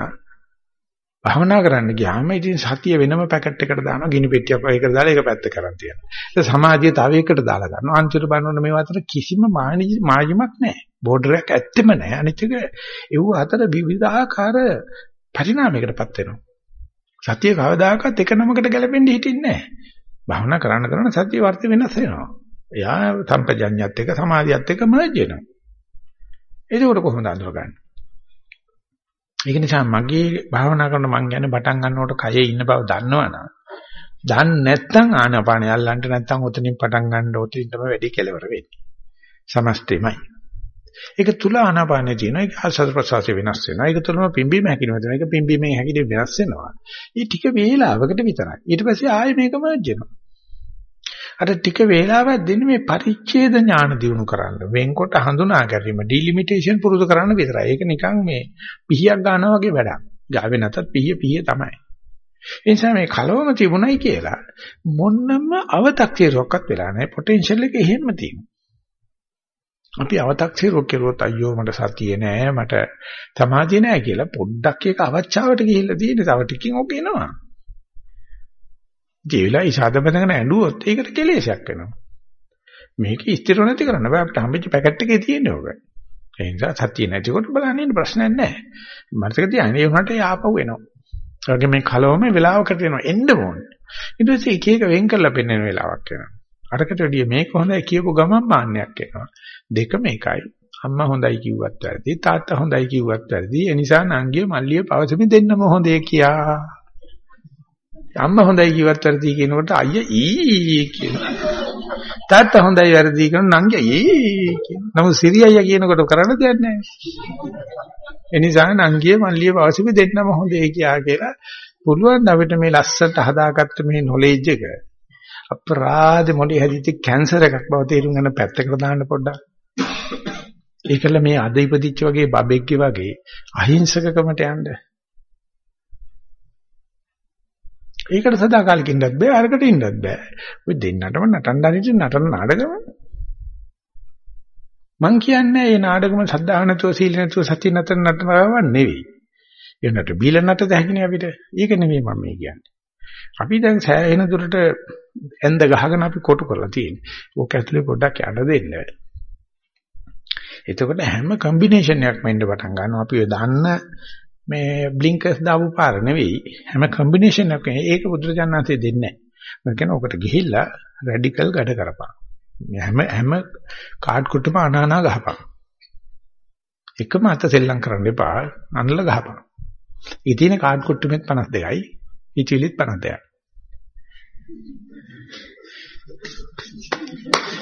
භවනා කරන්න ගියාම ඉතින් සතිය වෙනම පැකට් එකකට දානවා ගිනි පෙට්ටියක් වගේ එකට දාලා ඒක පැත්ත කරන් තියනවා. ඒ සමාධිය තව එකකට දාලා ගන්නවා. අන්තිමට බලනකොට මේ අතර කිසිම මායිමක් නැහැ. බෝඩරයක් ඇත්තෙම නැහැ. අනිත් එක ඒව අතර විවිධාකාර පරිණාමයකටපත් වෙනවා. සතිය කවදාකවත් එක නමකට ගැලපෙන්න හිටින්නේ නැහැ. භවනා කරන්න කරන සතිය වර්ථ වෙනස් වෙනවා. එයා සම්පජඤ්ඤයත් එක්ක සමාධියත් එක්ක මර්ජ් වෙනවා. එතකොට කොහොමද අඳුරගන්නේ? ඒක නිසා මගේ භාවනා කරන මං කියන්නේ පටන් ගන්නකොට කයේ ඉන්න බව දන්නවනම් දන්නේ නැත්නම් ආනපාන යල්ලන්ට නැත්නම් උතනින් පටන් ගන්න උතින් තමයි වැඩි කෙලවර වෙන්නේ. සමස්තෙමයි. ඒක තුල ආනාපානෙ තියෙනවා. ඒක ආස්වාද ප්‍රසවාසය වෙනස් වෙනවා. ඒක තුලම පිම්බීම හැකිනව තියෙනවා. ඒක පිම්බීමෙන් හැකිනේ වෙනස් වෙනවා. මේ ටික වේලාවකට විතරයි. ඊට පස්සේ ආයෙ මේකම වෙනවා. අර ටික වේලාවක් දෙන්නේ මේ පරිච්ඡේද ඥාන දිනු කරන්න. වෙන්කොට හඳුනා ගැනීම ඩිලිමිටේෂන් පුරුදු කරන්න විතරයි. ඒක නිකන් මේ පිහියක් ගන්නවා වගේ වැඩක්. ගාවේ නැතත් පිහිය පිහිය තමයි. ඒ නිසා මේ කලවම තිබුණයි කියලා මොන්නම අව탁සිරුවක්වත් වෙලා නැහැ. පොටෙන්ෂල් එක එහෙම තියෙනවා. අපි අව탁සිරුවක් කෙරුවොත් අයියෝ මට සතිය නෑ මට සමාධිය නෑ කියලා පොඩ්ඩක් ඒක අවචාවට ගිහිල්ලා තියෙන. තව ටිකකින් ඔක එනවා. ඒ වෙලාවේ ඉසాద බඳගෙන ඇඬුවොත් ඒකට කෙලෙසයක් වෙනවා. මේක ස්ථිර නැති කරන්න බෑ අපිට හම්බෙච්ච පැකට් එකේ තියෙන්නේ ඕක. ඒ නිසා සතිය නැතිකොට බලන්න ඉන්න ප්‍රශ්නයක් නැහැ. මනසක තියන්නේ ඒ වුණාට යාපහුව එනවා. ඒ වගේ මේ කලවම වෙලාවකට එනවා එන්න ඕනේ. ඊට පස්සේ එක එක වෙන් කරලා පෙන්වන වෙලාවක් එනවා. අරකට වැඩිය මේක හොඳයි කියපු ගමන් මාන්නයක් එනවා. දෙකම එකයි. අම්මා හොඳයි කිව්වත් වැරදි තාත්තා හොඳයි කිව්වත් වැරදි ඒ නිසා නංගිය මල්ලිය පවසමි දෙන්නම හොඳේ කියා අම්මා හොඳයි කිව්වත් වැරදි කියනකොට අයියා ඊ කියනවා තාත්තා හොඳයි වැරදි කියන නංගිය ඊ කියනවා නමුත් සිරි අයියා කියනකොට කරන්න දෙයක් නැහැ ඒ නිසා නංගිය මල්ලිය පවසමි දෙන්නම හොඳේ කියා කියලා පුළුවන් අපිට මේ ලස්සට හදාගත්ත මේ නොලෙජ් එක අපරාධ මොළේ හැදිච්ච කැන්සර් එකක් බව තේරුම් ගන්න පැත්තකට දාන්න පොඩ්ඩක්. ඒකල මේ අද ඉපදිච්ච වගේ බබෙක්ගේ වගේ අහිංසකකමට යන්න. ඒකට සදාකාලික ඉන්නත් බෑ අරකට ඉන්නත් බෑ. ඔය දෙන්නටම නටන්න හරිට නටන නාටකම. මං කියන්නේ මේ නාටකම සද්ධා නැතුව සීල නැතුව සති නැතර නටනව නෙවෙයි. ඒකට බීල නට දැකිනේ අපිට. ඒක නෙවෙයි මම මේ කියන්නේ. අපි දැන් සෑහෙන දුරට ඇඳ ගහගෙන අපි කොටු කරලා තියෙන්නේ. ඕක ඇතුලේ පොඩ්ඩක් යන්න දෙන්න. එතකොට හැම කම්බිනේෂන් එකක්ම එන්න පටන් ගන්නවා. අපි ඔය දන්න මේ බ්ලින්කර්ස් දාපු පාර නෙවෙයි හැම කම්බිනේෂන් එකක්ම ඒක බුදුරජාණන්සේ දෙන්නේ නැහැ. මම කියන ඔකට ගිහිල්ලා රැඩිකල් ගැඩ කරපන්. හැම හැම කාඩ් කුට්ටම අනානා ගහපන්. එකම අත සෙල්ලම් කරන්න එපා. අනල ගහපන්. ඉතින් කාඩ් කුට්ටුමෙත් 52යි. ඉතිලිත් 52යි.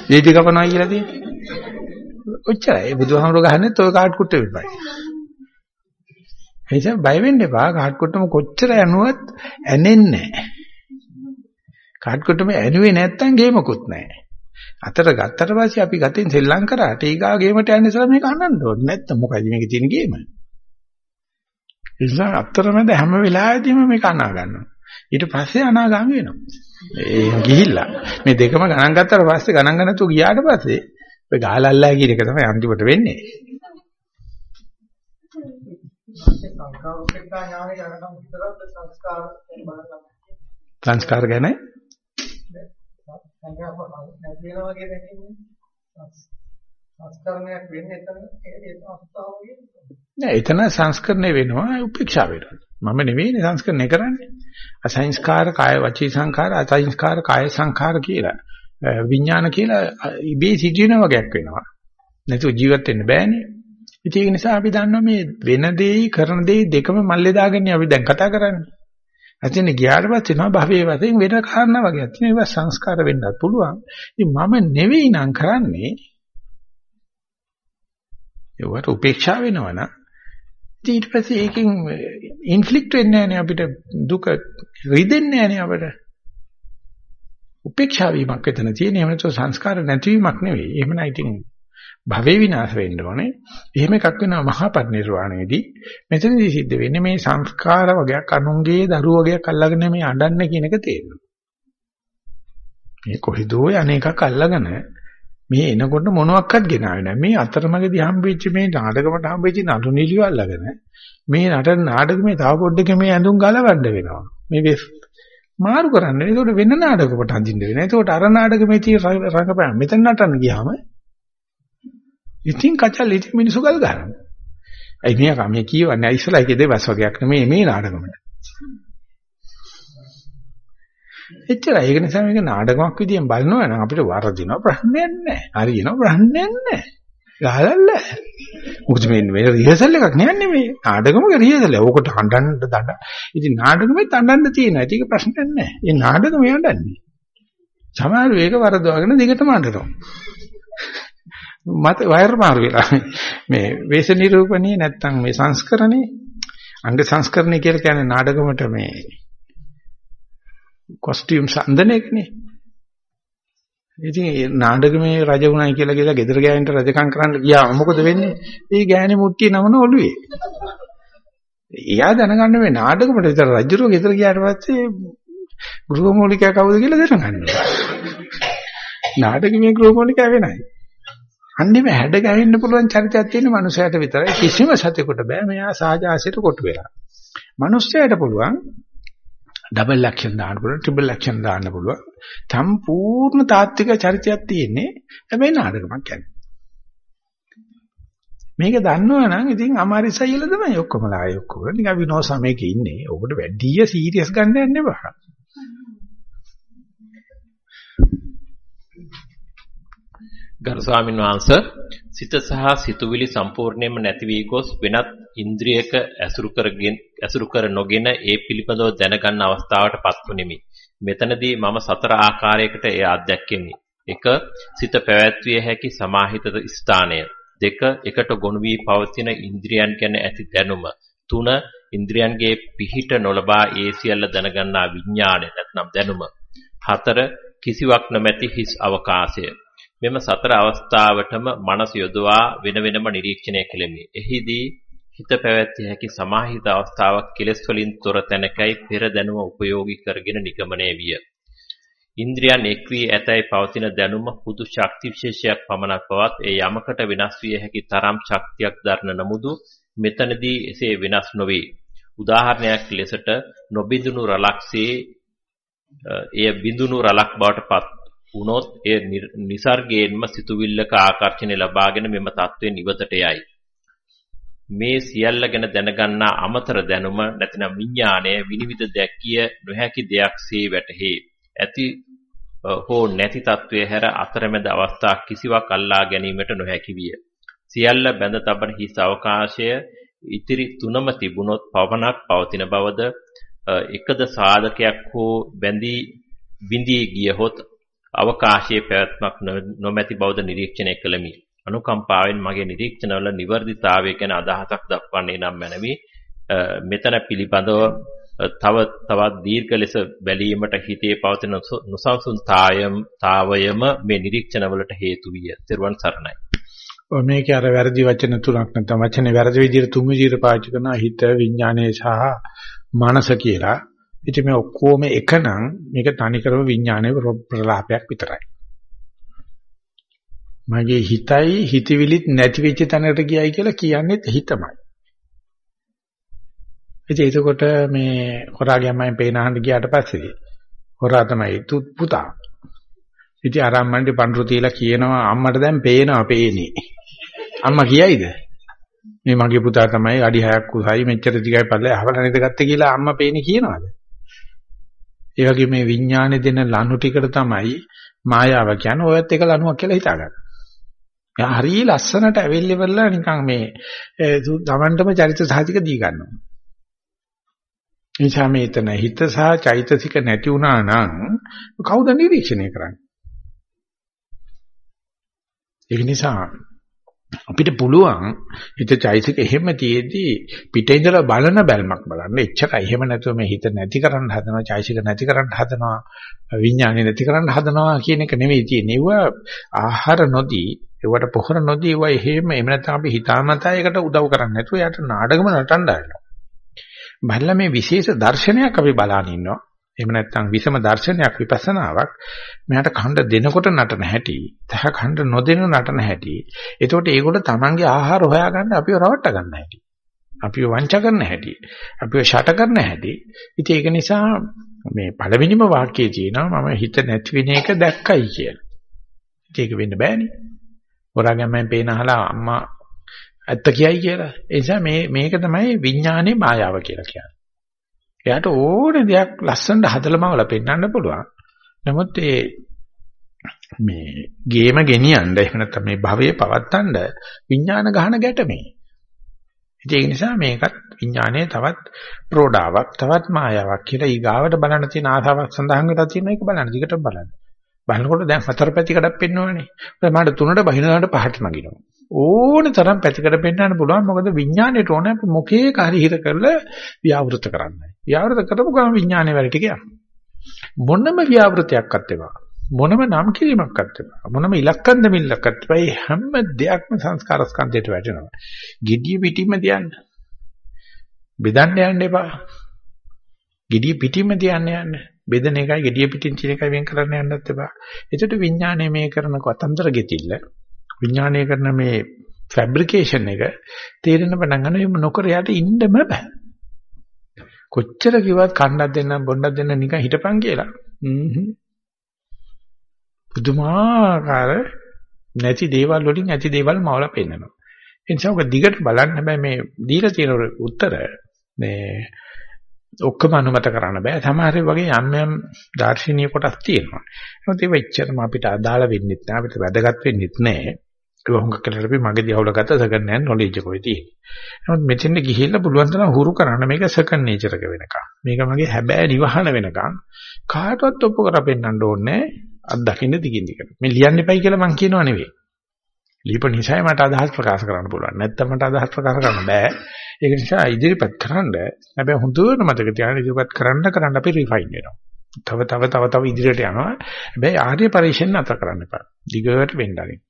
ජීවිත කපනවා කියලා තියෙන්නේ. ඔච්චරයි. බුදුහාමුදුර ගහන්නේත් ඔය කාඩ් කුට්ටේ විතරයි. ඒ නිසා බය වෙන්න එපා. කාඩ් කුට්ටම කොච්චර යනුවත් ඇනෙන්නේ නැහැ. කාඩ් කුට්ටම ඇනුවේ නැත්තම් ගේමකුත් නැහැ. අතර ගත්තට පස්සේ අපි ගතෙන් සෙල්ලම් කරාට ඊගා ගේමට යන්න ඉස්සලා මේක අහන්න ඕනේ. නැත්තම් මොකද මේකේ තියෙන ගේම? ඒ නිසා අතරමැද හැම වෙලාවෙදීම මේක අනා ගන්නවා. ඊට පස්සේ අනාගාමී වෙනවා. ඒ ගිහිල්ලා මේ දෙකම ගණන් ගත්තට පස්සේ ගණන් ගන්න තු ගියාට පස්සේ ඔය ගහලල්ලා කියන එක තමයි අන්තිමට වෙන්නේ. සංස්කාර ගැන සංස්කරණයක් වෙන්නේ එතන ඒ අවස්ථාවකදී නෑ එතන සංස්කරණය වෙනවා උපේක්ෂා වෙනවා. මම නෙවෙයිනේ සංස්කරණය කරන්නේ. අසංස්කාර කාය වචී සංඛාර අසංස්කාර කාය සංඛාර කියලා. විඥාන කියලා ඉබේ සිදුවෙන වගේක් වෙනවා. නැතු ජීවත් වෙන්න බෑනේ. ඒක නිසා අපි දන්නවා මේ වෙන දෙයි කරන දෙයි දෙකම මල්ලේ දාගන්නේ අපි දැන් කතා කරන්නේ. අතින් ගියාට පස්සේ නෝ භවයේ වශයෙන් වෙන කාරණා වගේක් තියෙනවා. ඒවා සංස්කාර වෙන්නත් පුළුවන්. ඉතින් මම නෙවෙයි නම් කරන්නේ ඒවට උපේක්ෂා වෙනවනම් ඊට පස්සේ ඒකෙන් ඉන්ෆ්ලික්ට් වෙන්නේ නැහැ අපිට දුක රිදෙන්නේ නැහැ අපිට උපේක්ෂා වීමක් එතන තියෙන එහෙම නැත්නම් සංස්කාර නැතිවීමක් නෙවෙයි එහෙම නැයි ඉතින් භවේ විනාශ වෙන්න ඕනේ එහෙම එකක් වෙනවා මහා පරිනිර්වාණයේදී මෙතනදී සිද්ධ වෙන්නේ මේ සංස්කාර වගේක් අනුන්ගේ දරුවෝ වගේක් අල්ලගෙන මේ අඬන්නේ කියන එක තේරෙනවා මේ කොහිදෝ අනේකක් අල්ලගෙන මේ එනකොට මොනවත් ගෙනාවේ නැහැ. මේ අතරමඟදී හම්බෙච්ච මේ නාටකමට හම්බෙච්ච නඩු නිලිය අල්ලගෙන මේ නටන නාටකමේ තව පොඩ්ඩක මේ ඇඳුම් ගලවන්න වෙනවා. මේ මාරු කරන්න. ඒකට වෙන නාටකකට හඳින්න වෙනවා. ඒකට අර නාටකමේ තියෙන රංගපෑම මෙතන නටන්න ගියාම ඉතින් කචල් ඉතින් මිනිස්සු ගල් ගන්නවා. අයි මෙයා මේ කියවන්නේ ඉස්සලා එකේ දෙවස් වගේක් නෙමෙයි මේ නාටකමට. එච්චරයි. ඒක නිසා මේක නාටකමක් විදියෙන් බලනවා නම් අපිට වරදිනවා ප්‍රශ්නයක් නැහැ. හරියනවා ප්‍රශ්නයක් නැහැ. ගහලල්ල. මොකද මේ මේ රිහර්සල් එකක් නෑනේ මේ. නාටකමක රිහර්සල් එක. ඕකට හඬන්න දඬ. ඉතින් නාටකෙත් හඬන්න තියෙනවා. ඒක ප්‍රශ්නයක් නැහැ. ඒ නාටකම යඬන්නේ. සමහර වේග වරදවාගෙන දිගටම හඬනවා. මත වයර් මාරු වෙලා මේ වේශ නිරූපණේ නැත්තම් මේ සංස්කරණේ අංග සංස්කරණේ කියලා කියන්නේ නාටකමට මේ කොස්ටියුම් සඳන එකනේ. ඉතින් ඒ නාඩගමේ රජ වුණයි කියලා කියලා ගෙදර ගෑනිට රජකම් කරන්න ගියාම මොකද වෙන්නේ? ඒ ගෑණි මුට්ටිය නමන ඔළුවේ. එයා දැනගන්න මේ නාඩගමට විතර රජුරෝ ගෙදර ගියාට පස්සේ ගෘහමූලිකයා කවුද කියලා දැනගන්නවා. නාඩගමේ ගෘහමූලිකයා වෙනයි. අන්නේම හැඩ ගැහෙන්න පුළුවන් චරිතයක් තියෙන මනුස්සයාට විතරයි. කිසිම සතෙකුට බෑ. මෙයා සාජාසියට කොටු වෙලා. මනුස්සයාට පුළුවන් ඩබල් ඇක්ෂන් දාන්න පුළුවන් ට්‍රිපල් ඇක්ෂන් දාන්න පුළුවන්. සම්පූර්ණ තාත්වික චරිතයක් තියෙන්නේ හැබැයි නාටකමක් යන්නේ. මේක දන්නවනම් ඉතින් අමාරිසයිල තමයි ඔක්කොමලා අය ඔක්කොම. නිකන් විනෝසමයක ඉන්නේ. ඔකට වැඩිය සීරියස් ගන්න යන්න එපා ගරු ස්වාමීන් වහන්සේ සිත සහ සිතුවිලි සම්පූර්ණයෙන්ම නැති වී ගොස් වෙනත් ඉන්ද්‍රියක ඇසුරු කරගෙන ඇසුරු කර නොගෙන ඒ පිළිබඳව දැනගන්න අවස්ථාවට පත්වුනිමි. මෙතනදී මම සතර ආකාරයකට එය අත්දැක්කෙමි. 1. සිත පැවැත්විය හැකි සමාහිත ස්ථානය. 2. එකට ගොනු වී පවතින ඉන්ද්‍රියන් ගැන ඇති දැනුම. 3. ඉන්ද්‍රියන්ගේ පිහිට නොලබා ඒ සියල්ල දැනගන්නා විඥාණය නැත්නම් දැනුම. 4. කිසිවක් නොමැති හිස් අවකාශය. මෙම සතර අවස්ථාවටම මනස යොදවා වෙන වෙනම නිරීක්ෂණය කෙලෙමි. එහිදී හිත පැවැත්විය හැකි සමාහිත අවස්ථාවක් කෙලෙස් වලින් තොර තැනකයි පෙර දැනුම උපයෝගී කරගෙන නිගමනය විය. ඉන්ද්‍රියන් එක් වී ඇතැයි පවතින දැනුම පුදු ශක්ති විශේෂයක් පමණක් බවත් ඒ යමකට වෙනස් විය හැකි තරම් ශක්තියක් දරන නමුදු මෙතනදී එසේ වෙනස් නොවේ. උදාහරණයක් ලෙසට නොබිඳුණු රලක්සේ එය බිඳුණු රලක් බවට පත් වුණොත් එය નિસર્ගයෙන්ම සිතුවිල්ලක ආකර්ෂණය ලබාගෙන මෙම தත්වෙන් ඉවතට යයි. මේ සියල්ල ගැන දැනගන්නා අමතර දැනුම නැතිනම් විඥාණය විනිවිද දැක්කිය නොහැකි දෙයක්සේ වැටහි. ඇති හෝ නැති తත්වයේ හැර අතරමැද අවස්ථා කිසිවක් අල්ලා ගැනීමට නොහැකි විය. සියල්ල බැඳ තබන හිස් අවකාශය ඉතිරි තුනම තිබුණොත් පවණක් පවතින බවද එකද සාධකයක් හෝ බැඳී විඳී ගියහොත් අවකාශයේ පැවැත්මක් නොමැති බවද නිරීක්ෂණය කළමි. අනුකම්පාවෙන් මගේ නිරීක්ෂණවල නිවර්දිතාවය ගැන අදහසක් දක්වන්නේ නම් මැනවි. මෙතන පිළිබඳව තව තවත් දීර්ඝ ලෙස බැලීමට හිතේ පවතින නොසන්සුන්තාවයම තාවයම මේ නිරීක්ෂණවලට හේතු විය. ත්වන් සරණයි. ඔය මේකේ අර වැරදි වචන තුනක් නැත්නම් වචනේ වැරදි විදිහට තුන් විදිහට පාවිච්චි කරන හිත විඥානය සහ මනස කියලා. ඉතින් මේ ඔක්කොම එකනම් මේක තනිකරම විඥානයේ ප්‍රලාපයක් විතරයි. මගේ හිතයි හිතවිලිත් නැති වෙච්ච තැනකට ගියයි කියලා කියන්නේත් හිතමයි. ඉතින් එතකොට මේ හොරා ගැම්මෙන් පේන අහන්න ගියාට පස්සේ හොරා තමයි පුතා. ඉතින් ආරම්මන්ට පඳුරු තියලා කියනවා අම්මට දැන් පේනවා පේන්නේ. අම්මා කියයිද? මේ මගේ පුතා තමයි අඩි 6ක් උසයි මෙච්චර දිගයි පල්ලේ අහවල නේද ගත්තේ කියලා අම්මා පේන්නේ කියනවාද? ඒ වගේ මේ විඥානේ දෙන ලනු ටිකට තමයි මායාව කියන්නේ ඔයත් එක ලනුවක් කියලා හිතාගන්න. එයා හරිය ලස්සනට ඇවිල්ලි වෙලා නිකන් මේ තමන්ටම චරිත සාධික දී ගන්නවා. එනිසා මේ එතන හිත සහ චෛතසික නැති වුණා නම් කවුද නිරීක්ෂණය කරන්නේ? ඒක නිසා අපිට පුළුවන් හිත චෛතසික එහෙම තියේදී පිටින් ඉඳලා බලන බැල්මක් බලන්න. එච්චරයි. එහෙම නැතුව මේ හිත නැති කරන්න හදනවා, චෛතසික නැති කරන්න හදනවා, විඥානය නැති කරන්න හදනවා කියන එක නෙවෙයි තියෙන්නේ. ඒව ආහාර නොදී, ඒවට පොහොර නොදී ඒව එහෙම එහෙම නැත්නම් අපි හිතාමතා ඒකට උදව් කරන්නේ නැතුව යට නාඩගම නටන්න හදනවා. බලලා මේ විශේෂ දර්ශනයක් අපි බලන ඉන්නවා. එහෙම නැත්නම් විසම දර්ශනයක් විපස්සනාවක් මෙයාට ඛණ්ඩ දෙනකොට නටන හැටි, තහ ඛණ්ඩ නොදෙන නටන හැටි. එතකොට ඒගොල්ලෝ තමන්ගේ ආහාර හොයාගන්න අපිව රවට්ට ගන්න හැටි. අපිව වංච කරන හැටි. අපිව ෂට කරන හැටි. ඉතින් ඒක නිසා මේ පළවෙනිම වාක්‍යයේ තියෙනවා මම හිත නැති වෙන එක දැක්කයි කියලා. ඒක වෙන්න බෑනේ. හොරාගමෙන් පේන අහලා අම්මා ඇත්ත කියයි කියලා. ඒ නිසා මේ මේක තමයි විඥානයේ මායාව කියලා කියන්නේ. එයාට ඕනේ දෙයක් ලස්සනට හදලමවල පෙන්වන්න පුළුවන්. නමුත් ඒ මේ ගේම ගෙනියන්න එහෙම නැත්නම් මේ භවයේ පවත්තන්න විඥාන ගහන ගැටමේ. ඒක නිසා මේකත් විඥානයේ තවත් ප්‍රෝඩාවක් තවත් මායාවක් කියලා ඊගාවට බලන්න තියෙන ආසාවක් සඳහන් වෙලා තියෙන එක බලන්න. දිගට බලන්න. බලනකොට දැන් හතර පැතිකඩක් පෙන්වන්නේ. මට තුනට බහිනවට පහට නගිනවා. ඕන තරම් පැතිකඩ පෙන්වන්න පුළුවන් මොකද විඥාණයට ඕන අපි මොකේ කාරි හිර කරලා ව්‍යවෘත කරන්නයි. ව්‍යවෘත කරපු ගමන් විඥානේ වැඩ ටික යනවා. මොනම ව්‍යවෘතයක්වත් එපා. මොනම නම් කිරීමක්වත් එපා. මොනම ඉලක්කන්ද මිල්ලක්වත් එපා. මේ හැම දෙයක්ම සංස්කාර ස්කන්ධයට වැටෙනවා. gediya pitima තියන්න. බෙදන්න යන්න එපා. gediya pitima තියන්න යන්න. බෙදන එකයි gediya pitin කියන එකයි වෙන් කරන්න යන්නත් එපා. එතකොට විඥානය මේ කරන කතන්දර ගෙතිල්ල විඥානය කරන මේ ෆැබ්‍රිකේෂන් එක තේරෙන පටන් ගන්න එහෙම නොකර යට ඉන්නම බෑ. කොච්චර කිව්වත් කන්නක් දෙන්නම් බොන්නක් දෙන්න නිකන් හිටපන් කියලා. හ්ම්. පුදුමාකාර නැති දේවල් වලින් ඇති දේවල් මවලා පෙන්නනවා. ඒ නිසා ඔක දිගට බලන්න හැබැයි මේ දීලා තියෙන උත්තර මේ ඔක්කොම අනුමත කරන්න බෑ. සමහර වගේ යම් යම් දාර්ශනික කොටස් තියෙනවා. ඒත් ඒව එච්චරම අපිට අදාළ වෙන්නේ නැහැ. අපිට වැදගත් වෙන්නේ නැහැ. ඒක හුඟක් කියලා අපි මගදී අවුලගත්ත සෙකන්ඩ් හෑන්ඩ් නොලෙජ් එක ඔය තියෙන්නේ. නමුත් මෙතෙන්ද ගිහිල්ලා පුළුවන් තරම් හුරු කරන්න මේක සෙකන්ඩ් නේචර් එක වෙනකම්. මේක මගේ හැබෑ නිවහන වෙනකම් කාටවත් ඔප්පු කරපෙන්නන්න ඕනේ අත් දකින්න දිගින් දිගට. මේ ලියන්න එපයි කියලා මං කියනව නෙවෙයි. ලියප නිසායි මට අදහස් ප්‍රකාශ කරන්න පුළුවන්. නැත්නම් මට අදහස් ප්‍රකාශ කරන්න බෑ. ඒක නිසා ඉදිරිපත් කරන්න හැබැයි හොඳට මතක තියාගන්න ඉදිරිපත් කරන්න කරන්න අපි රිෆයින් වෙනවා. තව තව තව තව ඉදිරියට යනවා. හැබැයි ආර්ය පරිශ්‍රණ නැතර කරන්න එපා. දිගට වෙන්න ආරින්.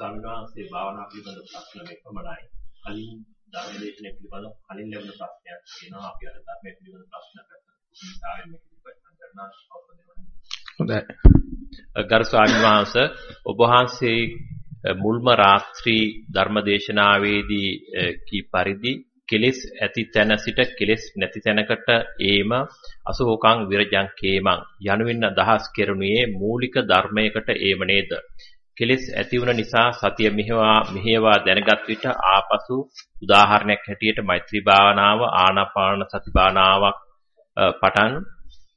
ස්වාමීන් වහන්සේ භාවනා පිළිබඳ ප්‍රශ්න මෙපමණයි. කලින් ධර්මදේශනය පිළිබඳ කලින් ලැබුණ ප්‍රශ්නයක් තියෙනවා. අපි අර ධර්මයේ පිළිබඳ ප්‍රශ්න කරලා මේක ඉදිරිපත් කරනවා. හොඳයි. ගරු ස්වාමීන් වහන්සේ ඔබ වහන්සේ මුල්ම රාත්‍රී ධර්මදේශනාවේදී කී පරිදි කෙලෙස් ඇති තැන සිට කෙලෙස් නැති තැනකට ඒම අසෝකං විරජං කේමං යනුවෙන් අදහස් කෙරුණේ මූලික ධර්මයකට ඒම නේද කෙලෙස් ඇති වුණ නිසා සතිය මෙහෙවා මෙහෙවා දැනගත් විට ආපසු උදාහරණයක් හැටියට මෛත්‍රී භාවනාව ආනාපාන සති භාවනාවක් පටන්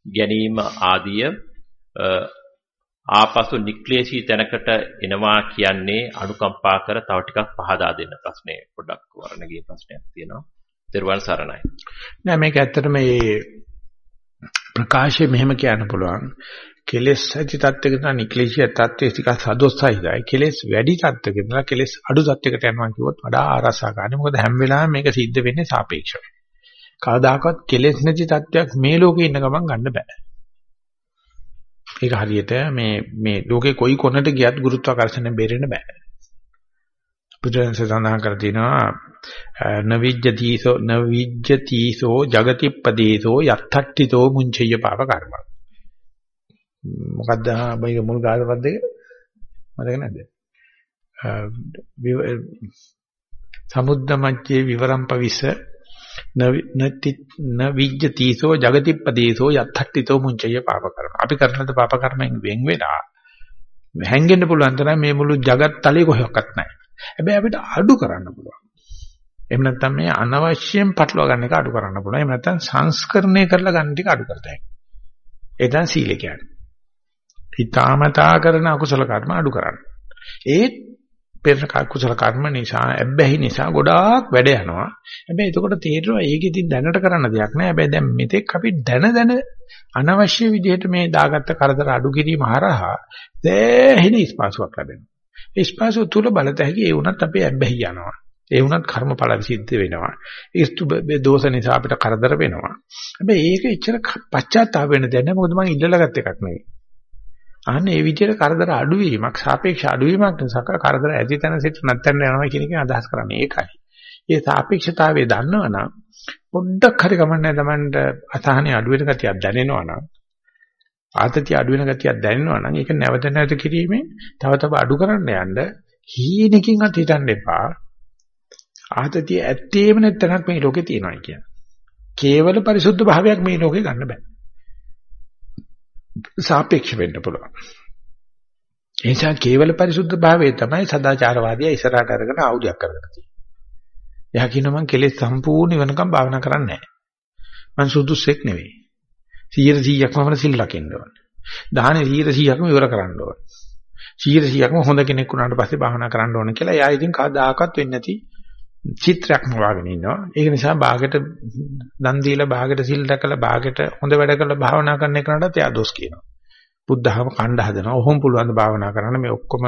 ගැනීම ආදිය ආපසු නික්ලේශී තැනකට එනවා කියන්නේ අනුකම්පා කර තව ටිකක් පහදා දෙන්න ප්‍රශ්නේ පොඩ්ඩක් වර්ණගේ ප්‍රශ්නයක් තියෙනවා. ත්‍රිවන් සරණයි. නෑ මේක ඇත්තටම මේ ප්‍රකාශය මෙහෙම කියන්න පුළුවන්. කෙලෙස් ඇති තත්ත්වයක තමයි නික්ලේශී තත්ත්වයේ ටිකක් සදොස්සයිදයි. කෙලෙස් වැඩි තත්ත්වයක ඉඳලා කෙලෙස් අඩු තත්ත්වයකට යනවා කිව්වොත් වඩා ආරසාකාරයි. මොකද හැම වෙලාවෙම මේක සිද්ධ වෙන්නේ සාපේක්ෂව. කවදාකවත් කෙලෙස් නැති තත්ත්වයක් මේ ලෝකේ ඉන්න ගමන් ගන්න බෑ. ඒක හරියට මේ මේ ලෝකේ කොයි කොනට ගියත් ගුරුත්වාකර්ෂණයෙන් බේරෙන්න බෑ. බුදුරජාණන් සඳහන් කර තිනවා නවිජ්ජතිසෝ නවිජ්ජතිසෝ జగතිප්පදීසෝ යත්තට්ඨිතෝ මුංචය පාප කර්ම. මොකද්ද මේක මුල් ගාන පද්දේ මතක නැද්ද? සමුද්දමච්චේ විවරම් පවිස නති නවිජ්ජ තීසෝ జగතිප්පදීසෝ යත්තට්ඨිතෝ මුංචය පාප කරන. අපි කරනද පාප කර්මෙන් වෙන් වෙලා හැංගෙන්න පුළුවන් තරම් මේ මුළු జగත් තලයේ කොහෙවත් නැහැ. හැබැයි අපිට අඩු කරන්න පුළුවන්. එහෙම නැත්නම් මේ අනවශ්‍යයෙන් පටලවා ගන්න එක අඩු කරන්න පුළුවන්. එහෙම නැත්නම් සංස්කරණය කරලා ගන්න ටික අඩු කරතයි. ඒ තමයි සීල කියන්නේ. හිතාමතා කරන අකුසල කර්ම අඩු කරන්න. ඒත් පෙර කුසල කර්ම නිසා ඇබ්බැහි නිසා ගොඩාක් වැඩ යනවා. හැබැයි එතකොට තේරෙනවා ඒකෙදි දැනට කරන්න දෙයක් නෑ. හැබැයි දැන් මෙතෙක් අපි දැන දැන අනවශ්‍ය විදිහට මේ දාගත්ත කරදර අඩු කිරීම හරහා දැහැින ස්පාසුවක් ලැබෙනවා. ඒ ස්පාසුව තුල බලත හැකි ඒ වුණත් අපේ ඇබ්බැහි යනවා. ඒ වුණත් කර්මඵල සිද්ධ වෙනවා. ඒ දෝෂ නිසා අපිට කරදර වෙනවා. හැබැයි ඒක ඉච්චර පශ්චාත්තාප වෙන්න දෙයක් නෑ. මොකද මම ඉල්ලලා ගත්ත එකක් නෙවෙයි. අන්න ඒ විදිහට කරදර අඩුවීමක් සාපේක්ෂ අඩුවීමක් නිසා කරදර ඇති තැන සිට නැත්නම් යනවා කියන එක අදහස් කරන්නේ ඒකයි. ඒ සාපේක්ෂතාවය දන්නවනම් පොඩ්ඩක් හරි කමන්නේ තමන්ට අසහනේ අඩු වෙන ගතියක් දැනෙනවනම් ආතතිය අඩු වෙන ගතියක් දැනෙනවනම් ඒක නැවත නැවත කිරීමෙන් තව තව අඩු කරන්න යන්න හීනකින් අත හිතන්න එපා. ආතතිය ඇත්තේම නැත්නම් මේ ලෝකේ තියෙනවා කියන්නේ. කේවල පරිසුද්ධ භාවයක් මේ ලෝකේ ගන්න බෑ. සාපේක්ෂ වෙන්න පුළුවන්. ඒ නිසා කේවල පරිසුද්ධ භාවයේ තමයි සදාචාරවාදියා ඉස්සරහට අරගෙන ආයුධයක් කරගෙන තියෙන්නේ. එයා කියනවා මං කෙලෙස් සම්පූර්ණ වෙනකම් භාවනා කරන්නේ නැහැ. මං සුදුස්සෙක් නෙවෙයි. 100%ක්ම මම සිල් ලකින්න ඕනේ. දාහනේ 100%ක්ම ඉවර කරන්න ඕනේ. 100%ක්ම හොඳ කෙනෙක් වුණාට පස්සේ භාවනා කරන්න ඕනේ කියලා එයා ඉතින් කවදාකවත් වෙන්නේ නැති චිත්‍රයක්ම වාගෙන ඉන්නවා. ඒක නිසා බාගෙට දන් දීලා බාගෙට සිල් දැකලා බාගෙට හොඳ වැඩ කරලා භාවනා කරන එකනටත් එයා දොස් කියනවා. බුද්ධහම කණ්ඩ හදනවා. ඔහොම පුළුවන් භාවනා කරන්න මේ ඔක්කොම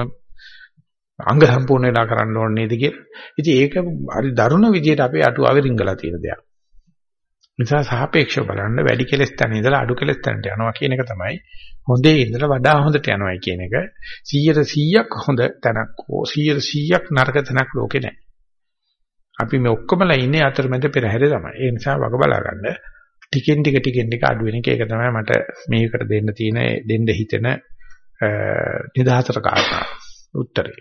අංග සම්පූර්ණ වෙලා කරන්න ඕනේ නේද කියලා. ඉතින් ඒක හරි දරුණ විදියට අපේ අටුවාවේ රිංගලා තියෙන දෙයක්. නිසා සාපේක්ෂව බලන්න වැඩි කෙලස් තැන ඉඳලා අඩු කෙලස් තැනට යනවා කියන එක තමයි හොඳේ ඉඳලා වඩා හොඳට යනවායි කියන එක. 100ට 100ක් හොඳ තැනක් හෝ 100ට 100ක් නරක තැනක් ලෝකේ නැහැ. අපි මේ ඔක්කොමලා ඉන්නේ අතරමැද පෙරහැරේ තමයි. ඒ නිසා වග බලා ගන්න ටිකෙන් ටික ටිකෙන් ටික අඩු වෙන එක ඒක තමයි මට මේකට දෙන්න තියෙන දෙන්න හිතෙන නිදහසට කාරණා උත්තරේ.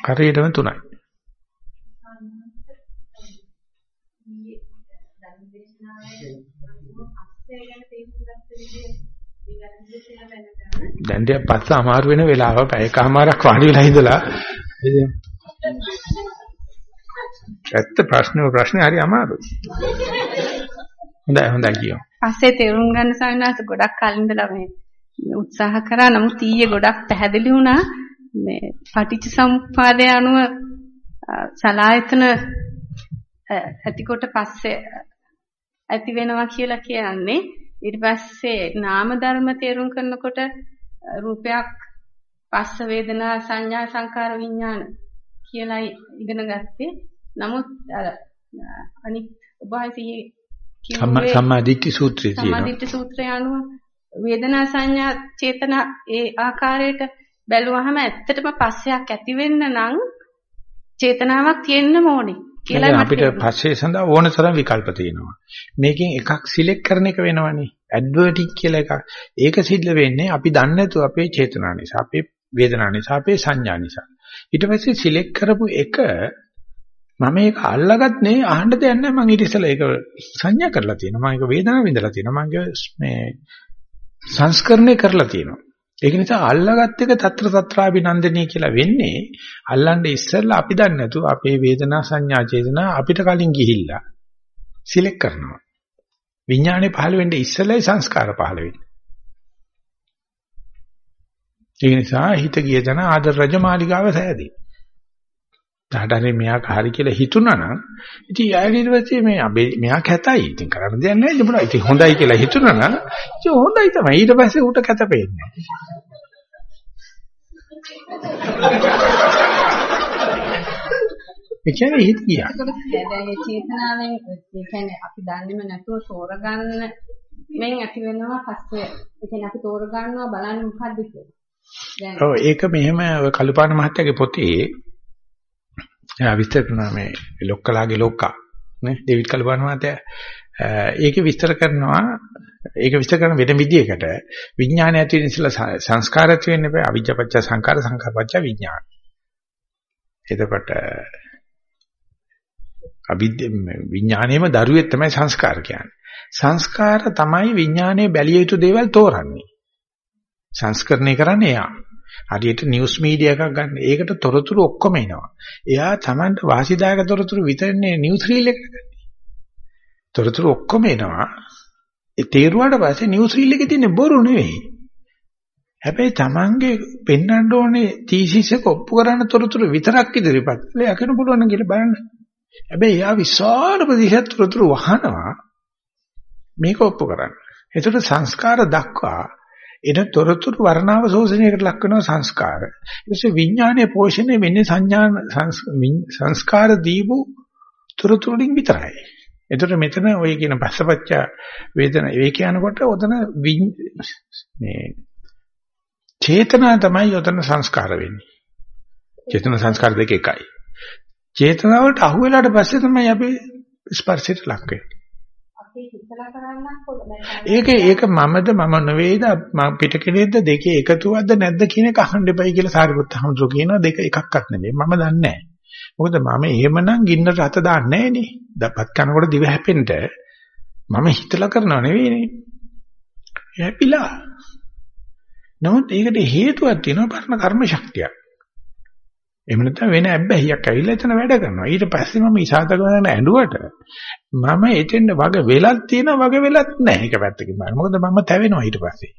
හරියටම තුනයි. දැන් දෙයක් පස්ස අමාරු වෙන වෙලාව පැයකමාරක් වාඩි වෙලා ඉඳලා ඇත්ත ප්‍රශ්නේ ප්‍රශ්නේ හරි අමාරුයි. හොඳයි හොඳයි කියමු. පස්සේ තේරුම් ගන්න සවිනාස ගොඩක් කලින් ඉඳලා මේ උත්සාහ කරා නමුත් ඊයේ ගොඩක් පැහැදිලි වුණා මේ පටිච්ච සමුප්පාදය අනුව සලායතන ඇතිකොට පස්සේ ඇති වෙනවා කියලා කියන්නේ ඊට පස්සේ නාම ධර්ම තේරුම් කරනකොට රූපයක් පස්ස වේදනා සංඥා සංකාර විඥාන කියලා ඉගෙන ගත්තේ. නමුත් අර අනිත් ඔබයි කිව්වේ සම්මාදිට්ඨි සූත්‍රය තියෙනවා. සම්මාදිට්ඨි සූත්‍රය අනුව වේදනා සංඥා චේතනා ඒ ආකාරයට බැලුවහම ඇත්තටම පස්සයක් ඇති වෙන්න නම් චේතනාවක් තියෙන්න ඕනේ. කියලා අපිට පස්සේ සඳහා ඕන තරම් විකල්ප තියෙනවා. මේකෙන් එකක් සිලෙක්ට් කරන එක වෙනවනේ. ඇඩ්වර්ටික් කියලා එකක්. ඒක සිද්ධ වෙන්නේ අපි දන්නේ නැතුව අපේ චේතනා නිසා, අපේ වේදනා නිසා, අපේ සංඥා නිසා. ඊට පස්සේ සිලෙක්ට් කරපු එක මම ඒක අල්ලගත් නේ අහන්න දෙයක් නැහැ. මම ඊට ඉස්සෙල්ලා ඒක සංඥා කරලා තියෙනවා. මම ඒක වේදනාව විඳලා තියෙනවා. මම මේ සංස්කරණය කරලා තියෙනවා. ඒක නිසා අල්ලගත් එක తත්‍ර తත්‍රාభిනන්දනීය කියලා වෙන්නේ අල්ලන්නේ ඉස්සෙල්ලා අපි දන්නේ නැතු අපේ වේදනා සංඥා චේතනා අපිට කලින් ගිහිල්ලා සිලෙක්ට් කරනවා. විඥානේ පහළ වෙන්නේ ඉස්සෙල්ලයි සංස්කාර පහළ වෙන්නේ. ඒ නිසා හිත ගිය තැන ආදර රජමාලිගාව සෑදී. තාඩරේ මෙයා කාරි කියලා හිතුණා නම් ඉතින් ඊට පස්සේ මේ මෙයා කැතයි. ඉතින් කරන්න දෙයක් නැහැ. ඉතින් මොනවා ඉතින් හොඳයි කියලා හිතුණා නම් ඉතින් හොඳයි තමයි. ඊට පස්සේ ඌට කැත පේන්නේ ඒ කියන්නේ හිත ගියා. ඒක චේතනාවෙන් ඒ කියන්නේ අපි දන්නේම නැතුව තෝරගන්න මෙන් ඇති වෙනවා පස්සේ ඒ කියන්නේ අපි තෝරගන්නවා බලන්නේ මොකද්ද කියලා. ඔව් ඒක මෙහෙම කලුපාන මහත්තයාගේ පොතේ එයා විස්තර කරනවා මේ ලොක්කලාගේ ලොක්කා නේ? ඩේවිඩ් කලුපාන මහත්තයා ඒක විස්තර කරනවා ඒක විස්තර කරන වෙන විදියකට විඥානය ඇති වෙන ඉස්සලා සංස්කාර ඇති වෙන්න බෑ අවිජ්ජාපච්ච සංකාර සංකාරපච්ච විඥාන. එතකොට අවිද්‍ය විඥානයේම දරුවෙක් තමයි සංස්කාර කියන්නේ. සංස්කාර තමයි විඥානයේ බැලිය යුතු දේවල් තෝරන්නේ. සංස්කරණය කරන්නේ එයා. හරියට නිවුස් මීඩියා එකක් ගන්න. ඒකට තොරතුරු ඔක්කොම එනවා. එයා Tamanට වාසිදායක තොරතුරු විතරනේ නිවුස් රීල් එකට ගන්නේ. තොරතුරු ඔක්කොම එනවා. ඒ තේරුවාට පස්සේ නිවුස් රීල් එකේ තියෙන බොරු නෙවෙයි. හැබැයි Tamanගේ පෙන්වන්න ඕනේ තීසිස් එක ඔප්පු කරන්න තොරතුරු විතරක් ඉදිරිපත් කළේ යකන පුළුවන් කියලා බලන්න. හැබැයි එයා විශාල ප්‍රතිශත තොරතුරු වහනවා මේක ඔප්පු කරන්න. ඒකට සංස්කාර දක්වා එන තොරතුරු වර්ණාව ශෝෂණයකට ලක් වෙනවා සංස්කාර. ඊටසේ විඥානයේ පෝෂණය වෙන්නේ සංඥාන සංස්කාර දීපු තොරතුරු වලින් විතරයි. එතකොට මෙතන ඔය කියන පස්සපච්ච වේදන ඒ කියනකොට ඔතන මේ චේතනා තමයි ඔතන සංස්කාර වෙන්නේ. චේතන සංස්කාර දෙක එකයි. චේතනාවට අහු වෙලාට පස්සේ තමයි අපි ස්පර්ශයට ලක් වෙන්නේ. ඒක ඒක මමද මම නෙවෙයිද පිට කෙනෙක්ද දෙකේ එකතුවක්ද නැද්ද කියන එක අහන්න එපයි කියලා සාරිපුත්ත හමුදුර කියනවා දෙක එකක්වත් නෙවෙයි මම දන්නේ නැහැ. මොකද මම එහෙමනම් ගින්නට අත දාන්නේ නැහනේ. දපත් කනකොට දිව හැපෙන්න මම හිතලා කරනව නෙවෙයිනේ. හැපිලා. නමුත් ඒකට හේතුවක් තියෙනවා පරණ කර්ම ශක්තියක්. එහෙම නැත්නම් වෙන ඇබ්බැහියක් ඇවිල්ලා එතන වැඩ කරනවා. ඊට පස්සේ මම ඉසాత ගන්න ඇඬුවට මම එතෙන්ද වග වෙලක් තියෙනවා වග වෙලක් නැහැ. ඒක පැත්තකින් බලන්න. මොකද මම තැවෙනවා ඊට පස්සේ.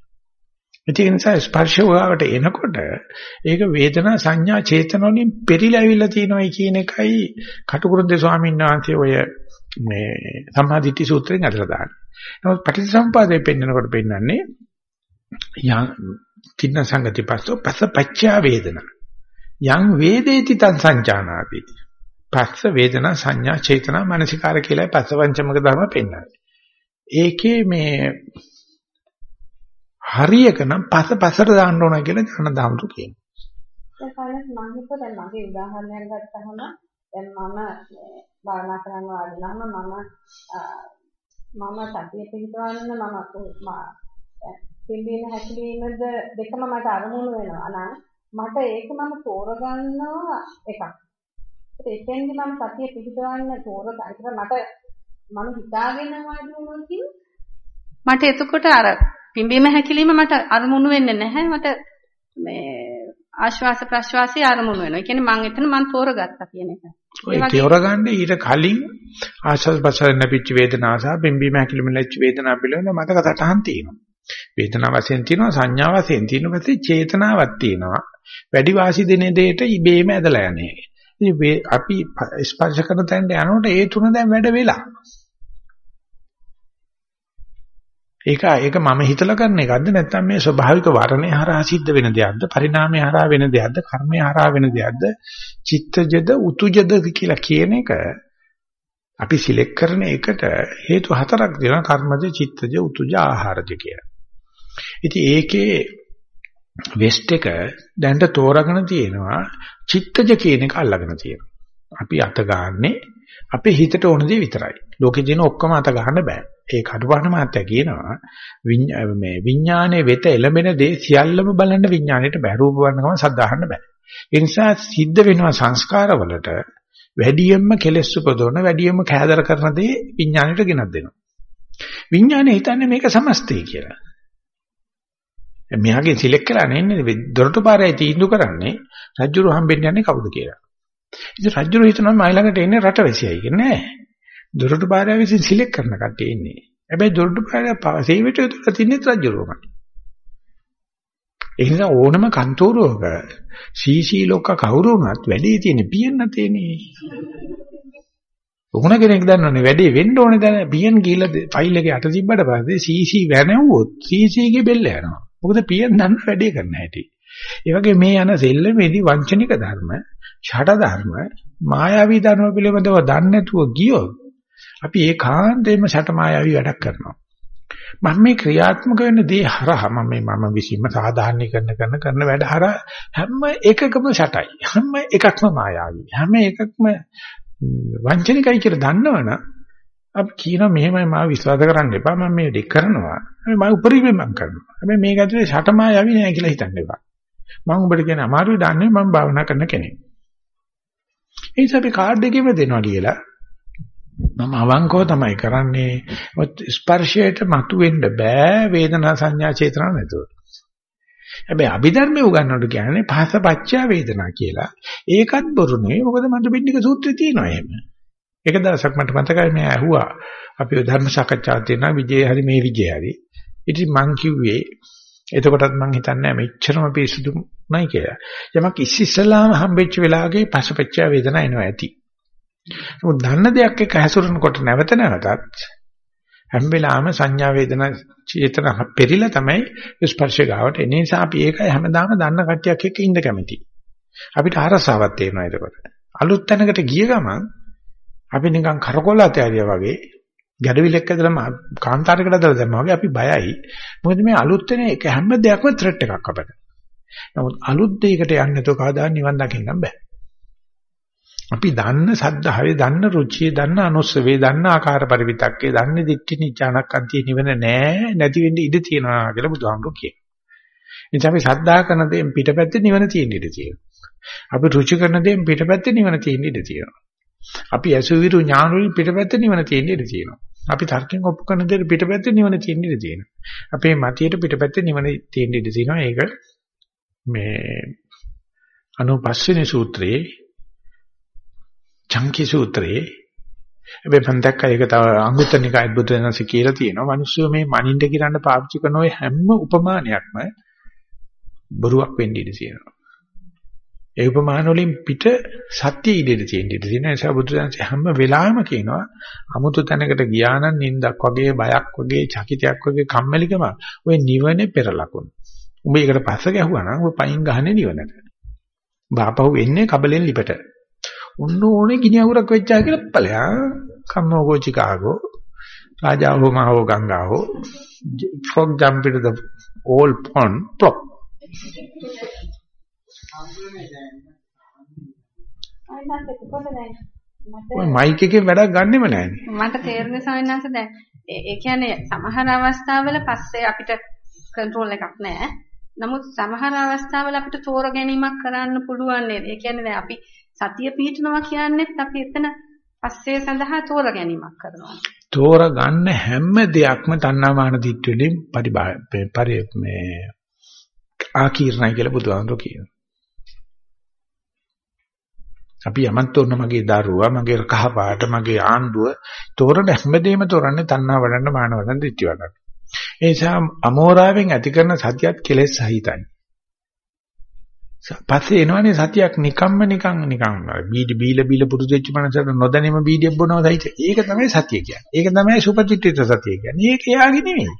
ඒ නිසා ස්පර්ශ වලට එනකොට ඒක වේදනා සංඥා චේතන වලින් පෙරිලා ඇවිල්ලා තියෙනවායි කියන එකයි කටුකුරුන්දේ ස්වාමීන් වහන්සේ ඔය මේ සම්මාදිට්ඨි සූත්‍රයෙන් අදලා දාන්නේ. නමුත් පටිච්චසමුපාදයේ පෙන්නකොට පෙන්නන්නේ යම් තින්න සංගති පස්සෝ පස්ස පච්චා වේදනා යං වේදේති තං සංජානාති. පස්ස වේදනා සංඥා චේතනා මනසිකාර කියලා පස්ස පංචමක ධර්ම පෙන්නන්නේ. ඒකේ මේ හරියක නම් පස්ස පස්සට දාන්න ඕන කියලා ඥාන දාමතු කියනවා. දැන් මම හිතුවා දැන් මගේ උදාහරණයක් ගත්තහම දැන් මම භාවනා කරන්න වාඩි නම් මම මම සතිය පිටවන්න මම පිළිබින හැකිලීමද දෙකම මට අරමුණු වෙනවා නම් මට ඒක මම තෝරගන්නවා එකක්. ඒත් එතෙන්දි මම සතිය පිටවන්න තෝරගන්න. මට මම හිතාගෙන වාඩි වුණොත් මට එතකොට අර පිම්බීම හැකිලිම මට අරමුණු වෙන්නේ නැහැ. මට මේ ආශ්වාස ප්‍රශ්වාසයේ අරමුණු වෙනවා. ඒ කියන්නේ මම එතන මම තෝරගත්තා කියන එක. ඔය තෝරගන්න ඊට කලින් ආශස් බසල් නැපිච්ච වේදනාව සහ බිම්බීම හැකිලිමලච්ච වේදනාව පිළිබඳ මතක සටහන් තියෙනවා. වේදනාව වශයෙන් තියෙනවා සංඥා වශයෙන් තියෙනවා පස්සේ චේතනාවක් තියෙනවා. වැඩි වාසි දෙන දෙයට ඉබේම ඇදලා යන්නේ. ඉතින් අපි ස්පර්ශ කරන තැනට යනකොට ඒ තුන දැන් වැඩ වෙලා. ඒක ඒක මම හිතලා කරන එකක්ද නැත්නම් මේ ස්වභාවික වර්ණය හරහා සිද්ධ වෙන දෙයක්ද පරිණාමය හරහා වෙන දෙයක්ද කර්මය හරහා වෙන දෙයක්ද චිත්තජද උතුජද කියලා කියන එක අපි සිලෙක්ට් කරන එකට හේතු හතරක් දෙනවා කර්මජ චිත්තජ උතුජ ආහාරජ කියලා. ඉතින් ඒකේ වෙස්ට් එක දැන්ට තෝරාගෙන තියෙනවා චිත්තජ කියන එක අල්ලගෙන තියෙනවා. අපි අත ගන්නෙ අපේ හිතට ඕන දේ විතරයි. ලෝකේ තියෙන ඔක්කොම අත ගන්න බෑ. ඒ කඩුපාන මාත්‍ය කියනවා මේ විඥානයේ වෙත එළඹෙන දේ සියල්ලම බලන්න විඥාණයට බෑ. රූප වර්ණකම සද්ධාහන්න බෑ. ඒ නිසා සිද්ධ වෙනවා සංස්කාරවලට වැඩියෙන්ම කෙලෙස් උපදවන වැඩියෙන්ම කෑදර කරන දේ විඥාණයට ගෙනත් දෙනවා. විඥානය හිතන්නේ මේක සමස්තය කියලා. මෙයාගේ සිලෙක්ට් කරලා නෙන්නේ දොරටු පාරයි තීන්දුව කරන්නේ රජුරු හම්බෙන්න යන්නේ කවුද කියලා. ඉතින් රජුරු හිතනවා මයි ළඟට එන්නේ රටවැසියයි කියන්නේ නෑ. දොරටු පාරය විසින් සිලෙක්ට් කරන කට්ටිය ඉන්නේ. හැබැයි දොරටු පාරය සේවිත යතුලා තින්නේ රජුරුමයි. ඒ නිසා ඕනම කන්තෝරුවක සීසී ලොක්ක කවුරු වුණත් වැඩේ තියෙන පියන්න තේනේ. උගුණ කෙනෙක් දන්නවනේ වැඩේ වෙන්න ඕනේ දැන් පියන් ගිහලා ෆයිල් එකේ අත තිබ්බට පස්සේ සීසී වැනෙව්වොත් සීසී ගේ බෙල්ල යනවා. මොකද පියන් දන්න වැඩේ කරන්න හැටි. ඒ වගේ මේ යන සෙල්ලමේදී වංචනික ධර්ම, ෂඩ ධර්ම, මායාවී ධර්ම පිළිබඳව දන්නේ නැතුව ගියොත් අපි ඒකාන්තයෙන්ම ෂට මායාවී වැඩක් කරනවා. මම මේ ක්‍රියාත්මක වෙන දේ හරහා මම මේ මම විසින්ම සාධාරණීකරණ කරන කරන වැඩ හරහා හැම එකකම ෂටයි. හැම එකක්ම මායාවී. හැම එකක්ම වංචනිකයි කියලා දන්නවනම් අපි කියනවා මෙහෙමයි මාව විශ්වාස කරන්න එපා මම මේ දෙක කරනවා. මම උපරිමයෙන් මම කරනවා. හැබැයි මේක ඇතුලේ ෂට මායාවී නෑ කියලා හිතන්න එපා. මම උඹට කියන අමාරුයි දන්නේ මම භාවනා කරන කෙනෙක්. ඒ නිසා අපි කාඩ් එකේම දෙනවා කියලා මම අවංකව තමයි කරන්නේ. ස්පර්ශයට මතුවෙන්න බෑ වේදනා සංඥා චේතනා නැතුව. හැබැයි අභිධර්මයේ උගන්වනකොට කියන්නේ පහස පච්චා වේදනා කියලා. ඒකත් බොරු නෙවෙයි. මොකද මන්දබින්නික සූත්‍රයේ තියෙනවා එහෙම. එක දවසක් මට මතකයි මම ඇහුවා. අපි ධර්ම සාකච්ඡාවක් තියෙනවා විජේ හරි මේ විජේ හරි. ඉතින් මං කිව්වේ එතකොටත් මං හිතන්නේ මෙච්චරම පිසුදු නයි කියලා. යමක් ඉස්සෙල්ලාම හම්බෙච්ච වෙලාවකේ පසපච්චා වේදනා එනවා ඇති. නමුත් දන්න දෙයක් එක්ක හැසිරෙනකොට නැවත නැවතත් හැම වෙලාවෙම සංඥා වේදනා චේතන පෙරිලා තමයි ස්පර්ශය ගාවට එන්නේ. නිසා අපි ඒකයි හැමදාම දන්න කට්ටියක් එක්ක ඉඳ කැමති. අපිට ආරසාවක් තේරෙනවා එතකොට. අලුත් තැනකට ගිය ගමන් අපි නිකන් කරකොල ඇතරියා වගේ ගැඩවිලක් ඇදලා කාන්තාරයකට දාලා දැම්මා වගේ අපි බයයි. මොකද මේ අලුත් වෙන එක හැම දෙයක්ම ත්‍රෙට් එකක් අපිට. නමුත් අලුත් දෙයකට යන්නේ නැතුව කවදා නිවන් දකින්න බෑ. අපි දන්න සද්ධාවේ දන්න රුචියේ දන්න අනුස්සවේ දන්න ආකාර පරිවිතක්කේ දන්නේ දික්ටි නිචානක්කන්තිය නිවන නෑ නැති වෙන්න ඉඩ තියනවා කියලා බුදුහාමුදුරුවෝ කියනවා. එනිසා අපි සද්ධා කරන දේෙන් පිටපැත්තේ නිවන තියෙන ඉඩ තියෙනවා. අපි රුචි කරන දේෙන් පිටපැත්තේ නිවන තියෙන ඉඩ තියෙනවා. අපි අසුවිරු ඥාන වලින් පිටපැත්තේ නිවන තියෙන ඉඩ තියෙනවා. අපි තර්කයෙන් ඔප්පු කරන දේට පිටපැත්තේ නිවන තියෙන ඉඩ තියෙනවා. අපේ මතියට පිටපැත්තේ නිවන තියෙන ඉඩ තියෙනවා. ඒක මේ අනුපස්සිනේ සූත්‍රයේ චංකි සූත්‍රයේ හැබැයි මම දැක්කා ඒක තව අංගුත්තර නිකායත් බුදු දහමසේ කියලා තියෙනවා. මිනිස්සු මේ මනින්න කිරන්න පාවිච්චි කරන ওই හැම උපමානයක්ම බොරුවක් වෙන්න ඉඩ තියෙනවා. ඒ උපමාන වලින් පිට සත්‍ය ඉඩෙට තියෙන ඉඩ තියෙන නිසා බුදු දහමසේ හැම වෙලාවෙම කියනවා අමුතු තැනකට ගියා නම් නින්දක් වගේ බයක් වගේ චකිතයක් වගේ කම්මැලිකම ওই නිවනේ පෙර ලකුණු. උඹ ඒකට පස්ස ගැහුවා නම් ඔය පයින් ගහන්නේ නිවනට. බාපහුව එන්නේ කබලෙන් ලිපට. ඔන්න ඕනේ ගිනි අඟුරක් වෙච්චා කියලා ඵලයා කම්මෝගෝ චිකාගෝ රාජාවෝ මහෝ ගංගාවෝ frog jump into the old pond plop ඔය මයික් එකෙන් වැඩක් ගන්නෙම නැහැ මට තේරුනේ සවිනාස දැන් ඒ කියන්නේ සමහර අවස්ථාවල පස්සේ අපිට කන්ට්‍රෝල් එකක් නැහැ නමුත් සමහර අවස්ථාවල අපිට තෝර ගැනීමක් කරන්න පුළුවන් නේද ඒ කියන්නේ දැන් අපි සතිය පිහිටනවා කියන්නේත් අපි එතන පස්සේ සඳහා තෝර ගැනීමක් කරනවා. තෝර ගන්න හැම දෙයක්ම තණ්හාමාන දිට්ඨි වලින් පරි මේ ආකීර්ණයි කියලා බුදුහාමුදුරුවෝ කියනවා. අපි යමන් තෝරන මගේ දරුවා, මගේ කහපාට, මගේ ආණ්ඩුව තෝරන හැමදේම තෝරන්නේ තණ්හා වඩන්න, මාන වඩන්න, ditthi වඩන්න. ඒ නිසා අමෝරාවෙන් ඇති කරන සතියත් කෙලෙස් සහිතයි. පස්සේ එනවනේ සතියක් නිකම්ම නිකන් නිකන් බීඩි බීල බීල පුරුදු වෙච්ච මනසට නොදැනීම බීඩියක් බොනවා සහිත. ඒක තමයි සතිය කියන්නේ. ඒක තමයි සුපතිත්‍ත්‍ය සතිය කියන්නේ. ඒක එයාගේ නෙමෙයි.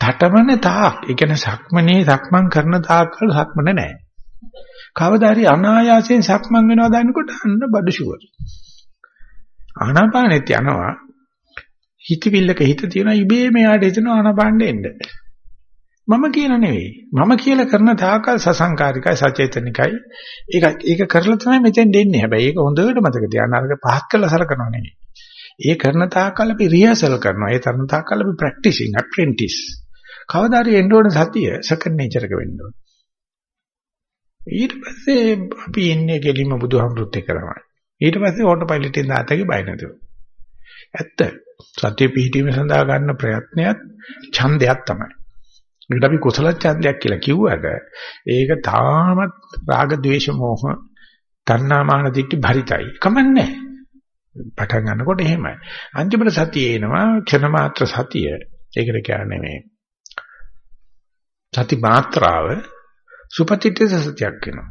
තටමන තාක්, ඒ කියන්නේ සක්මනේ සක්මන් කරන තාක්කල් සක්මන නැහැ. කවදා හරි අනායාසයෙන් සක්මන් වෙනවා දන්නකොට අන්න බඩු ෂුවර්. ආනාපානෙත් යනවා. හිතවිල්ලක හිත තියෙනවා ඉබේම යාට එතන ආනාපානෙ එන්න. මම කියන නෙවෙයි. මම කියලා කරන තාකල් සසංකාරිකයි සචේතනිකයි. ඒක ඒක කරලා තමයි මෙතෙන් දෙන්නේ. හැබැයි ඒක හොඳට මතක තියාගන්න. අරක පහත් කළා සලකනවා නෙවෙයි. ඒ කරන තාකල් අපි රිහර්සල් කරනවා. ඒ තරන තාකල් අපි ප්‍රැක්ටිසින් අප්‍රෙන්ටිස්. කවදා හරි එන්න ඕන සතිය සෙකන්ඩ් නේචර් එක වෙන්න ඕන. ඊට පස්සේ අපි ඉන්නේ ගෙලිම බුදුහමරුත් එක්ක තමයි. ඊට පස්සේ ඕටෝ පයිලට් එකෙන් දාතගේ බය නැතුව. ඇත්ත. සතිය පිහිටීම සඳහා ගන්න ප්‍රයත්නයත් ඡන්දයක් තමයි. ඒකට අපි කුසල ඡන්දයක් කියලා කිව්වට ඒක තාමත් රාග ద్వේෂ මෝහ තණ්හාමාන දිට්ඨි භරිතයි. කමන්නේ. පටන් ගන්නකොට එහෙමයි. අන්තිමට සතිය එනවා ක්ෂණ මාත්‍ර සතිය. ඒකට කියන්නේ මේ සති මාත්‍රාව සුපතිත්ත්‍ය සතියක් වෙනවා.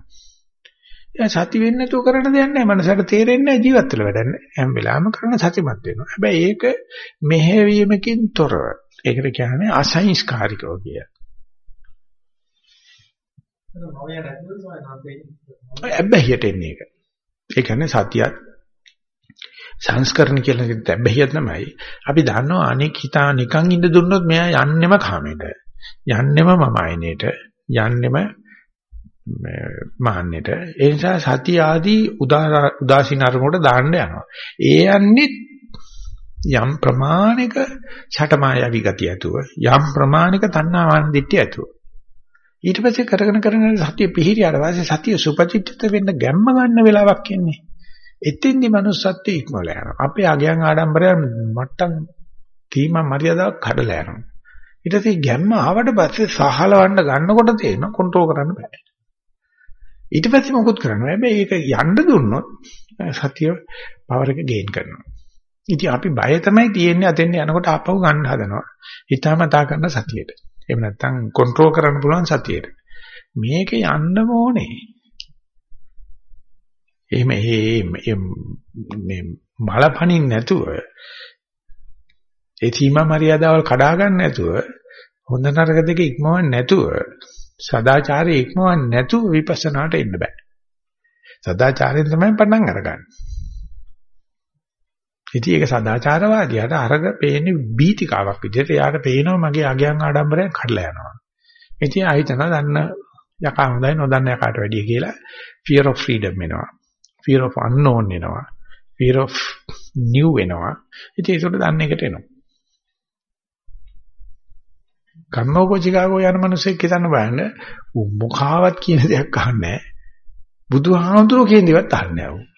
එයා සති වෙන්නේ නැතුව කරන්න දෙයක් නැහැ. මනසට තේරෙන්නේ නැහැ ජීවත් වෙලා වැඩක් නැහැ. හැම වෙලාවෙම කරන සතිමත් වෙනවා. හැබැයි ඒක මෙහෙවීමකින් තොරව. ඒකට කියන්නේ අසංස්කාරිකව කිය. ඇබ්බැහියට එන්නේ ඒක. ඒ කියන්නේ සතියත් සංස්කරණ කියලා කියන ඇබ්බැහිය තමයි. අපි දන්නවා අනෙක් හිතා නිකන් ඉඳ දුන්නොත් මෙයා යන්නෙම කාමෙට. යන්නෙම මම ආයනෙට. යන්නෙම මාන්නෙට. ඒ නිසා සතිය ආදී උදාසීන අරමුණට දාන්න යනවා. ඒ යන්නේ යම් ප්‍රමාණික ඡටමායවි ගතිය ඇතුව යම් ප්‍රමාණික තණ්හාවන් දිට්ඨිය ඇතුව. ඊට පස්සේ කරගෙන කරගෙන සතිය පිහිරියට පස්සේ සතිය සුපතිත්ත්‍ය වෙන්න ගැම්ම ගන්න වෙලාවක් එන්නේ. එතෙන්දි manussත්වයේ ඉක්මවලා යනවා. අපේ අගයන් ආඩම්බරයන් මට්ටම් තීම මරියදාවක් කඩලා යනවා. ඊට පස්සේ ගැම්ම ආවට පස්සේ සහලවන්න ගන්නකොට තේරෙන කන්ට්‍රෝල් කරන්න බෑ. ඊට පස්සේ මොකොත් කරනවා හැබැයි ඒක යන්න දුන්නොත් සතිය පවර් එක ගේන් කරනවා ඉතින් අපි බය තමයි තියෙන්නේ අතෙන් යනකොට ආපහු ගන්න හදනවා. හිතාමතා කරන සතියේට. එහෙම නැත්නම් කන්ට්‍රෝල් කරන්න පුළුවන් සතියේට. මේක යන්න ඕනේ. එහෙම මේ මලපණින් නැතුව ඒ සීමා මරියාදාවල් කඩා ගන්න නැතුව හොඳ නරක දෙක ඉක්මවන්න නැතුව සදාචාරයේ ඉක්මවන්න නැතුව විපස්සනාට එන්න බෑ. සදාචාරයෙන් තමයි පටන් අරගන්නේ. ඉතින් ඒක සදාචාරවාදියාට අරග පේන්නේ බීතිකාවක් විදිහට. එයාට පේනවා මගේ අගයන් ආඩම්බරයෙන් කඩලා යනවා. ඉතින් ආයිතන දන්න යකා හොඳයි නොදන්න යකාට වැඩිය කියලා fear of freedom එනවා. fear of unknown එනවා. fear of new වෙනවා. ඉතින් ඒකට දන්න එකට එනවා. කම්මෝපචිකාගෝ යන මිනිස්සෙක් හිතන්න බලන්න මොකාවත් කියන දෙයක් අහන්නේ නැහැ. බුදුහාමුදුරුවෝ කියන දේවත් අහන්නේ නැහැ.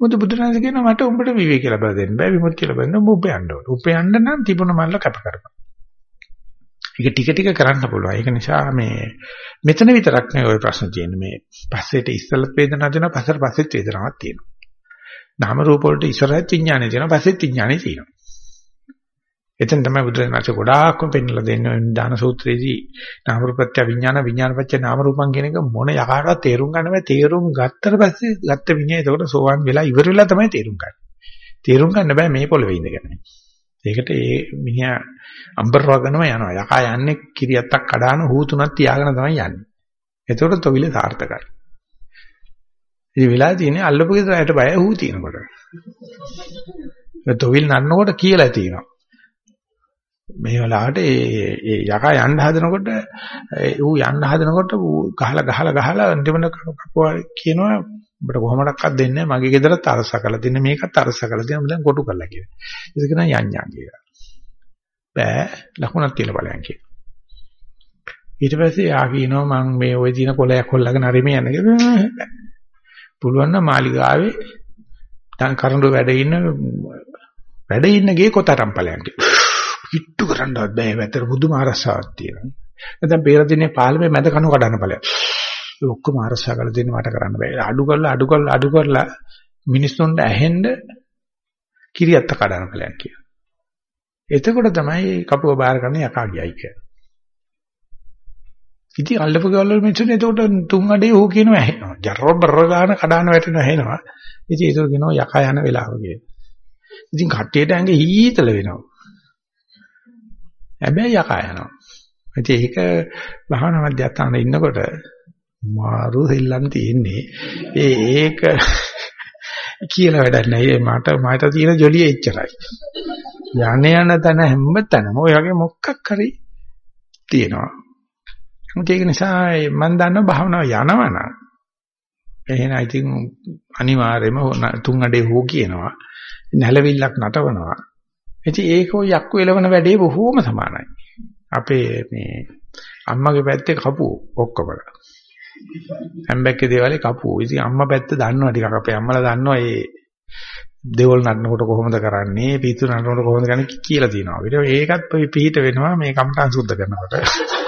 මොකද බුදුරජාණන් කියනවා මට උඹට විවේක ලැබලා දෙන්න බෑ විමුක්තිය ලැබෙන්න උඹ උපයන්න ඕන. උපයන්න නම් තිබුණ මල්ල කැප කරපන්. ඒක ටික ටික කරන්න පුළුවන්. ඒක නිසා මේ මෙතන විතරක් නෙවෙයි ওই ප්‍රශ්න තියෙන්නේ මේ පස්සේට ඉස්සලත් වේදනාවක් දෙනවා පස්සට පස්සෙත් වේදනාවක් තියෙනවා. නාම රූප වලට ඉස්සරහත් විඥානය තියෙනවා පස්සෙත් විඥානය තියෙනවා. එතෙන් තමයි බුදුරජාණන් ගොඩාක්ම පෙන්නලා දෙන්නේ දාන සූත්‍රයේදී නාම රූපත්‍ය විඥාන විඥානපත්‍ය නාම රූපං කියන එක මොන යකාටවත් තේරුම් ගන්න බෑ තේරුම් ගත්තට පස්සේ ගත්ත විඤ්ඤාය එතකොට සෝවන් වෙලා ඉවර වෙලා තමයි තේරුම් ගන්න. තේරුම් ගන්න බෑ මේ පොළවේ ඉඳගෙන. ඒකට ඒ මිනිහා අම්බර වගනම යනවා. යකා යන්නේ කිරියත්තක් කඩාන හූතුණක් තියාගෙන තමයි යන්නේ. එතකොට තොවිල සාර්ථකයි. ඉතින් වෙලා තියෙන්නේ අල්ලපු ගෙදරට බය හූ තිනකොට. තොවිල් නන්නකොට කියලා තියෙනවා. මේ වෙලාවට ඒ ඒ යකා යන්න හදනකොට ඌ යන්න හදනකොට ඌ ගහලා ගහලා ගහලා අන්තිමට කපුවා කියනවා ඔබට කොහොමඩක්වත් දෙන්නේ මගේ ගෙදරත් අරස කරලා දෙන්න මේකත් අරස කරලා දෙන්න මම කොටු කරලා කියලා. ඒක කියන යඤ්ඤා කියලා. බෑ ලකුණක් තියලා බලයන් කියලා. ඊට පස්සේ යා කියනවා මම මේ ওই දින කොලයක් හොල්ලගෙන හරි මේ යන්නේ කියලා. පුළුවන් නම් මාලිගාවේ දැන් කරඬු වැඩ ඉන්න වැඩ ඉන්න ගේ කොතරම් ඵලයන් කියලා. කිට්ටු කරන්නවත් බෑ. වැතර බුදුම අරසාවක් තියෙනවා. නැත්නම් පෙර දිනේ පාලමේ මැද කණු කඩන්න ඵලයක්. ඒ ඔක්කොම අරසා කරලා දෙන්න මට කරන්න බෑ. අඩු කරලා අඩු කරලා අඩු කරලා මිනිස්සුන්ට ඇහෙන්න කිරියත්ත කඩන කලයක් කියන. එතකොට තමයි කපුව බාර ගන්න යකා ගියයි කියන්නේ. ඉතින් අල්ලපු ගවල් වල මිනිස්සුනේ එතකොට තුන් අඩේ ඕක කියනවා ඇහෙනවා. ජරර බර ගන්න කඩාන වැටෙනවා ඇහෙනවා. ඉතින් ඒක කියනවා යකා යන වෙලාව කියලා. ඉතින් කට්ටියට ඇඟ හීතල වෙනවා. හැබැයි යකා යනවා. ඉතින් ඒක භාවනා මධ්‍යස්ථානයේ ඉන්නකොට මාරු දෙල්ලන් තියෙන්නේ. ඒ ඒක කියලා වැඩක් නැහැ. මට මට තියෙන ජොලිය එච්චරයි. යන යන තැන හැම තැනම ඔය වගේ මොකක් හරි තියෙනවා. ඒක නිසා මම දන්නවා භාවනාව යනවනම් එහෙනම් ඉතින් අනිවාර්යයෙන්ම තුන් අඩේ හෝ කියනවා. නැලවිල්ලක් නටවනවා. ඉතින් ඒක ඔය යක්කු එලවන වැඩේ බොහෝම සමානයි. අපේ මේ අම්මගේ පැත්තේ කපුව ඔක්කොම. හැම්බැක්කේ දේවලේ කපුව. ඉතින් අම්මා පැත්ත දන්නවා ටිකක් අපේ අම්මලා දන්නවා ඒ දෙවල් නටනකොට කොහොමද කරන්නේ පිටු නටනකොට කොහොමද කරන්නේ කියලා තියෙනවා. ඒකත් පිළිහිට වෙනවා මේ කම්ටන් සුද්ධ කරනකොට.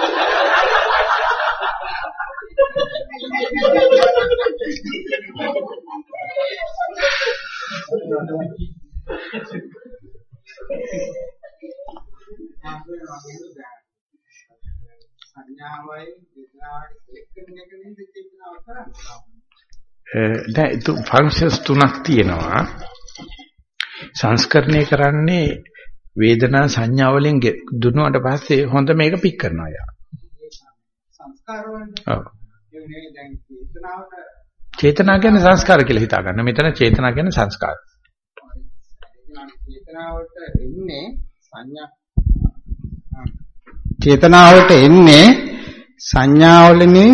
සංඥාවයි වේදනාවයි සිලෙක්ට් කරන එක නේද චේතනාව කරන්නේ. දැන් තු ෆන්ක්ෂන්ස් තුනක් තියෙනවා. සංස්කරණය කරන්නේ වේදනා සංඥා වලින් දුන්නාට පස්සේ හොඳ මේක පික් කරනවා යා. සංස්කාර වලට. ඔව්. ඒ නේ දැන් චේතනාවට චේතනා කියන්නේ සංස්කාර කියලා හිතා ගන්න. මෙතන චේතනා කියන්නේ සංස්කාර. චේතනාවට එන්නේ සංඥා චේතනාවට එන්නේ සංඥාවලනේ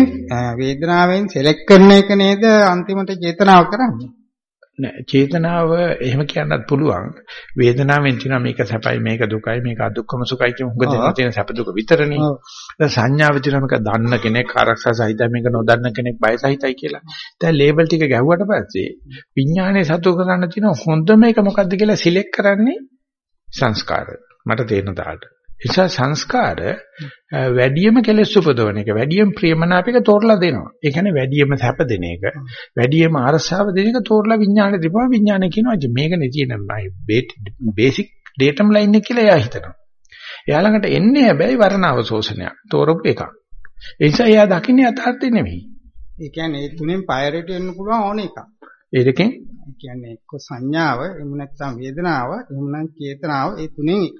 වේදනාවෙන් සෙලෙක්ට් කරන එක නේද අන්තිමට චේතනාව කරන්නේ? නෑ චේතනාව එහෙම කියන්නත් පුළුවන්. වේදනාවෙන් තියෙනවා මේක සැපයි මේක දුකයි මේක අදුක්කම සුඛයි කියන උග දෙන්න තියෙන සැප දුක විතරනේ. දැන් සංඥාව තියෙනවා මේක දන්න කෙනෙක් ආරක්ෂා සහිතයි මේක නොදන්න කෙනෙක් බය සහිතයි කියලා. දැන් ලේබල් ටික ගැහුවට පස්සේ විඥානයේ සතු කරන්න තියෙන හොඳම එක මොකද්ද කියලා සිලෙක්ට් කරන්නේ සංස්කාර. මට තේරෙන තාලට නිසා සංස්කාර වැඩියම කෙලෙස් උපදවන එක වැඩියම ප්‍රියමනාප එක තෝරලා දෙනවා. ඒ කියන්නේ වැඩියම සැප දෙන එක වැඩියම අරසාව දෙන එක තෝරලා විඥාණය දීපුවා විඥාණය කියනවා මේකනේ තියෙන බේසික් ඩේටම් ලයින් එක කියලා එයා හිතනවා. එයා ළඟට එන්නේ හැබැයි වර්ණාව ශෝෂණයක්. තෝරපු එකක්. ඒ නිසා එයා දකින්නේ යථාර්ථය නෙමෙයි. ඒ කියන්නේ මේ තුනෙන් පයරට එන්න පුළුවන් ඕන එකක්. ඒ දෙකෙන් කියන්නේ එක්ක සංඥාව, එහෙම නැත්නම් වේදනාව, එහෙම නැත්නම් චේතනාව, ඒ තුනෙන් එක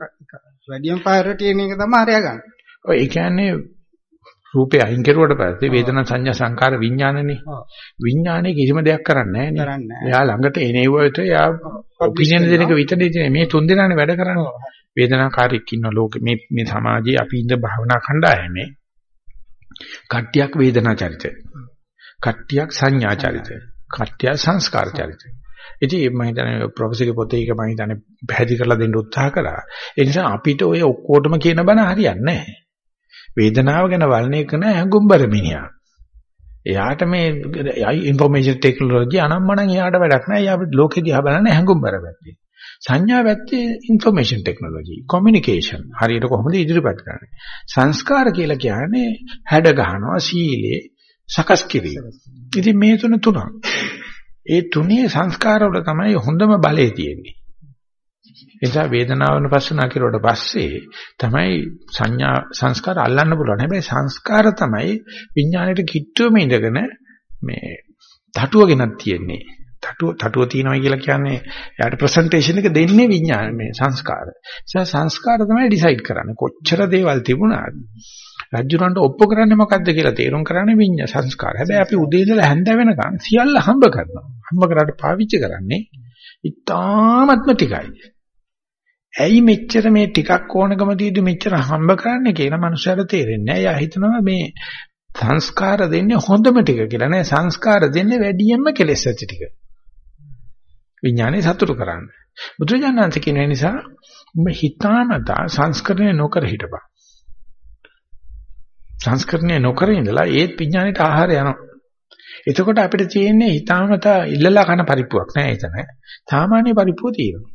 වැඩියෙන් පයරට එන එක තමයි හරිය ගන්න. ඔය ඒ කියන්නේ රූපේ අයින් කරුවට පස්සේ වේදනා සංඥා සංකාර විඥානනේ. විඥානේ කිසිම දෙයක් කරන්නේ නැහැ නැහැ. එයා ළඟට එනේවට එයා ඔපිනියන් දෙන එක විතරයි තියෙන්නේ. මේ තුන් දෙනානේ වැඩ කරන්නේ. වේදනාකාරීක් ඉන්න ලෝකෙ මේ මේ සමාජයේ අපි ඉන්න භාවනා කණ්ඩායමේ කට්ටියක් වේදනා චරිතය. කට්ටියක් සංඥා චරිතය. කට්ටිය සංස්කාර චරිතය. ඉතින් මම හිතන්නේ ප්‍රොෆෙසර්ගේ පොතේ ඒක මම හිතන්නේ පැහැදිලි කරලා දෙන්න උත්සාහ කරා. ඒ නිසා අපිට ඔය ඔක්කොටම කියන බණ හරියන්නේ නැහැ. වේදනාව ගැන වර්ණනය කරන හැඟුම්බර මිනිහා. එයාට මේ ইনফෝමේෂන් ටෙක්නොලොජි අනම්මනම් එයාට වැඩක් නැහැ. එයා ලෝකෙ දිහා බලන්නේ හැඟුම්බර පැත්තේ. සංඥා පැත්තේ ইনফෝමේෂන් ටෙක්නොලොජි, කොමියුනිකේෂන් හරියට කොහොමද ඉදිරිපත් කරන්නේ? සංස්කාර කියලා කියන්නේ හැඩ ගහනවා, සීලය, සකස් කිරීම. ඉතින් මේ තුන තුනක්. ඒ තුනේ සංස්කාර වල තමයි හොඳම බලය තියෙන්නේ. ඒ නිසා වේදනාවන පස්සනා කිරුවට පස්සේ තමයි සංඥා සංස්කාර අල්ලන්න පුළුවන්. හැබැයි සංස්කාර තමයි විඥාණයට කිට්ටුවම ඉඳගෙන මේ තටුවගෙනක් තියෙන්නේ. තටුව තටුව තියනවා කියලා කියන්නේ යාට ප්‍රසන්ටේෂන් එක දෙන්නේ විඥාන මේ සංස්කාර. ඒ සංස්කාර තමයි ඩිසයිඩ් කරන්නේ. කොච්චර දේවල් තිබුණාද රජුරන්ට ඔප්පු කරන්නේ මොකද්ද කියලා තේරුම් කරන්නේ විඤ්ඤා සංස්කාර. හැබැයි අපි උදේ ඉඳලා හැන්ද වෙනකන් සියල්ල හම්බ කරනවා. හම්බ කරාට පාවිච්චි කරන්නේ ඉතාමත්ම ටිකයි. ඇයි මෙච්චර මේ ටිකක් ඕනකම තියෙදි මෙච්චර හම්බ කරන්නේ කියලා මනුස්සයර තේරෙන්නේ නැහැ. එයා හිතනවා මේ සංස්කාර දෙන්නේ හොඳම ටික කියලා නෑ. සංස්කාර දෙන්නේ වැඩියෙන්ම කෙලෙස් ඇති ටික. විඥානේ සතුටු කරන්න. බුදුජානනාංශ කියන නිසා ඔබ හිතාමතා සංස්කරණය නොකර හිටපන්. සංස්කරණය නොකර ඉඳලා ඒත් විඥාණයට ආහාර යනවා. එතකොට අපිට තියෙන්නේ හිතාමතා ඉල්ලලා කන පරිප්පුවක් නෑ එතන. සාමාන්‍ය පරිප්පුව තියෙනවා.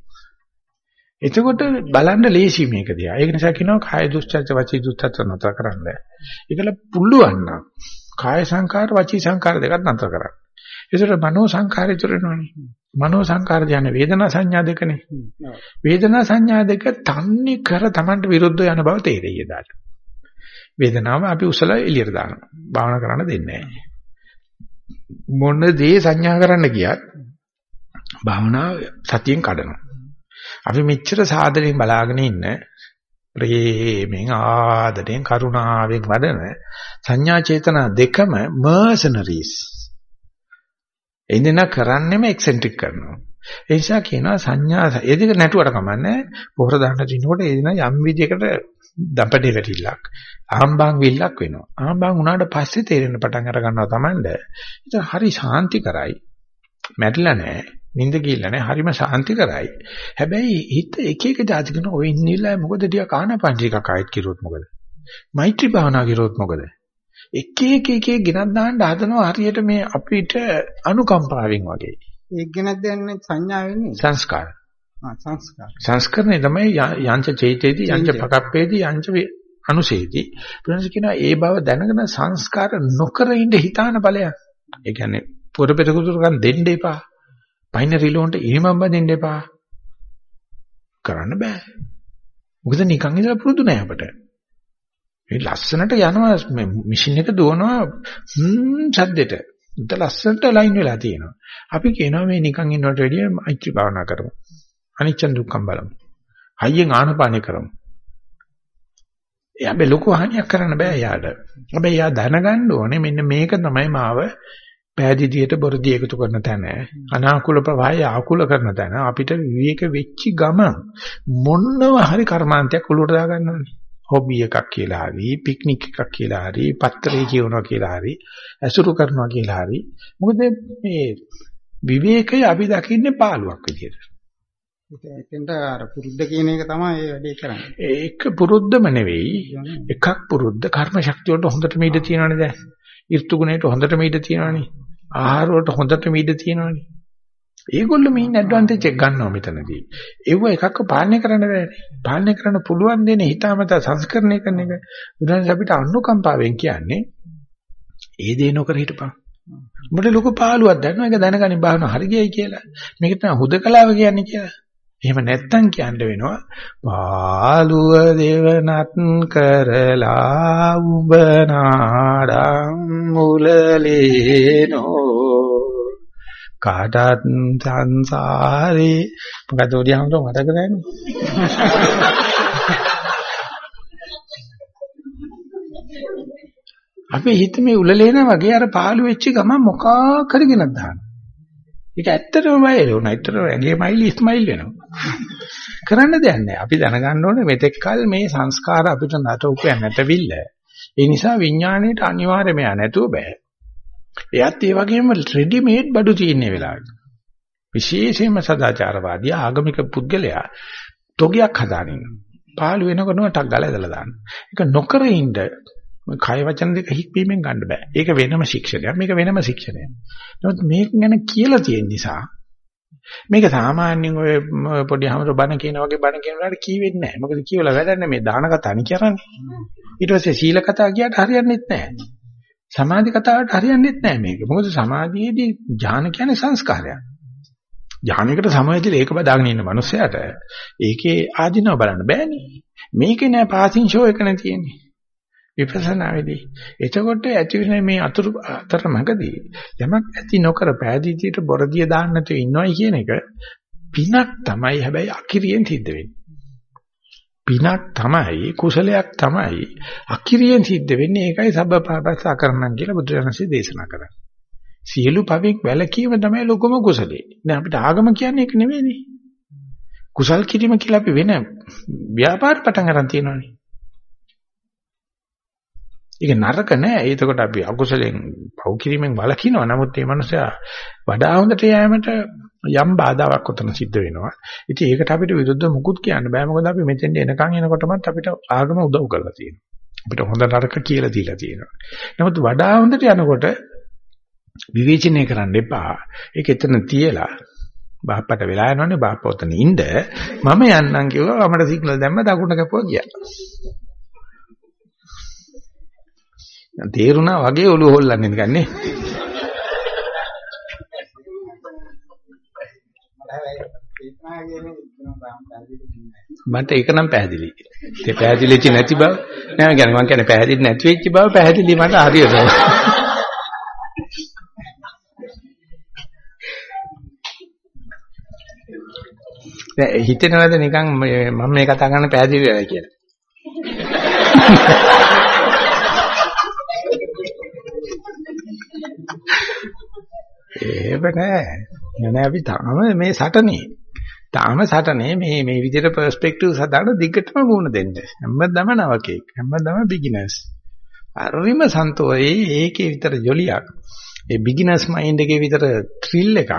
එතකොට බලන්න ලේසි මේක දිහා. ඒක නිසා කියනවා කාය දුස්චර්ච වචී දුස්චර්ච නතර කරන්න. ඒකල පුළුවන් නම් කාය සංකාර වචී සංකාර දෙකක් නතර කරන්න. ඒසර මනෝ සංකාරය තුරනවනේ. මනෝ සංකාර කියන්නේ වේදනා සංඥා දෙකනේ. වේදනා සංඥා දෙක තන්නේ කර Tamanට විරුද්ධ යන බව තේරෙයි එදාට. වේදනාව අපි උසල එළියට දානවා. භාවනා කරන්න දෙන්නේ නැහැ. මොන දේ සංඥා කරන්න ගියත් භාවනාව සතියෙන් කඩනවා. අපි මෙච්චර සාදරයෙන් බලාගෙන ඉන්න ප්‍රේමෙන් ආදරෙන් කරුණාවෙන් වඩන සංඥා චේතනා දෙකම mercenaries එදින කරන්නේම එක්සෙන්ට්‍රික් කරනවා. ඒ නිසා කියනවා සංඥා ඒ දෙක නැටුවට කමන්නේ පොහොර දාන්න දිනකොට ඒ දින යම් විදියකට දපඩේ වැටිල්ලක් ආම්බාන් විල්ලක් වෙනවා. ආම්බාන් උනාට පස්සේ තේරෙන පටන් අර ගන්නවා Tamanda. ඒක හරි ශාන්ති කරයි. මැරිලා නැහැ. නිින්ද ගිහිල්ලා නැහැ. හරිම ශාන්ති කරයි. හැබැයි හිත එක එක જાති කරන ඔය ඉන්නilla මොකද ටික කානපන් ටිකක් ආයෙත් කිරුවොත් මොකද? මෛත්‍රී භාවනා කිරුවොත් මොකද? එක එක එක එක ගෙනත් දාන්න හදනවා හරියට මේ අපිට අනුකම්පාවෙන් වගේ. ඒක ගැනද දැනන්නේ සංඥා වෙන්නේ සංස්කාර. සංස්කරණය තමයි යංච චෛතේති යංච පකප්පේති යංච අනුසේති. ප්‍රඥා කියනවා ඒ බව දැනගෙන සංස්කාර නොකර ඉඳ හිතාන බලයක්. ඒ කියන්නේ පොර පෙරකුතුරකම් දෙන්න එපා. පයින් රිලෝන්ට ඉනිමම් බඳින්න එපා. කරන්න බෑ. මොකද නිකන් ඉඳලා පුරුදු නෑ අපට. මේ ලස්සනට යනවා මේ මැෂින් එක දුවනවා හ්ම් සද්දෙට. උත ලස්සනට ලයින් වෙලා තියෙනවා. අපි කියනවා මේ නිකන් ඉන්නවට වැඩිය මෛත්‍රී භාවනා කරමු. අනිච්ච දුක්ඛම් බලමු. හයියෙන් ආනපානෙ කරමු. එයා බේ ලොකු හානියක් කරන්න බෑ යාට. හැබැයි යා දැනගන්න ඕනේ මෙන්න මේක තමයි මාව පෑදීදියට බොරදී එකතු කරන තැන අනාකූල ප්‍රවාහය ආකූල කරන තැන අපිට විවේක වෙච්චි ගම මොනව හරි කර්මාන්තයක් උළුවට දාගන්නවනේ. හොබි එකක් කියලා හරි පික්නික් එකක් කියලා හරි පත්තරේ කියවනවා කියලා හරි ඇසුරු කරනවා කියලා හරි මොකද මේ විවේකය අපි දකින්නේ පාළුවක් විදියට එතෙන්ට අර පුරුද්ද කියන එක තමයි ඒ වැඩේ කරන්නේ. ඒක පුරුද්දම නෙවෙයි එකක් පුරුද්ද කර්ම ශක්තිය වලට හොඳටම ඉඩ තියෙනවනේ දැන් ඍතු ගුණයට හොඳටම ඉඩ තියෙනවනේ ආහාර වලට හොඳටම ඉඩ තියෙනවනේ ඒගොල්ලෝ මේන් ඇඩ්වාන්ටේජ් එක ගන්නවා මෙතනදී. ඒව එකක්ව පාලනය කරන්න බෑනේ. පාලනය කරන්න පුළුවන් දෙන්නේ හිතාමතා සංස්කරණය කරන එක. උදාහරණයක් අපිට අනුකම්පාවෙන් කියන්නේ ඒ දේ නොකර හිටපන්. උඹට ලොකු පාළුවක් දැනනවා ඒක දැනගනි බාහන හරි ගියයි කියලා. මේක තමයි හුදකලාව කියන්නේ කියලා. එහෙම නැත්තම් කියන්න වෙනවා පාළුව දෙවනත් කරලා උඹ නාඩම් මුලලේනෝ කාටත් සංසාරේ මොකද ඔඩියන්ට මතක නැහැ අපි හිත මේ උලලේන වගේ අර පාළු වෙච්ච ගමන් මොකක් කරගෙනද දාන්න. ඒක ඇත්තටම වයර උනා. ඇත්තටම ඇගේ මයිල් ඉස්මයිල් වෙනවා. කරන්න දෙයක් නැහැ. අපි දැනගන්න ඕනේ මෙතෙක් කල මේ සංස්කාර අපිට නට උපයන්න නැතවිල්ල. ඒ නිසා විඥාණයට අනිවාර්යයෙන්ම නැතුව බෑ. එයත් ඒ වගේම රෙඩි මේඩ් බඩු තියෙන වෙලාවට. විශේෂයෙන්ම සදාචාරවාදී ආගමික පුද්ගලයා තොගයක් හදාගෙන පාළු වෙනකොටම ටක් ගාලා ඇදලා දාන්න. ඒක නොකර ඉන්න කය වචන දෙක හික්වීමෙන් ගන්න බෑ. ඒක වෙනම ශික්ෂණයක්. මේක වෙනම ශික්ෂණයක්. නමුත් මේක ගැන කියලා තියෙන නිසා මේක සාමාන්‍යයෙන් ඔය පොඩි හැමර බණ කියන වගේ බණ කියන වෙලාවට කියවෙන්නේ නැහැ. මොකද කියවලා වැඩන්නේ මේ දාන කතා නේ කරන්නේ. ඊට පස්සේ සීල කතා කියට හරියන්නේ නැහැ. සමාධි කතාවට හරියන්නේ නැහැ මේක. මොකද සමාධියේදී ඥාන කියන්නේ සංස්කාරයක්. ඥානයකට සමවැදිලා ඒක බදාගෙන ඉන්න මනුස්සයාට ඒකේ ආධිනව බලන්න බෑනේ. මේකේ නෑ පාසින් ෂෝ එක නේ තියෙන්නේ. විපස්සනාවේදී. එතකොට ඇති වෙන මේ අතුරු අතරමඟදී යමක් ඇති නොකර පෑදීතියට බොරදිය දාන්න නැතුව ඉන්නවයි කියන එක පිනක් තමයි හැබැයි අකිරියෙන් සිද්ධ වෙන්නේ. පිනක් තමයි කුසලයක් තමයි අකිරියෙන් සිද්ධ වෙන්නේ ඒකයි සබ්බපාපස්සා කරණම් කියලා බුදුරජාණන්සේ දේශනා කරන්නේ. සියලු පවෙක් වැළකීම තමයි ලොකම කුසලේ. දැන් අපිට ආගම කියන්නේ ඒක නෙවෙයිනේ. කුසල් කිරීම කියලා අපි වෙන ව්‍යාපාර පටන් ගන්න තියෙනවානේ. ඒක නරක නෑ. ඒකට අපි අකුසලෙන් පව් කිරීමෙන් වළකිනවා. නමුත් මේ මනුස්සයා වඩා හොඳට යෑමට යම් බාධාවක් උතන සිද්ධ වෙනවා. ඉතින් ඒකට අපිට විරුද්ධ මුකුත් කියන්න බෑ. මොකද අපි මෙතෙන්ට එනකන් එනකොටමත් අපිට ආගම උදව් කරලා තියෙනවා. අපිට හොඳ නරක කියලා දීලා තියෙනවා. නමුත් වඩා හොඳට යනකොට විවේචනය කරන්න එපා. ඒක එතන තියලා බාප්පට වෙලා යනවනේ බාප්ප උතන ඉන්න මම යන්නම් කිව්වා අපිට සිග්නල් දැම්ම දකුණ කැපුවා ගියා. තේරුණා වගේ ඔළුව හොල්ලන්නේ නිකන් නේ. මට ඒක නම් පැහැදිලි. ඒ පැහැදිලිච්ච නැති බව නෑ කියන්නේ මම කියන්නේ පැහැදිලි නැති වෙච්ච බව පැහැදිලි මට හරියට. දැන් හිතෙනවද නිකන් මම මේ කතා කරන්න පැහැදිලි වෙලා කියලා? එහෙම නෑ. නෑ අපි තාම මේ සටනේ. තාම සටනේ මේ මේ විදිහට පර්ස්පෙක්ටිව්ස් හදාන දිගටම වුණ දෙන්න. හැමදාම නවකෙක්. හැමදාම බිග්ිනර්ස්. අරිම සන්තෝෂේ ඒකේ විතර ජොලියක්. ඒ බිග්ිනර්ස් මයින්ඩ් එකේ විතර ත්‍රිල් එකක්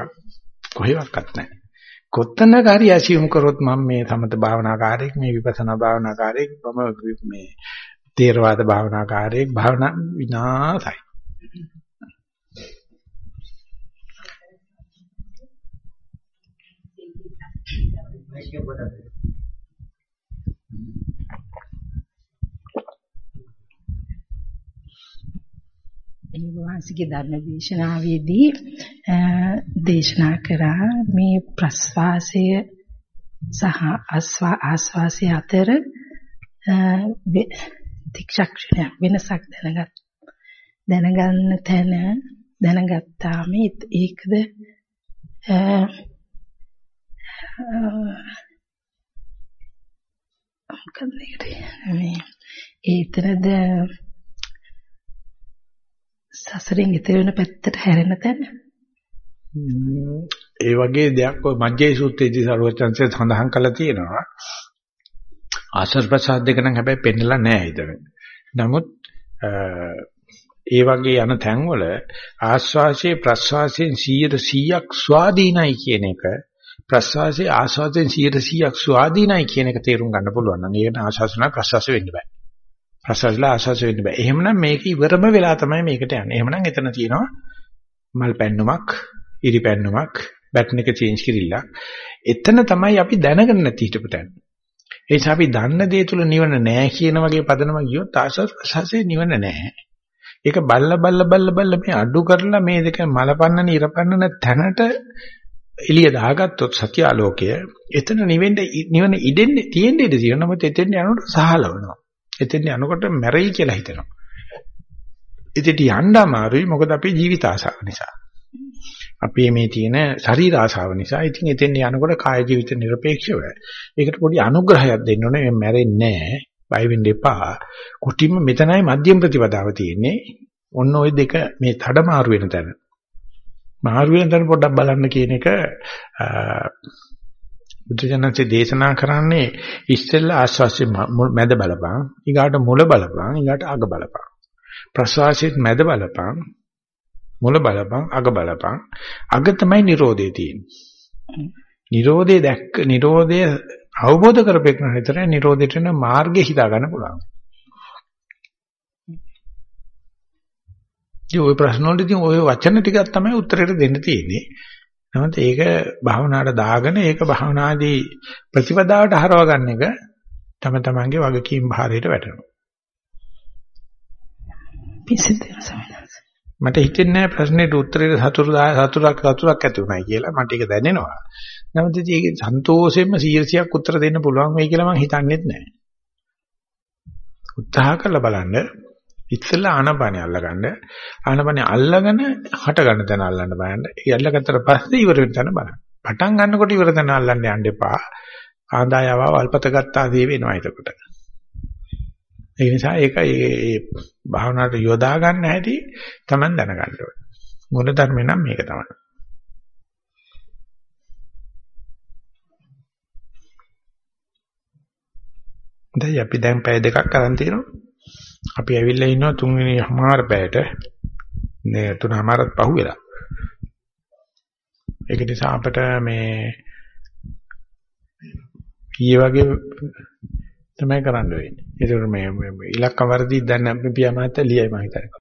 කොහෙවත් නැහැ. කොත්තනක හරි ඇසියුම් කරොත් මම මේ සමත භාවනාකාරයෙක් මේ විපස්සනා භාවනාකාරයෙක් මම මේ තේරවාද භාවනාකාරයෙක් භාවනා විනාසයි. වහන්සේගේ ධර්ම දේශනාවේදී දේශනා කරා මේ ප්‍රස්වාසය සහ ආස්වා ආස්වාසය අතර දික්ෂක්ෂණය වෙනසක් දැනගත් දැනගන්න තැන දැනගත්තාම ඒකද මොකක්ද ඒකට මේ ඒතරද සසරෙන් ඈතර වෙන පැත්තට හැරෙන තැන ඒ වගේ දෙයක් ඔය මජ්ජේ සූත්‍රයේදී සරුවචන්සේ සඳහන් කරලා තියෙනවා ආශ්‍රව ප්‍රසාද දෙක නම් හැබැයි පෙන්නලා නැහැ හිතන. නමුත් ඒ වගේ යන තැන්වල ආශ්වාසයේ ප්‍රශ්වාසයෙන් 100%ක් ස්වාධීනයි කියන එක ප්‍රශ්වාසයේ ආශ්වාසයෙන් 100%ක් ස්වාධීනයි කියන එක තේරුම් ගන්න පුළුවන් නම් ඒකට ආශ්වාසන ප්‍රශ්වාස වෙන්න බෑ. ප්‍රශ්වාසලා ආශ්වාස වෙන්න බෑ. එහෙමනම් මේක ඉවරම වෙලා තමයි මේකට යන්නේ. එහෙමනම් එතන තියෙනවා මල් පැන්නුමක්, ඉරි පැන්නුමක්, බැටන් එක චේන්ජ් කිරිල්ලක්. එතන තමයි අපි දැනගන්න නැති හිටපු තැන. ඒ නිසා අපි දන්න දේ තුල නිවන නැහැ කියන වගේ පදනම ගියොත් ආශ්වාස ප්‍රශ්වාසයේ නිවන නැහැ. ඒක බල්ල බල්ල බල්ල බල්ල මේ අඩු කරලා මේ දෙක මලපන්නන ඉරපන්නන තැනට එළිය දාගත්තොත් සත්‍ය ආලෝකය එතන නිවෙන්න නිවන ඉඩෙන්නේ තියෙන්නේ ඉඩ තියෙන නමුත් එතෙන් යනකොට සහලවනවා එතෙන් යනකොට මැරෙයි කියලා හිතනවා. ඉතින් යන්න අමාරුයි. මොකද අපේ ජීවිත ආසාව නිසා. අපේ මේ තියෙන ශරීර ආසාව නිසා ඉතින් එතෙන් යනකොට කාය ජීවිත নিরপেক্ষව ඒකට පොඩි අනුග්‍රහයක් දෙන්න ඕනේ. මේ මැරෙන්නේ නැහැ. බය වෙන්න එපා. කුටිම මෙතනයි මධ්‍යම ප්‍රතිපදාව තියෙන්නේ. ඔන්න ওই දෙක මේ මාරු වෙන තැන. මාරු වෙන තැන පොඩ්ඩක් බලන්න කියන එක බුදුජනන්සේ දේශනා කරන්නේ ඉස්සෙල්ලා ආස්වාසිය මැද බලපං ඊගාට මුල බලපං ඊගාට අග බලපං. ප්‍රසවාසයේ මැද බලපං මුල බලපං අග බලපං. අග තමයි Nirodhe තියෙන්නේ. Nirodhe දැක්ක Nirodhe අවබෝධ කරපෙන්න විතරයි Nirodheට යන මාර්ගය හිතා ගන්න පුළුවන්. ඉතින් ওই ප්‍රශ්න වලදී ওই වචන ටිකක් තමයි උත්තරෙට දෙන්න තියෙන්නේ නමුත් ඒක භාවනාවට දාගෙන ඒක භාවනාදී ප්‍රතිපදාවට හරව ගන්න එක තම තමන්ගේ වගකීම් භාරයට වැටෙනවා. පිසිතේ සමනස. මට හිතෙන්නේ නැහැ ප්‍රශ්නෙට උත්තරේ සතුරු සතුරක් සතුරක් ඇති උනායි කියලා මට ඒක දැනෙනවා. නමුත් ඉතින් ඒක සන්තෝෂයෙන්ම 100ක් උත්තර දෙන්න පුළුවන් වෙයි කියලා මම හිතන්නේත් නැහැ. උත්සාහ කරලා බලන්න ඉස්සෙල්ලා ආනපානිය අල්ලගන්න ආනපානිය අල්ලගෙන හට ගන්න තැන අල්ලන්න බලන්න. ඒ අල්ලගත්තට පස්සේ ඉවර වෙන තැන බලන්න. පටන් ගන්නකොට ඉවර තැන අල්ලන්න යන්න එපා. ආදායව වල්පත ගත්තා දේ වෙනවා එතකොට. ඒ නිසා ඒක ඒ භාවනාවට යොදා ගන්න හැටි Taman දැනගන්න ඕනේ. මූල ධර්මේ නම් මේක තමයි. දැන් අපි දැන් පැය දෙකක් අරන් තියෙනවා. අපි ඇවිල්ලා ඉන්නවා තුන්වෙනි හමාර පැයට. නේ තුනමාරත් පහුවෙලා. ඒක නිසා අපිට මේ ඊයේ වගේ තමයි කරන්න වෙන්නේ. ඒකට මේ ඉලක්ක වර්ධි දැන් අපි පියාමාත ලියයි මම හිතන්නේ.